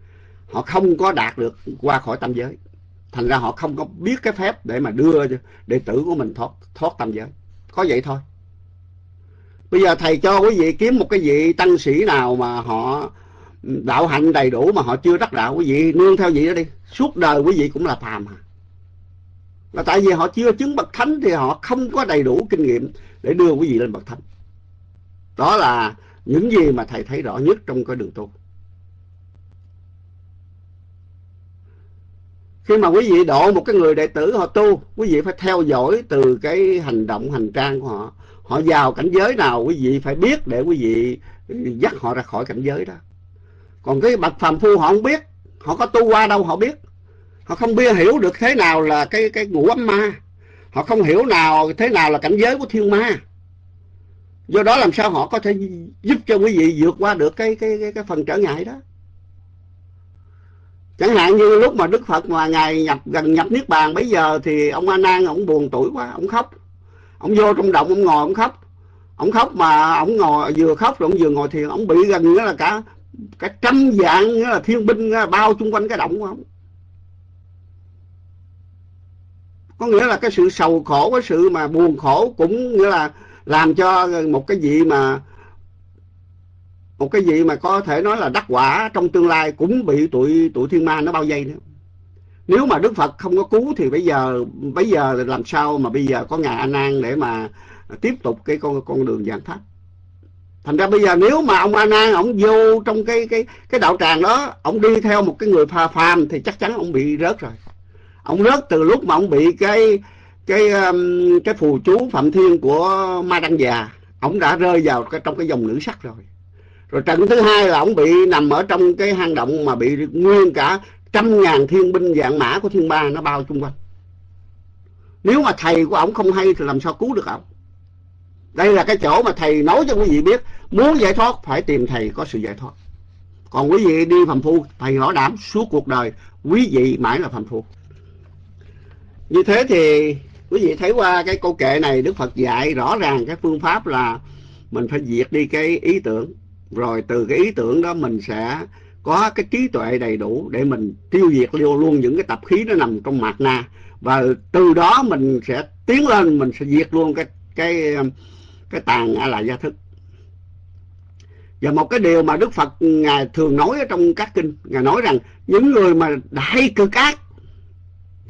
họ không có đạt được qua khỏi tâm giới thành ra họ không có biết cái phép để mà đưa đệ tử của mình thoát thoát tam giới. Có vậy thôi. Bây giờ thầy cho quý vị kiếm một cái vị tăng sĩ nào mà họ đạo hạnh đầy đủ mà họ chưa đắc đạo, quý vị nương theo vị đó đi. Suốt đời quý vị cũng là phàm à là tại vì họ chưa chứng bậc thánh thì họ không có đầy đủ kinh nghiệm để đưa quý vị lên bậc thánh. Đó là những gì mà thầy thấy rõ nhất trong cái đường tu. Khi mà quý vị độ một cái người đệ tử họ tu quý vị phải theo dõi từ cái hành động hành trang của họ. Họ vào cảnh giới nào quý vị phải biết để quý vị dắt họ ra khỏi cảnh giới đó. Còn cái bậc phàm phu họ không biết họ có tu qua đâu họ biết. Họ không biết hiểu được thế nào là cái cái ngũ ấm ma. Họ không hiểu nào thế nào là cảnh giới của thiên ma. Do đó làm sao họ có thể giúp cho quý vị vượt qua được cái cái cái, cái phần trở ngại đó chẳng hạn như lúc mà đức phật mà ngài nhập, gần nhập niết bàn, bây giờ thì ông a nan ông buồn tuổi quá, ông khóc. Ông vô trong động, ông ngồi, ông khóc. Ông khóc mà ông ngồi, vừa khóc rồi ông vừa ngồi thiền, ông bị gần nghĩa là cả cả trăm dạng nghĩa là thiên binh bao chung quanh cái động của ông. Có nghĩa là cái sự sầu khổ, cái sự mà buồn khổ cũng nghĩa là làm cho một cái vị mà một cái gì mà có thể nói là đắc quả trong tương lai cũng bị tụi tụi thiên ma nó bao vây nữa. Nếu mà đức phật không có cứu thì bây giờ bây giờ làm sao mà bây giờ có ngài a nan để mà tiếp tục cái con con đường giảng pháp? Thành ra bây giờ nếu mà ông a nan ông vô trong cái cái cái đạo tràng đó ông đi theo một cái người pha phàm thì chắc chắn ông bị rớt rồi. Ông rớt từ lúc mà ông bị cái cái um, cái phù chú phạm thiên của ma đăng già ông đã rơi vào cái, trong cái dòng nữ sắc rồi rồi trận thứ hai là ông bị nằm ở trong cái hang động mà bị nguyên cả trăm ngàn thiên binh dạng mã của thiên ba nó bao chung quanh. Nếu mà thầy của ông không hay thì làm sao cứu được ông? Đây là cái chỗ mà thầy nói cho quý vị biết, muốn giải thoát phải tìm thầy có sự giải thoát. Còn quý vị đi phàm phu, thầy bảo đảm suốt cuộc đời, quý vị mãi là phàm phu. Như thế thì quý vị thấy qua cái câu kệ này, đức phật dạy rõ ràng cái phương pháp là mình phải diệt đi cái ý tưởng rồi từ cái ý tưởng đó mình sẽ có cái trí tuệ đầy đủ để mình tiêu diệt luôn luôn những cái tập khí nó nằm trong mạt na. Và từ đó mình sẽ tiến lên, mình sẽ diệt luôn cái cái cái tàn a la gia thức. Và một cái điều mà đức phật, ngài thường nói ở trong các kinh, ngài nói rằng những người mà đại cực ác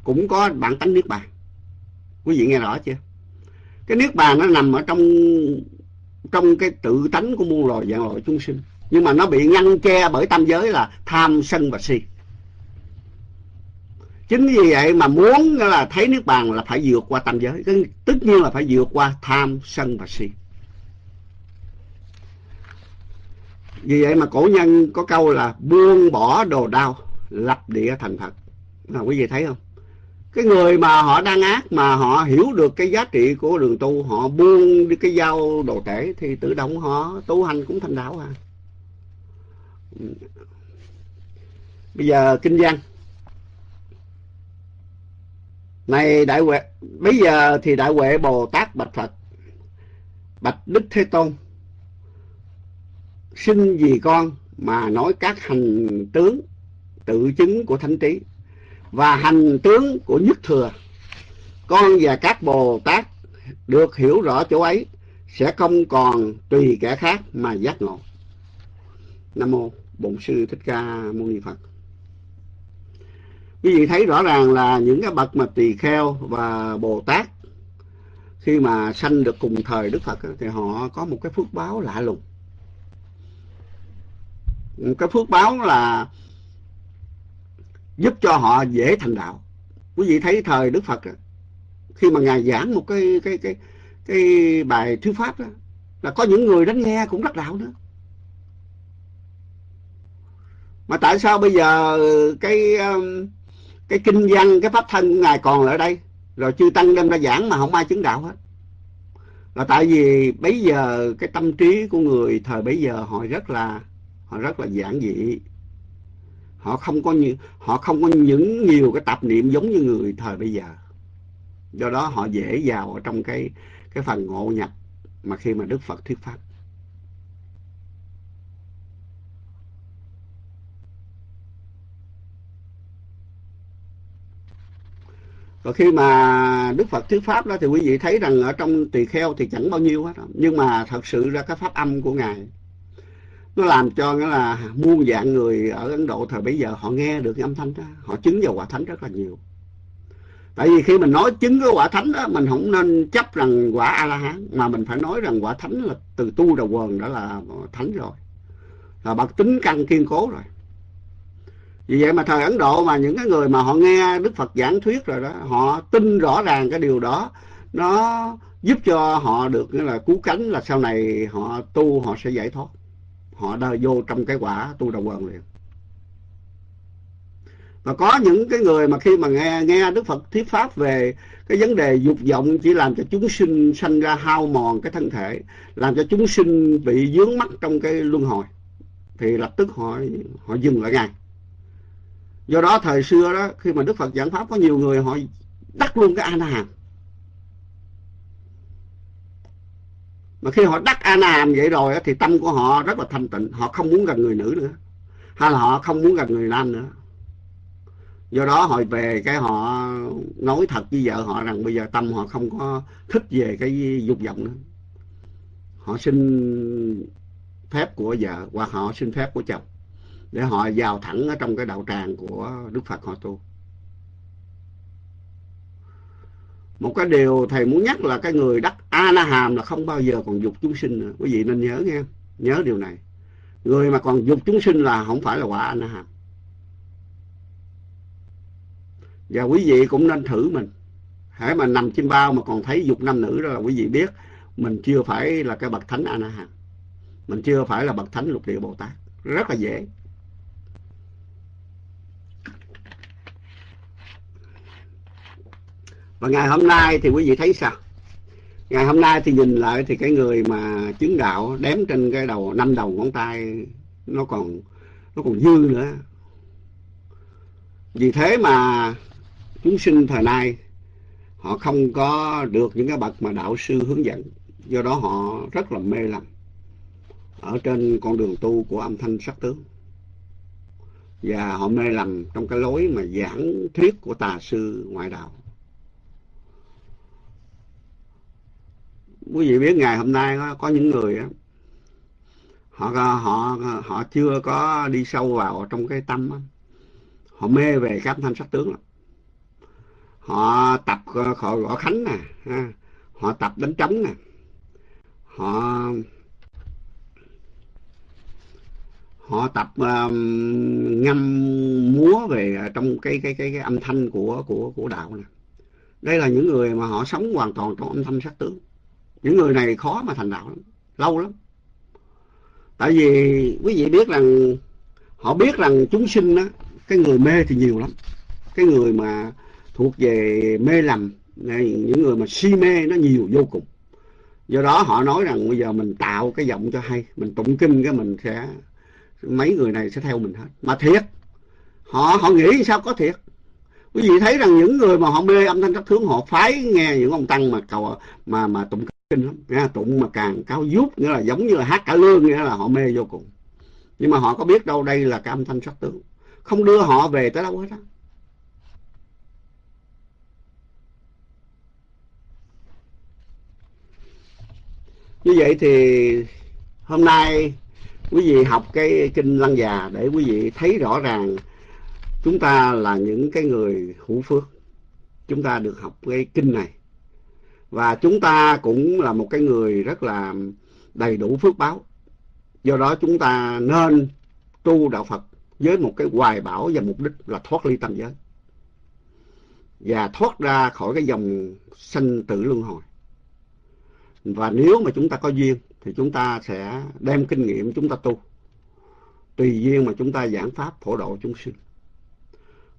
cũng có bản tánh niết bàn. Quý vị nghe rõ chưa? Cái niết bàn nó nằm ở trong trong cái tự tánh của muôn loài dạng loài chúng sinh. Nhưng mà nó bị ngăn che bởi tam giới là tham, sân và si. Chính vì vậy mà muốn là thấy nước bàn là phải vượt qua tam giới. Tất nhiên là phải vượt qua tham, sân và si. Vì vậy mà cổ nhân có câu là buông bỏ đồ đau, lập địa thành phật. Là quý vị thấy không? Cái người mà họ đang ác, mà họ hiểu được cái giá trị của đường tu, họ buông đi cái dao đồ tể thì tự động họ tu hành cũng thành đạo à. Bây giờ kinh văn. Này đại huệ, bây giờ thì đại huệ bồ tát bạch phật, bạch đức thế tôn, xin vì con mà nói các hành tướng tự chứng của thánh trí và hành tướng của nhất thừa. Con và các bồ tát được hiểu rõ chỗ ấy, sẽ không còn tùy kẻ khác mà giác ngộ. Nam mô bổn sư thích ca mâu ni phật. Quý vị thấy rõ ràng là những cái bậc mà tỳ kheo và bồ tát, khi mà sanh được cùng thời đức phật thì họ có một cái phước báo lạ lùng. Cái phước báo là giúp cho họ dễ thành đạo. Quý vị thấy thời đức phật à, khi mà ngài giảng một cái cái cái cái bài thuyết pháp đó, là có những người đến nghe cũng đắc đạo nữa. Mà tại sao bây giờ cái um, cái kinh văn, cái pháp thân của ngài còn ở đây? Rồi chư tăng đem ra giảng mà không ai chứng đạo hết. Là tại vì bây giờ cái tâm trí của người thời bấy giờ họ rất là, họ rất là giản dị họ không có như họ không có những nhiều cái tạp niệm giống như người thời bây giờ do đó họ dễ vào ở trong cái cái phần ngộ nhập mà khi mà đức phật thuyết pháp Rồi khi mà Đức Phật thuyết pháp đó thì quý vị thấy rằng ở trong tỳ kheo thì chẳng bao nhiêu hết. Nhưng mà thật sự ra cái pháp âm của Ngài nó làm cho nghĩa là muôn dạng người ở Ấn Độ thời bấy giờ họ nghe được cái âm thanh đó, họ chứng vào quả thánh rất là nhiều. Tại vì khi mình nói chứng cái quả thánh đó, mình không nên chấp rằng quả A-la-hán, mà mình phải nói rằng quả thánh là từ tu đầu quần đó là thánh rồi. Là bậc tính căn kiên cố rồi. Vì vậy mà thời Ấn Độ mà những cái người mà họ nghe Đức Phật giảng thuyết rồi đó, họ tin rõ ràng cái điều đó, nó giúp cho họ được nghĩa là cứu cánh là sau này họ tu họ sẽ giải thoát. Họ đã vô trong cái quả tu đầu quần liền. Và có những cái người mà khi mà nghe nghe Đức Phật thuyết pháp về cái vấn đề dục vọng chỉ làm cho chúng sinh sanh ra hao mòn cái thân thể, làm cho chúng sinh bị dướng mắc trong cái luân hồi thì lập tức họ họ dừng lại ngay do đó thời xưa đó khi mà đức phật giảng pháp có nhiều người họ đắc luôn cái a na hàm mà khi họ đắc a na hàm vậy rồi thì tâm của họ rất là thanh tịnh. Họ không muốn gần người nữ nữa. Hay là họ không muốn gần người nam nữa. Do đó họ về cái họ nói thật với vợ họ rằng bây giờ tâm họ không có thích về cái dục vọng nữa. Họ xin phép của vợ hoặc họ xin phép của chồng để họ vào thẳng ở trong cái đạo tràng của Đức Phật họ tu. Một cái điều thầy muốn nhắc là cái người đắc A Na Hàm là không bao giờ còn dục chúng sinh nữa. Quý vị nên nhớ nghe, nhớ điều này. Người mà còn dục chúng sinh là không phải là quả A Na Hàm. Và quý vị cũng nên thử mình. Hãy mà nằm trên bao mà còn thấy dục nam nữ đó là quý vị biết mình chưa phải là cái bậc thánh A Na Hàm. Mình chưa phải là bậc thánh lục địa Bồ Tát. Rất là dễ. Và ngày hôm nay thì quý vị thấy sao? Ngày hôm nay thì nhìn lại thì cái người mà chứng đạo đếm trên cái đầu, năm đầu ngón tay nó còn nó còn dư nữa. Vì thế mà chúng sinh thời nay, họ không có được những cái bậc mà đạo sư hướng dẫn. Do đó họ rất là mê lầm ở trên con đường tu của âm thanh sắc tướng. Và họ mê lầm trong cái lối mà giảng thuyết của tà sư ngoại đạo. Quý vị biết ngày hôm nay có những người á họ họ họ chưa có đi sâu vào trong cái tâm họ mê về các thanh sắc tướng lắm. Họ tập ờ, họ gõ khánh nè họ tập đánh trống nè. Họ họ tập um, ngâm múa về trong cái cái cái cái âm thanh của của của đạo nè. Đây là những người mà họ sống hoàn toàn trong âm thanh sắc tướng những người này khó mà thành đạo lắm lâu lắm. Tại vì quý vị biết rằng họ biết rằng chúng sinh đó, cái người mê thì nhiều lắm. Cái người mà thuộc về mê lầm những người mà si mê nó nhiều vô cùng. Do đó họ nói rằng bây giờ mình tạo cái giọng cho hay mình tụng kinh cái mình sẽ mấy người này sẽ theo mình hết. Mà thiệt họ họ nghĩ sao có thiệt? Quý vị thấy rằng những người mà họ mê âm thanh các thướng họ phái nghe những ông tăng mà cầu mà mà tụng kinh lắm. Nha tụng mà càng cao vút, nghĩa là giống như là hát cả lương, nghĩa là họ mê vô cùng. Nhưng mà họ có biết đâu đây là cái âm thanh sắc tướng. Không đưa họ về tới đâu hết á. Như vậy thì hôm nay quý vị học cái kinh lăng già để quý vị thấy rõ ràng chúng ta là những cái người hữu phước. Chúng ta được học cái kinh này và chúng ta cũng là một cái người rất là đầy đủ phước báo. Do đó chúng ta nên tu đạo phật với một cái hoài bão và mục đích là thoát ly tam giới. Và thoát ra khỏi cái dòng sanh tử luân hồi. Và nếu mà chúng ta có duyên, thì chúng ta sẽ đem kinh nghiệm chúng ta tu. Tùy duyên mà chúng ta giảng pháp, phổ độ, chúng sinh.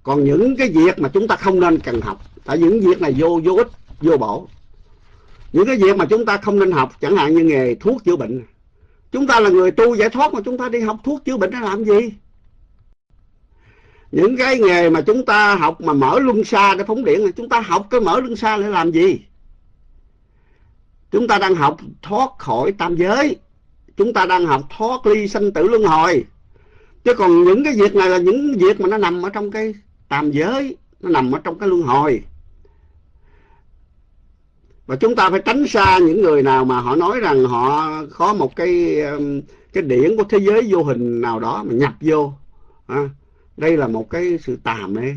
Còn những cái việc mà chúng ta không nên cần học, tại những việc này vô vô ích, vô bổ những cái việc mà chúng ta không nên học, chẳng hạn như nghề thuốc chữa bệnh. Chúng ta là người tu giải thoát mà chúng ta đi học thuốc chữa bệnh để làm gì? Những cái nghề mà chúng ta học mà mở luân xa để phóng điện chúng ta học cái mở luân xa để làm gì? Chúng ta đang học thoát khỏi tam giới. Chúng ta đang học thoát ly sanh tử luân hồi. Chứ còn những cái việc này là những việc mà nó nằm ở trong cái tam giới, nó nằm ở trong cái luân hồi và chúng ta phải tránh xa những người nào mà họ nói rằng họ có một cái um, cái điển của thế giới vô hình nào đó mà nhập vô. À, đây là một cái sự tà mê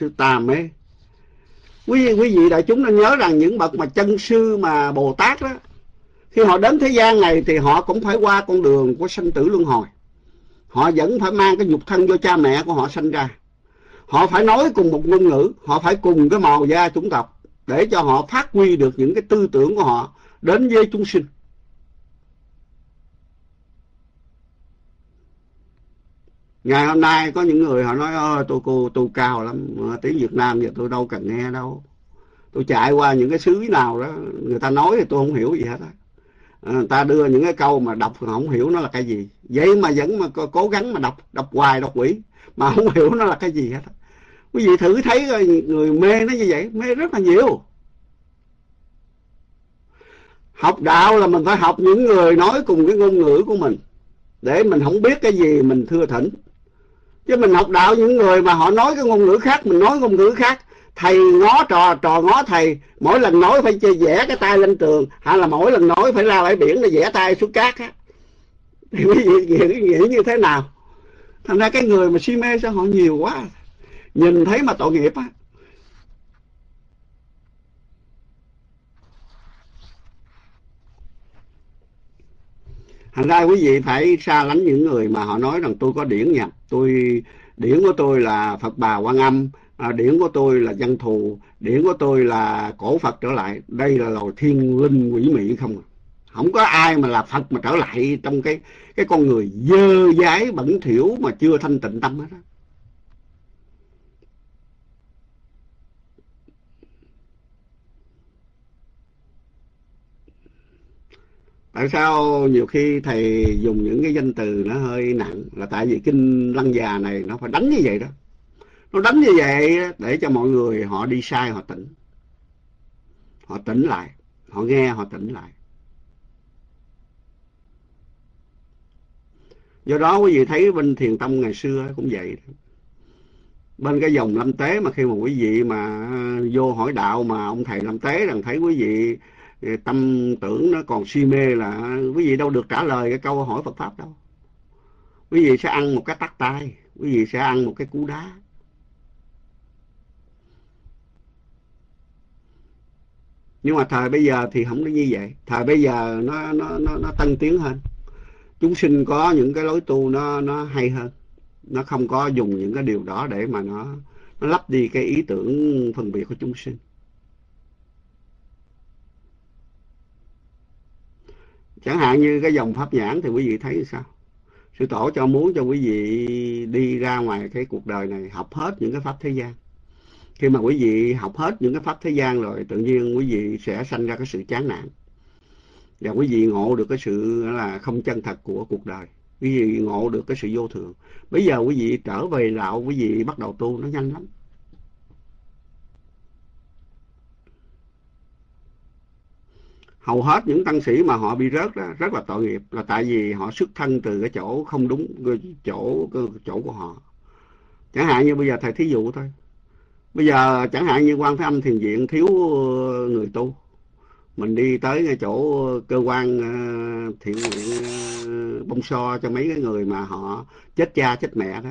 sự tà mê quý quý vị đại chúng nên nhớ rằng những bậc mà chân sư mà bồ tát đó khi họ đến thế gian này thì họ cũng phải qua con đường của sanh tử luân hồi. Họ vẫn phải mang cái nhục thân do cha mẹ của họ sanh ra. Họ phải nói cùng một ngôn ngữ họ phải cùng cái màu da chủng tộc để cho họ phát huy được những cái tư tưởng của họ đến với chúng sinh. Ngày hôm nay có những người họ nói, ơ, tôi cô tu cao lắm tiếng việt nam giờ tôi đâu cần nghe đâu. Tôi chạy qua những cái xứ nào đó, người ta nói thì tôi không hiểu gì hết á. Ờ, người ta đưa những cái câu mà đọc không hiểu nó là cái gì. Vậy mà vẫn mà cố gắng mà đọc đọc hoài, đọc quỷ mà không hiểu nó là cái gì hết quý vị thử thấy người mê nó như vậy mê rất là nhiều. Học đạo là mình phải học những người nói cùng cái ngôn ngữ của mình để mình không biết cái gì mình thưa thỉnh. Chứ mình học đạo những người mà họ nói cái ngôn ngữ khác mình nói ngôn ngữ khác thầy ngó trò trò ngó thầy mỗi lần nói phải chơi vẽ cái tay lên tường hay là mỗi lần nói phải ra bãi biển để vẽ tay xuống cát á. (laughs) Thì quý vị nghĩ, nghĩ như thế nào? Thành ra cái người mà si mê sao họ nhiều quá nhìn thấy mà tội nghiệp á. Thành ra quý vị phải xa lánh những người mà họ nói rằng tôi có điển nhập tôi điển của tôi là phật bà quan âm à, điển của tôi là dân thù điển của tôi là cổ phật trở lại. Đây là loài thiên linh quỷ mị không à. không có ai mà là phật mà trở lại trong cái cái con người dơ dái bẩn thỉu mà chưa thanh tịnh tâm hết đó tại sao nhiều khi thầy dùng những cái danh từ nó hơi nặng là tại vì kinh lăng già này nó phải đánh như vậy đó. Nó đánh như vậy để cho mọi người họ đi sai, họ tỉnh. Họ tỉnh lại, họ nghe, họ tỉnh lại. Do đó quý vị thấy bên thiền tông ngày xưa cũng vậy bên cái dòng lâm tế mà khi mà quý vị mà vô hỏi đạo mà ông thầy lâm tế rằng thấy quý vị tâm tưởng nó còn si mê là, quý vị đâu được trả lời cái câu hỏi Phật pháp đâu. Quý vị sẽ ăn một cái tắt tay quý vị sẽ ăn một cái cú đá. Nhưng mà thời bây giờ thì không có như vậy. Thời bây giờ nó nó nó nó tân tiến hơn. Chúng sinh có những cái lối tu nó nó hay hơn. Nó không có dùng những cái điều đó để mà nó nó lấp đi cái ý tưởng phân biệt của chúng sinh. Chẳng hạn như cái dòng pháp nhãn thì quý vị thấy sao? Sư tổ cho muốn cho quý vị đi ra ngoài cái cuộc đời này học hết những cái pháp thế gian. Khi mà quý vị học hết những cái pháp thế gian rồi, tự nhiên quý vị sẽ sanh ra cái sự chán nản. Và quý vị ngộ được cái sự là không chân thật của cuộc đời. Quý vị ngộ được cái sự vô thường. Bây giờ quý vị trở về đạo, quý vị bắt đầu tu, nó nhanh lắm. Hầu hết những tăng sĩ mà họ bị rớt đó, rất là tội nghiệp. Là tại vì họ xuất thân từ cái chỗ không đúng chỗ chỗ của họ. Chẳng hạn như bây giờ thầy thí dụ thôi. Bây giờ chẳng hạn như quan thế âm thiền viện thiếu ờ, người tu. Mình đi tới cái chỗ cơ quan ờ, thiện nguyện ờ, bông so cho mấy cái người mà họ chết cha, chết mẹ đó.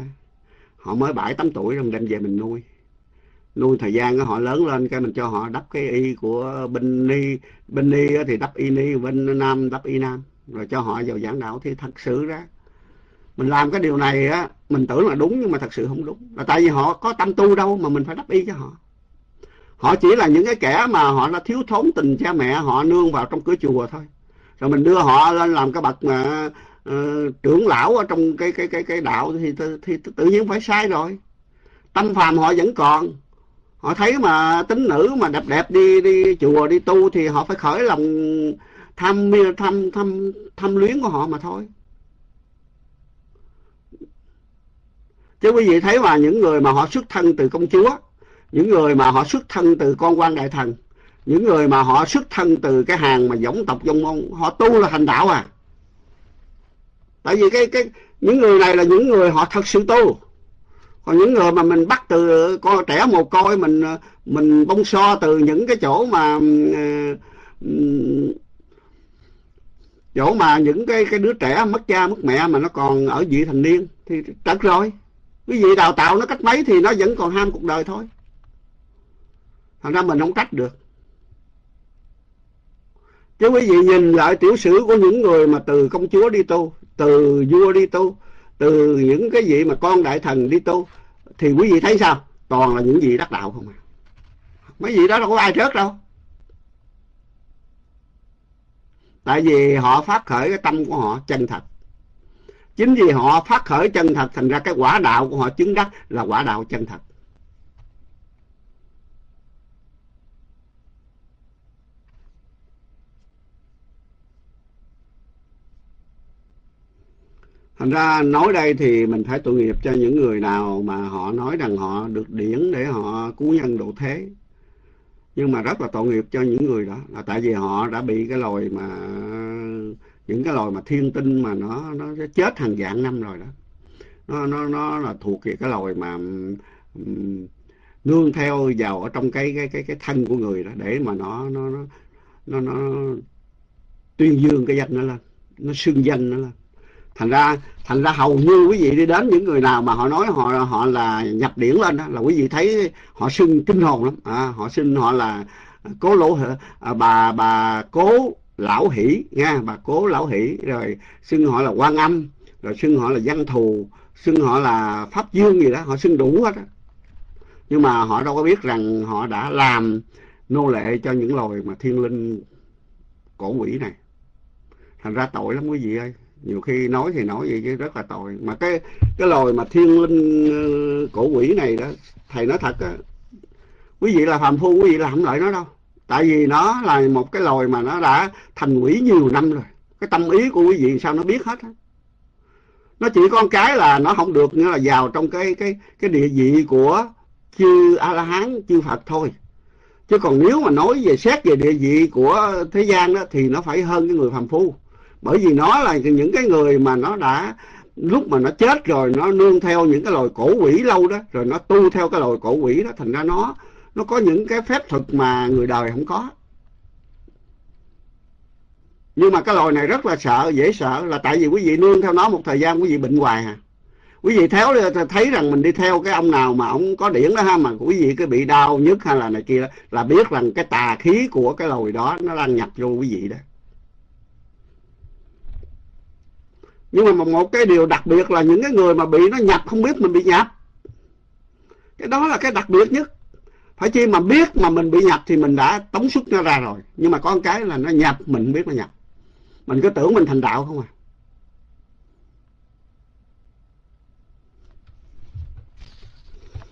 Họ mới bảy tám tuổi rồi đem về mình nuôi nuôi thời gian họ lớn lên cái mình cho họ đắp cái y của bên ni. Bên ni thì đắp y ni bên nam đắp y nam rồi cho họ vào giảng đạo. Thì thật sự ra mình làm cái điều này á mình tưởng là đúng nhưng mà thật sự không đúng. Là tại vì họ có tâm tu đâu mà mình phải đắp y cho họ. Họ chỉ là những cái kẻ mà họ đã thiếu thốn tình cha mẹ họ nương vào trong cửa chùa thôi. Rồi mình đưa họ lên làm cái bậc mà uh, trưởng lão ở trong cái cái cái cái đạo thì, thì, thì tự nhiên phải sai rồi. Tâm phàm họ vẫn còn họ thấy mà tính nữ mà đẹp đẹp đi đi chùa, đi tu thì họ phải khởi lòng tham tham tham tham luyến của họ mà thôi. Chứ quý vị thấy mà những người mà họ xuất thân từ công chúa, những người mà họ xuất thân từ con quan đại thần, những người mà họ xuất thân từ cái hàng mà giống tộc dòng môn họ tu là thành đạo à. Tại vì cái cái, những người này là những người họ thật sự tu còn những người mà mình bắt từ con trẻ mồ côi, mình mình bông so từ những cái chỗ mà ừ, ừ, chỗ mà những cái cái đứa trẻ mất cha, mất mẹ mà nó còn ở vị thành niên thì trật rồi. Quý vị đào tạo nó cách mấy thì nó vẫn còn ham cuộc đời thôi. Thành ra mình không trách được. Chứ quý vị nhìn lại tiểu sử của những người mà từ công chúa đi tu, từ vua đi tu từ những cái vị mà con đại thần đi tu thì quý vị thấy sao? Toàn là những vị đắc đạo không à. Mấy vị đó đâu có ai rớt đâu. Tại vì họ phát khởi cái tâm của họ chân thật. Chính vì họ phát khởi chân thật, thành ra cái quả đạo của họ chứng đắc là quả đạo chân thật. Thành ra nói đây thì mình phải tội nghiệp cho những người nào mà họ nói rằng họ được điển để họ cứu nhân độ thế. Nhưng mà rất là tội nghiệp cho những người đó là tại vì họ đã bị cái loài mà những cái loài mà thiên tinh mà nó nó chết hàng vạn năm rồi đó. Nó nó nó là thuộc về cái loài mà nương theo vào ở trong cái cái cái cái thân của người đó để mà nó nó nó nó, nó tuyên dương cái danh nó lên nó xưng danh nó lên thành ra thành ra hầu như quý vị đi đến những người nào mà họ nói họ họ là nhập điển lên đó là quý vị thấy họ xưng kinh hồn lắm. À, họ xưng họ là cố lỗ à, bà bà cố lão hỷ nha bà cố lão hỷ. Rồi xưng họ là quan âm rồi xưng họ là văn thù xưng họ là pháp dương gì đó họ xưng đủ hết á. Nhưng mà họ đâu có biết rằng họ đã làm nô lệ cho những loài mà thiên linh cổ quỷ này. Thành ra tội lắm quý vị ơi nhiều khi nói thì nói vậy chứ rất là tội. Mà cái cái loài mà thiên linh ờ, cổ quỷ này đó, thầy nói thật á quý vị là phàm phu, quý vị là không lợi nó đâu. Tại vì nó là một cái loài mà nó đã thành quỷ nhiều năm rồi. Cái tâm ý của quý vị sao nó biết hết á? Nó chỉ có cái là nó không được, nghĩa là vào trong cái cái cái địa vị của chư a la hán chư phật thôi. Chứ còn nếu mà nói về xét về địa vị của thế gian đó thì nó phải hơn cái người phàm phu bởi vì nó là những cái người mà nó đã lúc mà nó chết rồi nó nương theo những cái loài cổ quỷ lâu đó rồi nó tu theo cái loài cổ quỷ đó thành ra nó nó có những cái phép thuật mà người đời không có. Nhưng mà cái loài này rất là sợ dễ sợ là tại vì quý vị nương theo nó một thời gian quý vị bệnh hoài à. Quý vị theo thấy rằng mình đi theo cái ông nào mà ông có điển đó ha mà quý vị cứ bị đau nhức hay là này kia đó, là biết rằng cái tà khí của cái loài đó nó đang nhập vô quý vị đó. Nhưng mà một cái điều đặc biệt là những cái người mà bị nó nhập không biết mình bị nhập. Cái đó là cái đặc biệt nhất. Phải chi mà biết mà mình bị nhập thì mình đã tống xuất nó ra rồi. Nhưng mà có một cái là nó nhập, mình không biết nó nhập. Mình cứ tưởng mình thành đạo không à.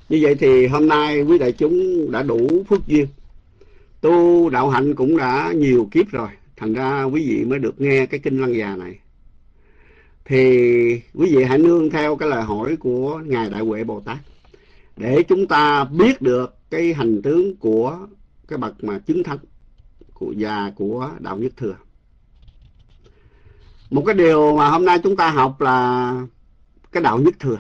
Như vậy thì hôm nay quý đại chúng đã đủ phước duyên. Tu đạo hạnh cũng đã nhiều kiếp rồi. Thành ra quý vị mới được nghe cái kinh lăng già này thì quý vị hãy nương theo cái lời hỏi của ngài đại huệ bồ tát để chúng ta biết được cái hành tướng của cái bậc mà chứng thánh của già của đạo nhất thừa. Một cái điều mà hôm nay chúng ta học là cái đạo nhất thừa.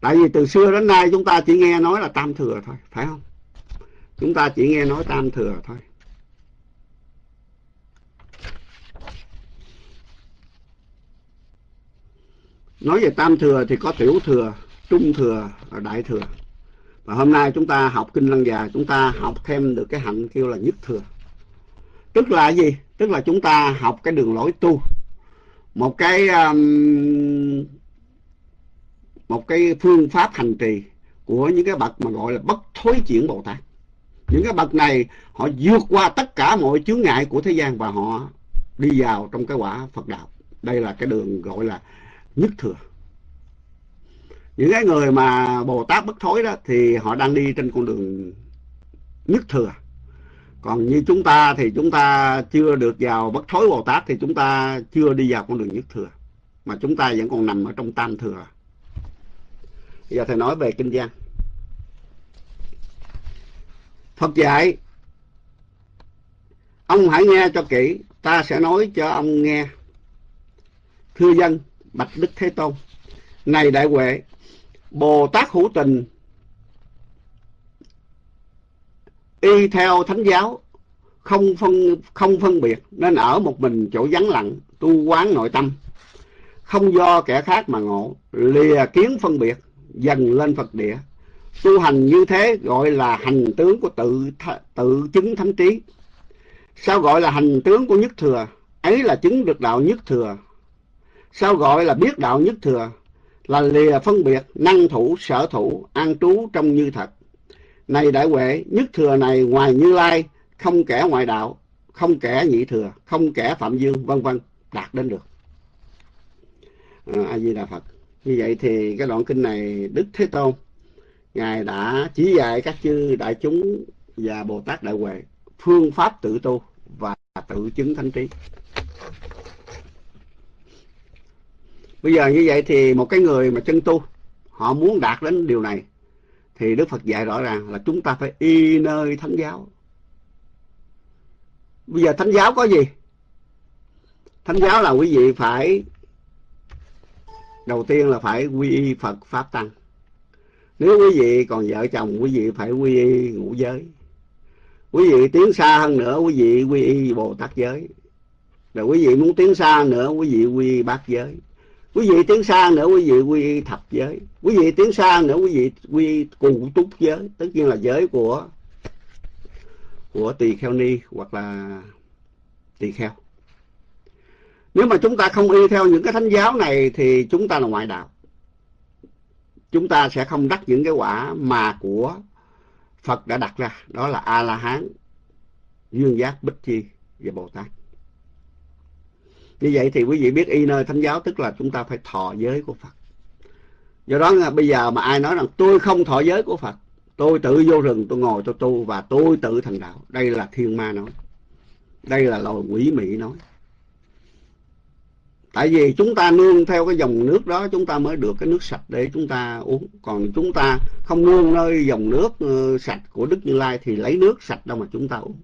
Tại vì từ xưa đến nay chúng ta chỉ nghe nói là tam thừa thôi, phải không? Chúng ta chỉ nghe nói tam thừa thôi. Nói về tam thừa thì có tiểu thừa trung thừa và đại thừa. Và hôm nay chúng ta học kinh lăng già chúng ta học thêm được cái hạnh kêu là nhất thừa. Tức là gì? Tức là chúng ta học cái đường lối tu. Một cái um, một cái phương pháp hành trì của những cái bậc mà gọi là bất thối chuyển bồ tát. Những cái bậc này họ vượt qua tất cả mọi chướng ngại của thế gian và họ đi vào trong cái quả phật đạo. Đây là cái đường gọi là nhất thừa. Những cái người mà bồ tát bất thối đó thì họ đang đi trên con đường nhất thừa. Còn như chúng ta thì chúng ta chưa được vào bất thối bồ tát thì chúng ta chưa đi vào con đường nhất thừa, mà chúng ta vẫn còn nằm ở trong tam thừa. Giờ thầy nói về kinh văn phật dạy, ông hãy nghe cho kỹ, ta sẽ nói cho ông nghe. Thưa dân bạch đức thế tôn. Này đại huệ, bồ tát hữu tình, y theo thánh giáo, không phân không phân biệt, nên ở một mình chỗ vắng lặng, tu quán nội tâm. Không do kẻ khác mà ngộ, lìa kiến phân biệt, dần lên phật địa. Tu hành như thế gọi là hành tướng của tự tự chứng thánh trí. Sao gọi là hành tướng của nhất thừa? Ấy là chứng được đạo nhất thừa sao gọi là biết đạo nhất thừa? Là lìa phân biệt năng thủ sở thủ an trú trong như thật. Này đại huệ nhất thừa này ngoài như lai không kẻ ngoại đạo không kẻ nhị thừa không kẻ phạm dương vân vân đạt đến được. À, a di đà phật. Như vậy thì cái đoạn kinh này đức thế tôn ngài đã chỉ dạy các chư đại chúng và bồ tát đại huệ phương pháp tự tu và tự chứng thánh trí bây giờ như vậy thì một cái người mà chân tu họ muốn đạt đến điều này thì đức phật dạy rõ ràng là chúng ta phải y nơi thánh giáo bây giờ thánh giáo có gì thánh giáo là quý vị phải đầu tiên là phải quy y Phật Pháp Tăng. Nếu quý vị còn vợ chồng, quý vị phải quy y ngũ giới. Quý vị tiến xa hơn nữa, quý vị quy y Bồ Tát giới. Rồi quý vị muốn tiến xa nữa, quý vị quy y bát giới. Quý vị tiến xa nữa, quý vị quy thập giới. Quý vị tiến xa nữa, quý vị quy cù cụ túc giới. Tất nhiên là giới của của tỳ kheo ni hoặc là tỳ kheo. Nếu mà chúng ta không y theo những cái thánh giáo này thì chúng ta là ngoại đạo. Chúng ta sẽ không đắc những cái quả mà của Phật đã đặt ra. Đó là A-la-hán, Dương Giác, Bích Chi và Bồ Tát. Như vậy thì quý vị biết y nơi thánh giáo tức là chúng ta phải thọ giới của Phật. Do đó bây giờ mà ai nói rằng tôi không thọ giới của Phật, tôi tự vô rừng tôi ngồi tôi tu và tôi tự thành đạo. Đây là thiên ma nói. Đây là loài quỷ mị nói. Tại vì chúng ta nương theo cái dòng nước đó chúng ta mới được cái nước sạch để chúng ta uống. Còn chúng ta không nương nơi dòng nước ờ, sạch của Đức Như Lai thì lấy nước sạch đâu mà chúng ta uống.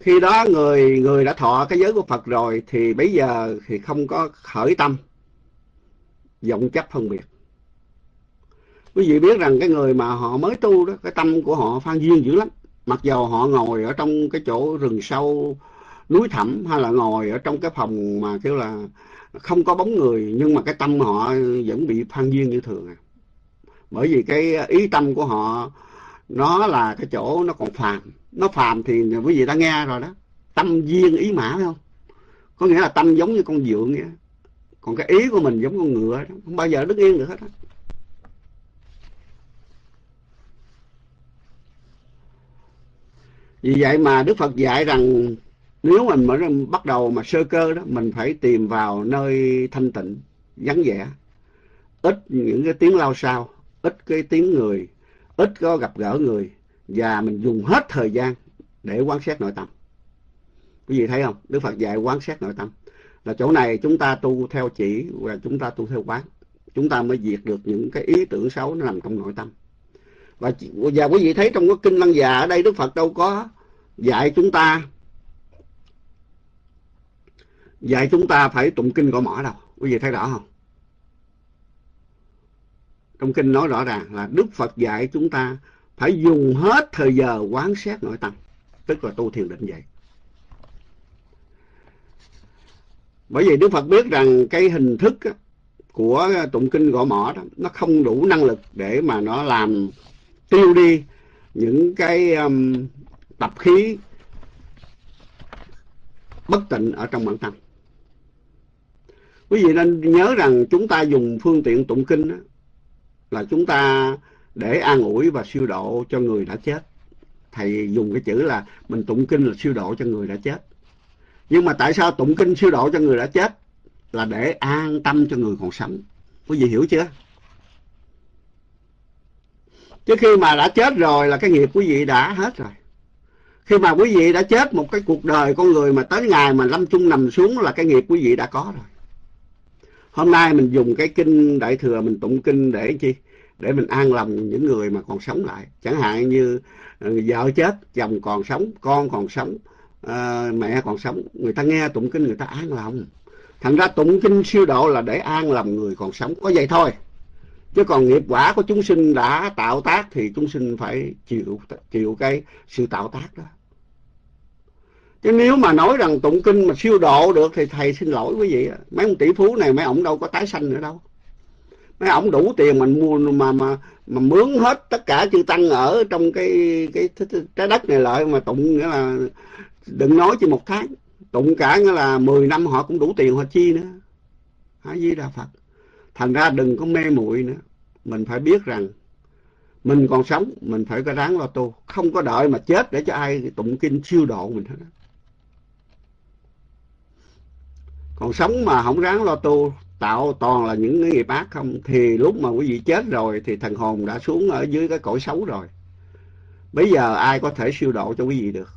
Khi đó người người đã thọ cái giới của Phật rồi thì bây giờ thì không có khởi tâm vọng chấp phân biệt. Quý vị biết rằng cái người mà họ mới tu đó, cái tâm của họ phan duyên dữ lắm mặc dầu họ ngồi ở trong cái chỗ rừng sâu núi thẳm hay là ngồi ở trong cái phòng mà kêu là không có bóng người nhưng mà cái tâm họ vẫn bị phan duyên như thường à. bởi vì cái ý tâm của họ nó là cái chỗ nó còn phàm nó phàm thì quý vị đã nghe rồi đó. Tâm duyên ý mã, phải không? Có nghĩa là tâm giống như con dượng vậy còn cái ý của mình giống con ngựa đó. không bao giờ đứng yên được hết đó. vì vậy mà đức phật dạy rằng nếu mình mới bắt đầu mà sơ cơ đó, mình phải tìm vào nơi thanh tịnh, vắng vẻ. Ít những cái tiếng lao sao, ít cái tiếng người, ít có gặp gỡ người và mình dùng hết thời gian để quan sát nội tâm. Quý vị thấy không? Đức phật dạy quan sát nội tâm. Là chỗ này chúng ta tu theo chỉ và chúng ta tu theo quán. Chúng ta mới diệt được những cái ý tưởng xấu nó nằm trong nội tâm. Và, và quý vị thấy trong cái kinh lăng già ở đây đức phật đâu có dạy chúng ta dạy chúng ta phải tụng kinh gõ mỏ đâu. Quý vị thấy rõ không? Trong kinh nói rõ ràng là đức phật dạy chúng ta phải dùng hết thời giờ quán sát nội tâm. Tức là tu thiền định vậy. Bởi vì đức phật biết rằng cái hình thức của tụng kinh gõ mỏ đó nó không đủ năng lực để mà nó làm tiêu đi những cái um, tập khí bất tịnh ở trong bản tâm quý vị nên nhớ rằng chúng ta dùng phương tiện tụng kinh đó, là chúng ta để an ủi và siêu độ cho người đã chết. Thầy dùng cái chữ là mình tụng kinh là siêu độ cho người đã chết. Nhưng mà tại sao tụng kinh siêu độ cho người đã chết? Là để an tâm cho người còn sống. Quý vị hiểu chưa? Chứ khi mà đã chết rồi là cái nghiệp quý vị đã hết rồi. Khi mà quý vị đã chết một cái cuộc đời con người mà tới ngày mà lâm chung nằm xuống là cái nghiệp quý vị đã có rồi. Hôm nay mình dùng cái kinh đại thừa mình tụng kinh để chi? Để mình an lòng những người mà còn sống lại. Chẳng hạn như ờ, vợ chết chồng còn sống con còn sống uh, mẹ còn sống người ta nghe tụng kinh người ta an lòng. Thành ra tụng kinh siêu độ là để an lòng người còn sống có vậy thôi. Chứ còn nghiệp quả của chúng sinh đã tạo tác thì chúng sinh phải chịu chịu cái sự tạo tác đó. Chứ nếu mà nói rằng tụng kinh mà siêu độ được thì thầy xin lỗi quý vị mấy ông tỷ phú này mấy ông đâu có tái sanh nữa đâu mấy ông đủ tiền mình mua, mà mà mà mướn hết tất cả chư tăng ở trong cái cái trái đất này lại mà tụng, nghĩa là đừng nói chỉ một tháng. Tụng cả, nghĩa là 10 năm họ cũng đủ tiền họ chi nữa. Hả di đà phật. Thành ra đừng có mê muội nữa. Mình phải biết rằng mình còn sống, mình phải có ráng lo tu. Không có đợi mà chết để cho ai tụng kinh siêu độ mình hết còn sống mà không ráng lo tu tạo toàn là những cái nghiệp ác không? Thì lúc mà quý vị chết rồi thì thần hồn đã xuống ở dưới cái cõi xấu rồi. Bây giờ ai có thể siêu độ cho quý vị được?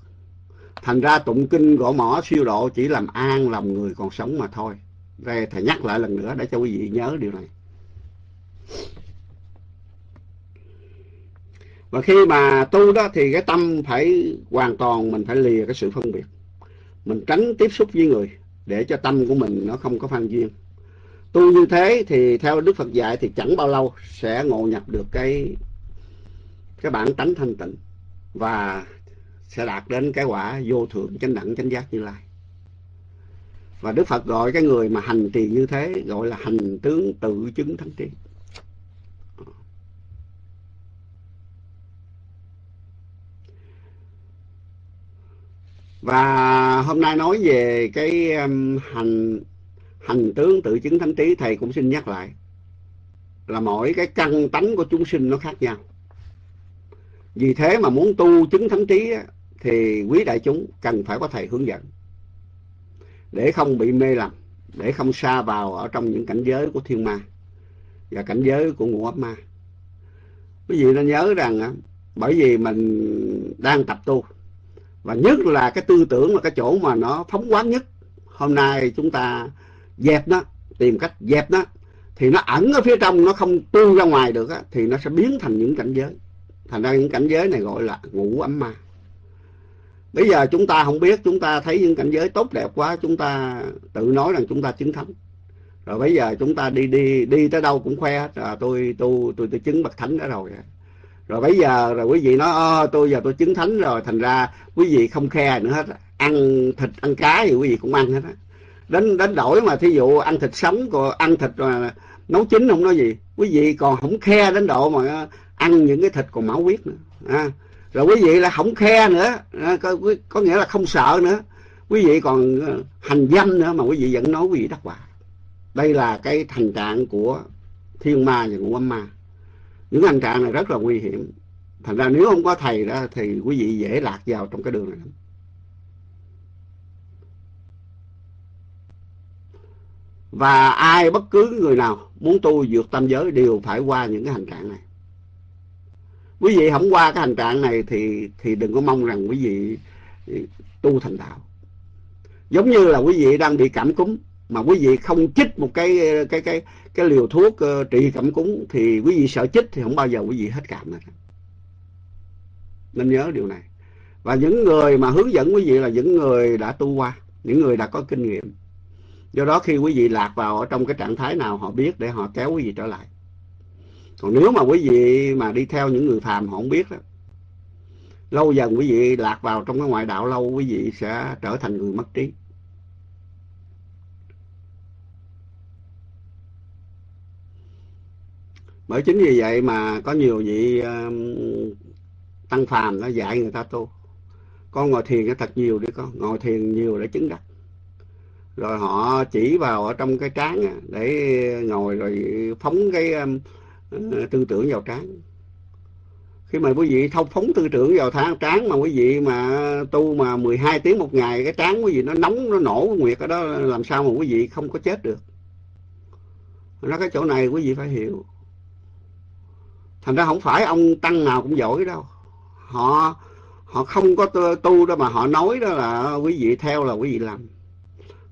Thành ra tụng kinh gõ mỏ siêu độ chỉ làm an lòng người còn sống mà thôi. Đây, thầy nhắc lại lần nữa để cho quý vị nhớ điều này. Và khi mà tu đó thì cái tâm phải hoàn toàn mình phải lìa cái sự phân biệt. Mình tránh tiếp xúc với người để cho tâm của mình nó không có phan duyên tu như thế thì theo đức phật dạy thì chẳng bao lâu sẽ ngộ nhập được cái cái bản tánh thanh tịnh và sẽ đạt đến cái quả vô thượng chánh đẳng chánh giác như lai. Và đức phật gọi cái người mà hành trì như thế gọi là hành tướng tự chứng thánh trí. Và hôm nay nói về cái um, hành hành tướng tự chứng thánh trí, thầy cũng xin nhắc lại là mỗi cái căn tánh của chúng sinh nó khác nhau. Vì thế mà muốn tu chứng thánh trí thì quý đại chúng cần phải có thầy hướng dẫn. Để không bị mê lầm, để không xa vào ở trong những cảnh giới của thiên ma và cảnh giới của ngũ ấp ma. Quý vị nên nhớ rằng bởi vì mình đang tập tu và nhất là cái tư tưởng là cái chỗ mà nó phóng quán nhất, hôm nay chúng ta dẹp nó tìm cách dẹp nó thì nó ẩn ở phía trong nó không tu ra ngoài được á, thì nó sẽ biến thành những cảnh giới. Thành ra những cảnh giới này gọi là ngũ ấm ma. Bây giờ chúng ta không biết chúng ta thấy những cảnh giới tốt đẹp quá chúng ta tự nói rằng chúng ta chứng thánh. Rồi bây giờ chúng ta đi đi đi tới đâu cũng khoe à, tôi tu tôi tôi chứng bậc thánh đã rồi rồi bây giờ rồi quý vị nói tôi giờ tôi chứng thánh rồi thành ra quý vị không khe nữa hết ăn thịt ăn cá thì quý vị cũng ăn hết á đến đến đổi mà thí dụ ăn thịt sống còn ăn thịt mà nấu chín không nói gì. Quý vị còn không khe đến độ mà à, ăn những cái thịt còn máu huyết nữa à, rồi quý vị là không khe nữa à, có, có nghĩa là không sợ nữa. Quý vị còn à, hành dâm nữa mà quý vị vẫn nói quý vị đắc quả. Đây là cái thành trạng của thiên ma và ngũ âm ma. Những hành trạng này rất là nguy hiểm. Thành ra nếu không có thầy đó thì quý vị dễ lạc vào trong cái đường này lắm. Và ai bất cứ người nào muốn tu vượt tam giới đều phải qua những cái hành trạng này. Quý vị không qua cái hành trạng này thì thì đừng có mong rằng quý vị tu thành đạo. Giống như là quý vị đang bị cảm cúm mà quý vị không chích một cái cái cái cái liều thuốc uh, trị cảm cúm thì quý vị sợ chích thì không bao giờ quý vị hết cảm hết nên nhớ điều này. Và những người mà hướng dẫn quý vị là những người đã tu qua những người đã có kinh nghiệm do đó khi quý vị lạc vào ở trong cái trạng thái nào họ biết để họ kéo quý vị trở lại. Còn nếu mà quý vị mà đi theo những người phàm họ không biết đó, lâu dần quý vị lạc vào trong cái ngoại đạo lâu quý vị sẽ trở thành người mất trí. Bởi chính vì vậy mà có nhiều vị um, tăng phàm nó dạy người ta tu. Con ngồi thiền nó thật nhiều đi con, ngồi thiền nhiều để chứng đắc rồi họ chỉ vào ở trong cái trán à, để ngồi rồi phóng cái um, ờ, tư tưởng vào trán. Khi mà quý vị thông phóng tư tưởng vào tháng trán mà quý vị mà tu mà 12 tiếng một ngày, cái trán quý vị nó nóng, nó nổ nguyệt ở đó, làm sao mà quý vị không có chết được? Nó cái chỗ này quý vị phải hiểu. Thành ra không phải ông tăng nào cũng giỏi đâu. Họ họ không có tu đâu mà họ nói đó là quý vị theo là quý vị làm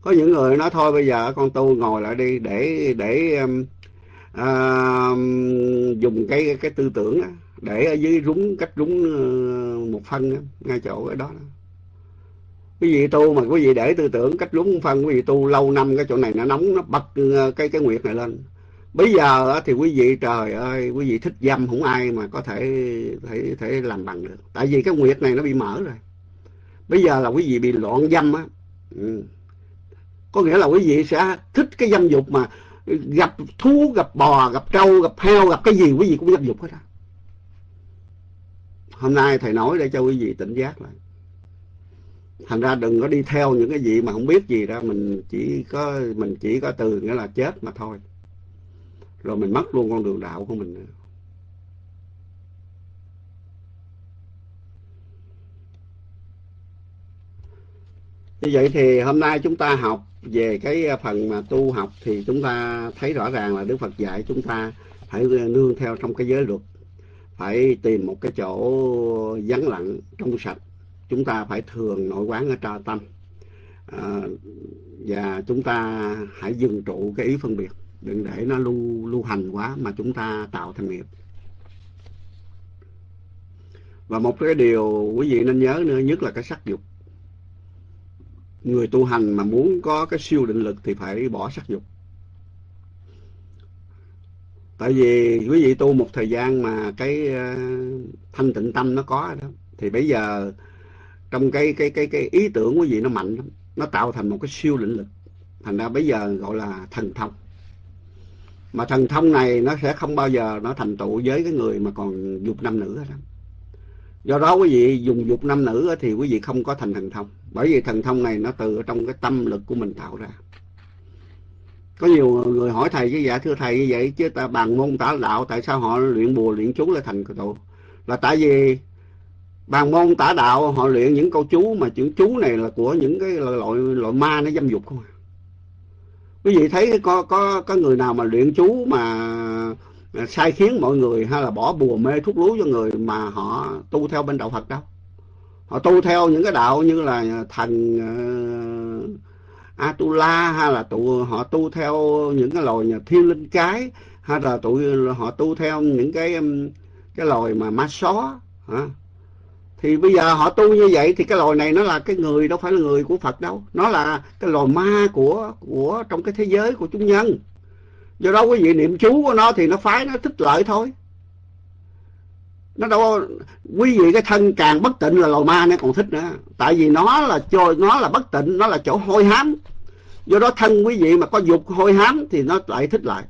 có những người nói thôi bây giờ con tu ngồi lại đi để để um, uh, dùng cái cái tư tưởng đó, để ở dưới rúng cách rúng ờ, một phân đó, ngay chỗ ở đó, đó. Quý vị tu mà quý vị để tư tưởng cách rúng phân quý vị tu lâu năm cái chỗ này nó nóng nó bật ờ, cái cái nguyệt này lên. Bây giờ thì quý vị trời ơi quý vị thích dâm không ai mà có thể thể thể làm bằng được. Tại vì cái nguyệt này nó bị mở rồi. Bây giờ là quý vị bị loạn dâm á. Ừ có nghĩa là quý vị sẽ thích cái dâm dục mà gặp thú, gặp bò, gặp trâu, gặp heo, gặp cái gì quý vị cũng dâm dục hết á. Hôm nay thầy nói để cho quý vị tỉnh giác lại. Thành ra đừng có đi theo những cái gì mà không biết gì ra, mình chỉ có, mình chỉ có từ nghĩa là chết mà thôi. Rồi mình mất luôn con đường đạo của mình. Nữa. Như vậy thì hôm nay chúng ta học về cái à, phần mà tu học thì chúng ta thấy rõ ràng là Đức Phật dạy chúng ta phải nương theo trong cái giới luật, phải tìm một cái chỗ vắng lặng trong sạch. Chúng ta phải thường nội quán ở tra tâm. À, và chúng ta hãy dừng trụ cái ý phân biệt đừng để nó lưu lưu hành quá mà chúng ta tạo thành nghiệp và một cái điều quý vị nên nhớ nữa nhất là cái sắc dục người tu hành mà muốn có cái siêu định lực thì phải bỏ sắc dục. Tại vì quý vị tu một thời gian mà cái ờ, thanh tịnh tâm nó có đó, thì bây giờ trong cái cái cái cái ý tưởng quý vị nó mạnh lắm, nó tạo thành một cái siêu định lực. Thành ra bây giờ gọi là thần thông. Mà thần thông này nó sẽ không bao giờ nó thành tựu với cái người mà còn dục nam nữ hết đó do đó quý vị dùng dục nam nữ thì quý vị không có thành thần thông. Bởi vì thần thông này nó từ trong cái tâm lực của mình tạo ra. Có nhiều người hỏi thầy chứ dạ thưa thầy, như vậy chứ ta bàn môn tả đạo, tại sao họ luyện bùa, luyện chú lại thành tụ là tại vì bàn môn tả đạo, họ luyện những câu chú, mà chữ chú này là của những cái loại loại ma nó dâm dục không à. Quý vị thấy có có có người nào mà luyện chú mà sai khiến mọi người hay là bỏ bùa mê thuốc lú cho người mà họ tu theo bên đạo Phật đâu. Họ tu theo những cái đạo như là thần uh, Atula hay là tụ họ tu theo những cái loài thiên linh cái hay là tụ họ tu theo những cái cái loài mà ma só hả? Thì bây giờ họ tu như vậy thì cái loài này nó là cái người đâu phải là người của Phật đâu. Nó là cái loài ma của của trong cái thế giới của chúng nhân do đó quý vị niệm chú của nó thì nó phái, nó thích lợi thôi. Nó đâu quý vị cái thân càng bất tịnh là lầu ma nó còn thích nữa. Tại vì nó là cho, nó là bất tịnh, nó là chỗ hôi hám. Do đó thân quý vị mà có dục hôi hám thì nó lại thích lại.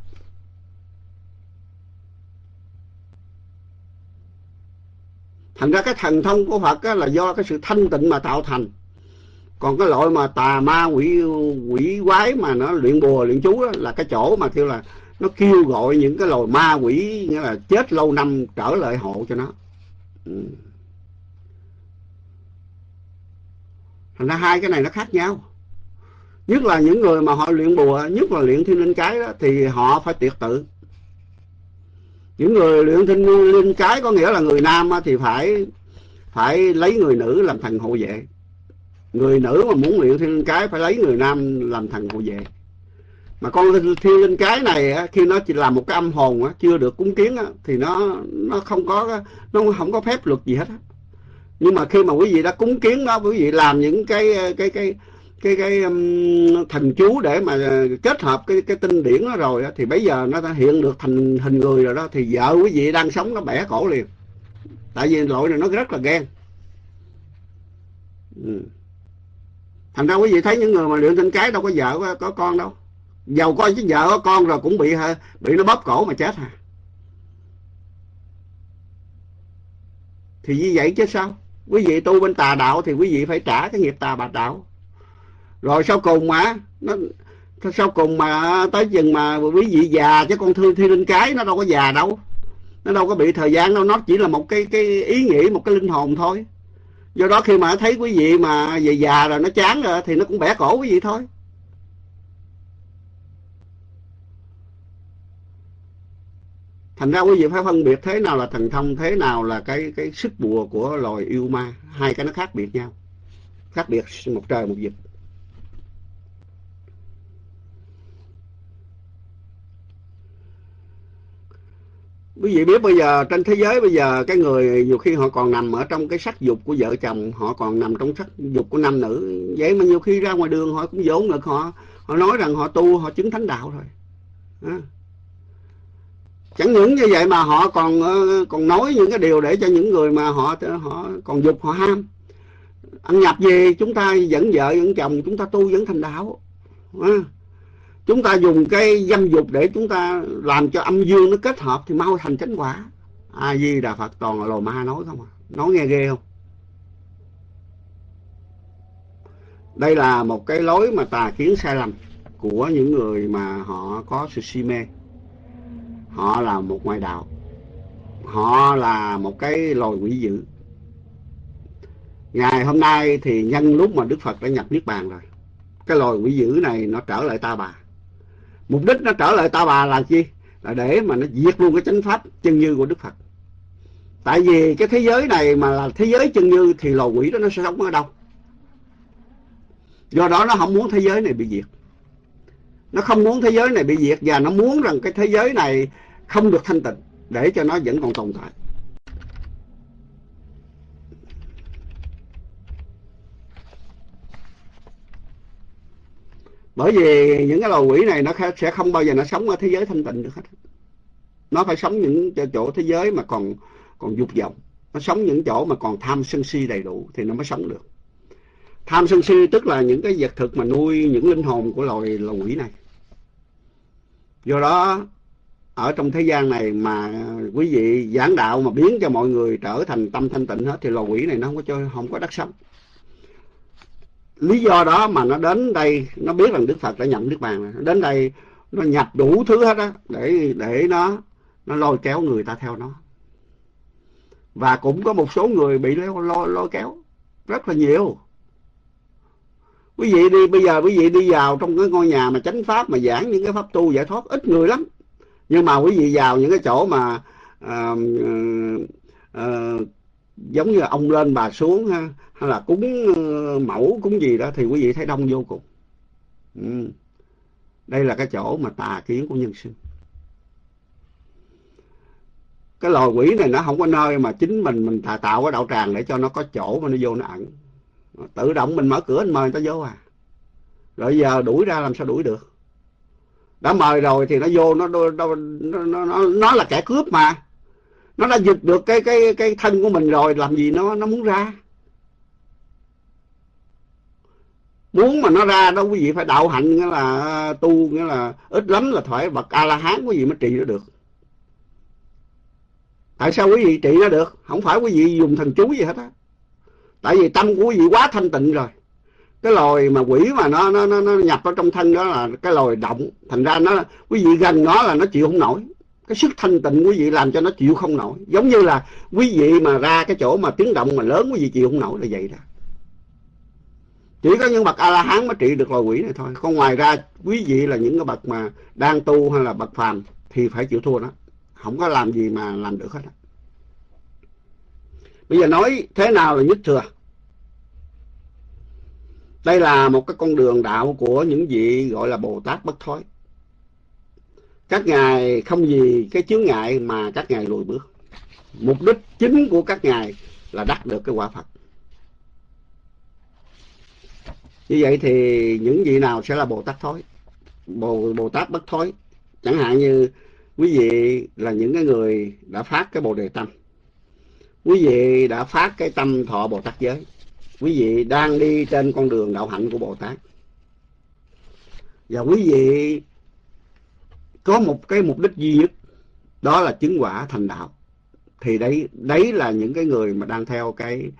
Thành ra cái thần thông của Phật là do cái sự thanh tịnh mà tạo thành còn cái loại mà tà ma quỷ quỷ quái mà nó luyện bùa luyện chú đó, là cái chỗ mà kêu là nó kêu gọi những cái loài ma quỷ nghĩa là chết lâu năm trở lại hộ cho nó. Ừ. thành ra hai cái này nó khác nhau. Nhất là những người mà họ luyện bùa nhất là luyện thiên linh cái đó thì họ phải tuyệt tự. Những người luyện thiên linh cái có nghĩa là người nam thì phải phải lấy người nữ làm thần hộ vệ người nữ mà muốn luyện thiên linh cái phải lấy người nam làm thần hộ vệ. Mà con thiên linh cái này khi nó chỉ làm một cái âm hồn chưa được cúng kiến thì nó nó không có nó không có phép luật gì hết nhưng mà khi mà quý vị đã cúng kiến đó quý vị làm những cái cái cái cái cái um, thần chú để mà kết hợp cái cái tinh điển đó rồi thì bây giờ nó đã hiện được thành hình người rồi đó thì vợ quý vị đang sống nó bẻ cổ liền. Tại vì loại này nó rất là ghen. Ừ thành ra quý vị thấy những người mà luyện tinh cái đâu có vợ có, có con đâu. Giàu có chứ vợ có con rồi cũng bị ờ, bị nó bóp cổ mà chết à thì như vậy chứ sao? Quý vị tu bên tà đạo thì quý vị phải trả cái nghiệp tà bạc đạo. Rồi sau cùng mà nó sau cùng mà tới chừng mà quý vị già chứ con thương thi linh cái nó đâu có già đâu. Nó đâu có bị thời gian đâu nó chỉ là một cái cái ý nghĩ một cái linh hồn thôi do đó khi mà thấy quý vị mà về già rồi nó chán rồi thì nó cũng bẻ cổ quý vị thôi. Thành ra quý vị phải phân biệt thế nào là thần thông, thế nào là cái cái sức bùa của loài yêu ma. Hai cái nó khác biệt nhau. Khác biệt một trời một vực. Quý vị biết bây giờ trên thế giới bây giờ cái người nhiều khi họ còn nằm ở trong cái sắc dục của vợ chồng, họ còn nằm trong sắc dục của nam nữ. Vậy mà nhiều khi ra ngoài đường họ cũng vốn ngực họ họ nói rằng họ tu, họ chứng thánh đạo rồi. À. chẳng những như vậy mà họ còn ờ, còn nói những cái điều để cho những người mà họ họ còn dục, họ ham. Ăn nhập gì chúng ta, dẫn vợ, dẫn chồng, chúng ta tu vẫn thành đạo. À chúng ta dùng cái dâm dục để chúng ta làm cho âm dương nó kết hợp thì mau thành chánh quả. A di đà phật, toàn là lồ ma nói không à? Nói nghe ghê không? Đây là một cái lối mà tà kiến sai lầm của những người mà họ có sự si mê. Họ là một ngoại đạo. Họ là một cái loài quỷ dữ. Ngày hôm nay thì nhân lúc mà đức phật đã nhập niết bàn rồi, cái loài quỷ dữ này nó trở lại ta bà mục đích nó trở lại ta bà là chi? Là để mà nó diệt luôn cái chánh pháp chân như của đức phật. Tại vì cái thế giới này mà là thế giới chân như thì lò quỷ đó nó sẽ sống ở đâu? Do đó nó không muốn thế giới này bị diệt. Nó không muốn thế giới này bị diệt và nó muốn rằng cái thế giới này không được thanh tịnh để cho nó vẫn còn tồn tại. Bởi vì những cái lò quỷ này nó sẽ không bao giờ nó sống ở thế giới thanh tịnh được hết. Nó phải sống những chỗ thế giới mà còn còn dục vọng. Nó sống những chỗ mà còn tham sân si đầy đủ thì nó mới sống được. Tham sân si tức là những cái vật thực mà nuôi những linh hồn của loài lò quỷ này. Do đó, ở trong thế gian này mà quý vị giảng đạo mà biến cho mọi người trở thành tâm thanh tịnh hết thì lò quỷ này nó không có chơi không có đất sống lý do đó mà nó đến đây nó biết rằng đức phật đã nhận nước bàn này. đến đây nó nhập đủ thứ hết á để để nó nó lôi kéo người ta theo nó. Và cũng có một số người bị lôi, lôi, lôi kéo rất là nhiều. Quý vị đi bây giờ quý vị đi vào trong cái ngôi nhà mà chánh pháp mà giảng những cái pháp tu giải thoát ít người lắm. Nhưng mà quý vị vào những cái chỗ mà uh, uh, giống như ông lên bà xuống ha hay là cúng ờ, mẫu cúng gì đó thì quý vị thấy đông vô cùng. Ừ. đây là cái chỗ mà tà kiến của nhân sinh. Cái loài quỷ này nó không có nơi mà chính mình mình tạo, tạo cái đạo tràng để cho nó có chỗ mà nó vô nó ẩn. Tự động mình mở cửa mình mời người ta vô à. Rồi giờ đuổi ra làm sao đuổi được? Đã mời rồi thì nó vô nó nó nó nó, nó, nó là kẻ cướp mà nó đã dịch được cái cái cái thân của mình rồi làm gì nó nó muốn ra? Muốn mà nó ra đâu quý vị phải đạo hạnh nghĩa là tu nghĩa là ít lắm là phải bậc a la hán quý vị mới trị nó được. Tại sao quý vị trị nó được? Không phải quý vị dùng thần chú gì hết á. Tại vì tâm của quý vị quá thanh tịnh rồi. Cái loài mà quỷ mà nó nó nó, nó nhập vào trong thân đó là cái loài động. Thành ra nó quý vị gần nó là nó chịu không nổi cái sức thanh tịnh quý vị làm cho nó chịu không nổi. Giống như là quý vị mà ra cái chỗ mà tiếng động mà lớn, quý vị chịu không nổi là vậy đó. Chỉ có những bậc a la hán mới trị được loài quỷ này thôi. Còn ngoài ra, quý vị là những cái bậc mà đang tu hay là bậc phàm thì phải chịu thua đó. Không có làm gì mà làm được hết bây giờ nói thế nào là nhất thừa? Đây là một cái con đường đạo của những vị gọi là bồ tát bất thối các ngài không vì cái chướng ngại mà các ngài lùi bước. Mục đích chính của các ngài là đắc được cái quả phật. Như vậy thì những vị nào sẽ là bồ tát thối? Bồ bồ tát bất thối. Chẳng hạn như quý vị là những cái người đã phát cái bồ đề tâm. Quý vị đã phát cái tâm thọ bồ tát giới. Quý vị đang đi trên con đường đạo hạnh của bồ tát. Và quý vị có một cái mục đích duy nhất đó là chứng quả thành đạo. Thì đấy đấy là những cái người mà đang theo cái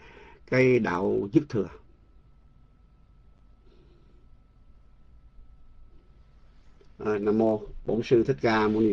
cái đạo dứt thừa. À, nam mô bổn sư thích ca mâu ni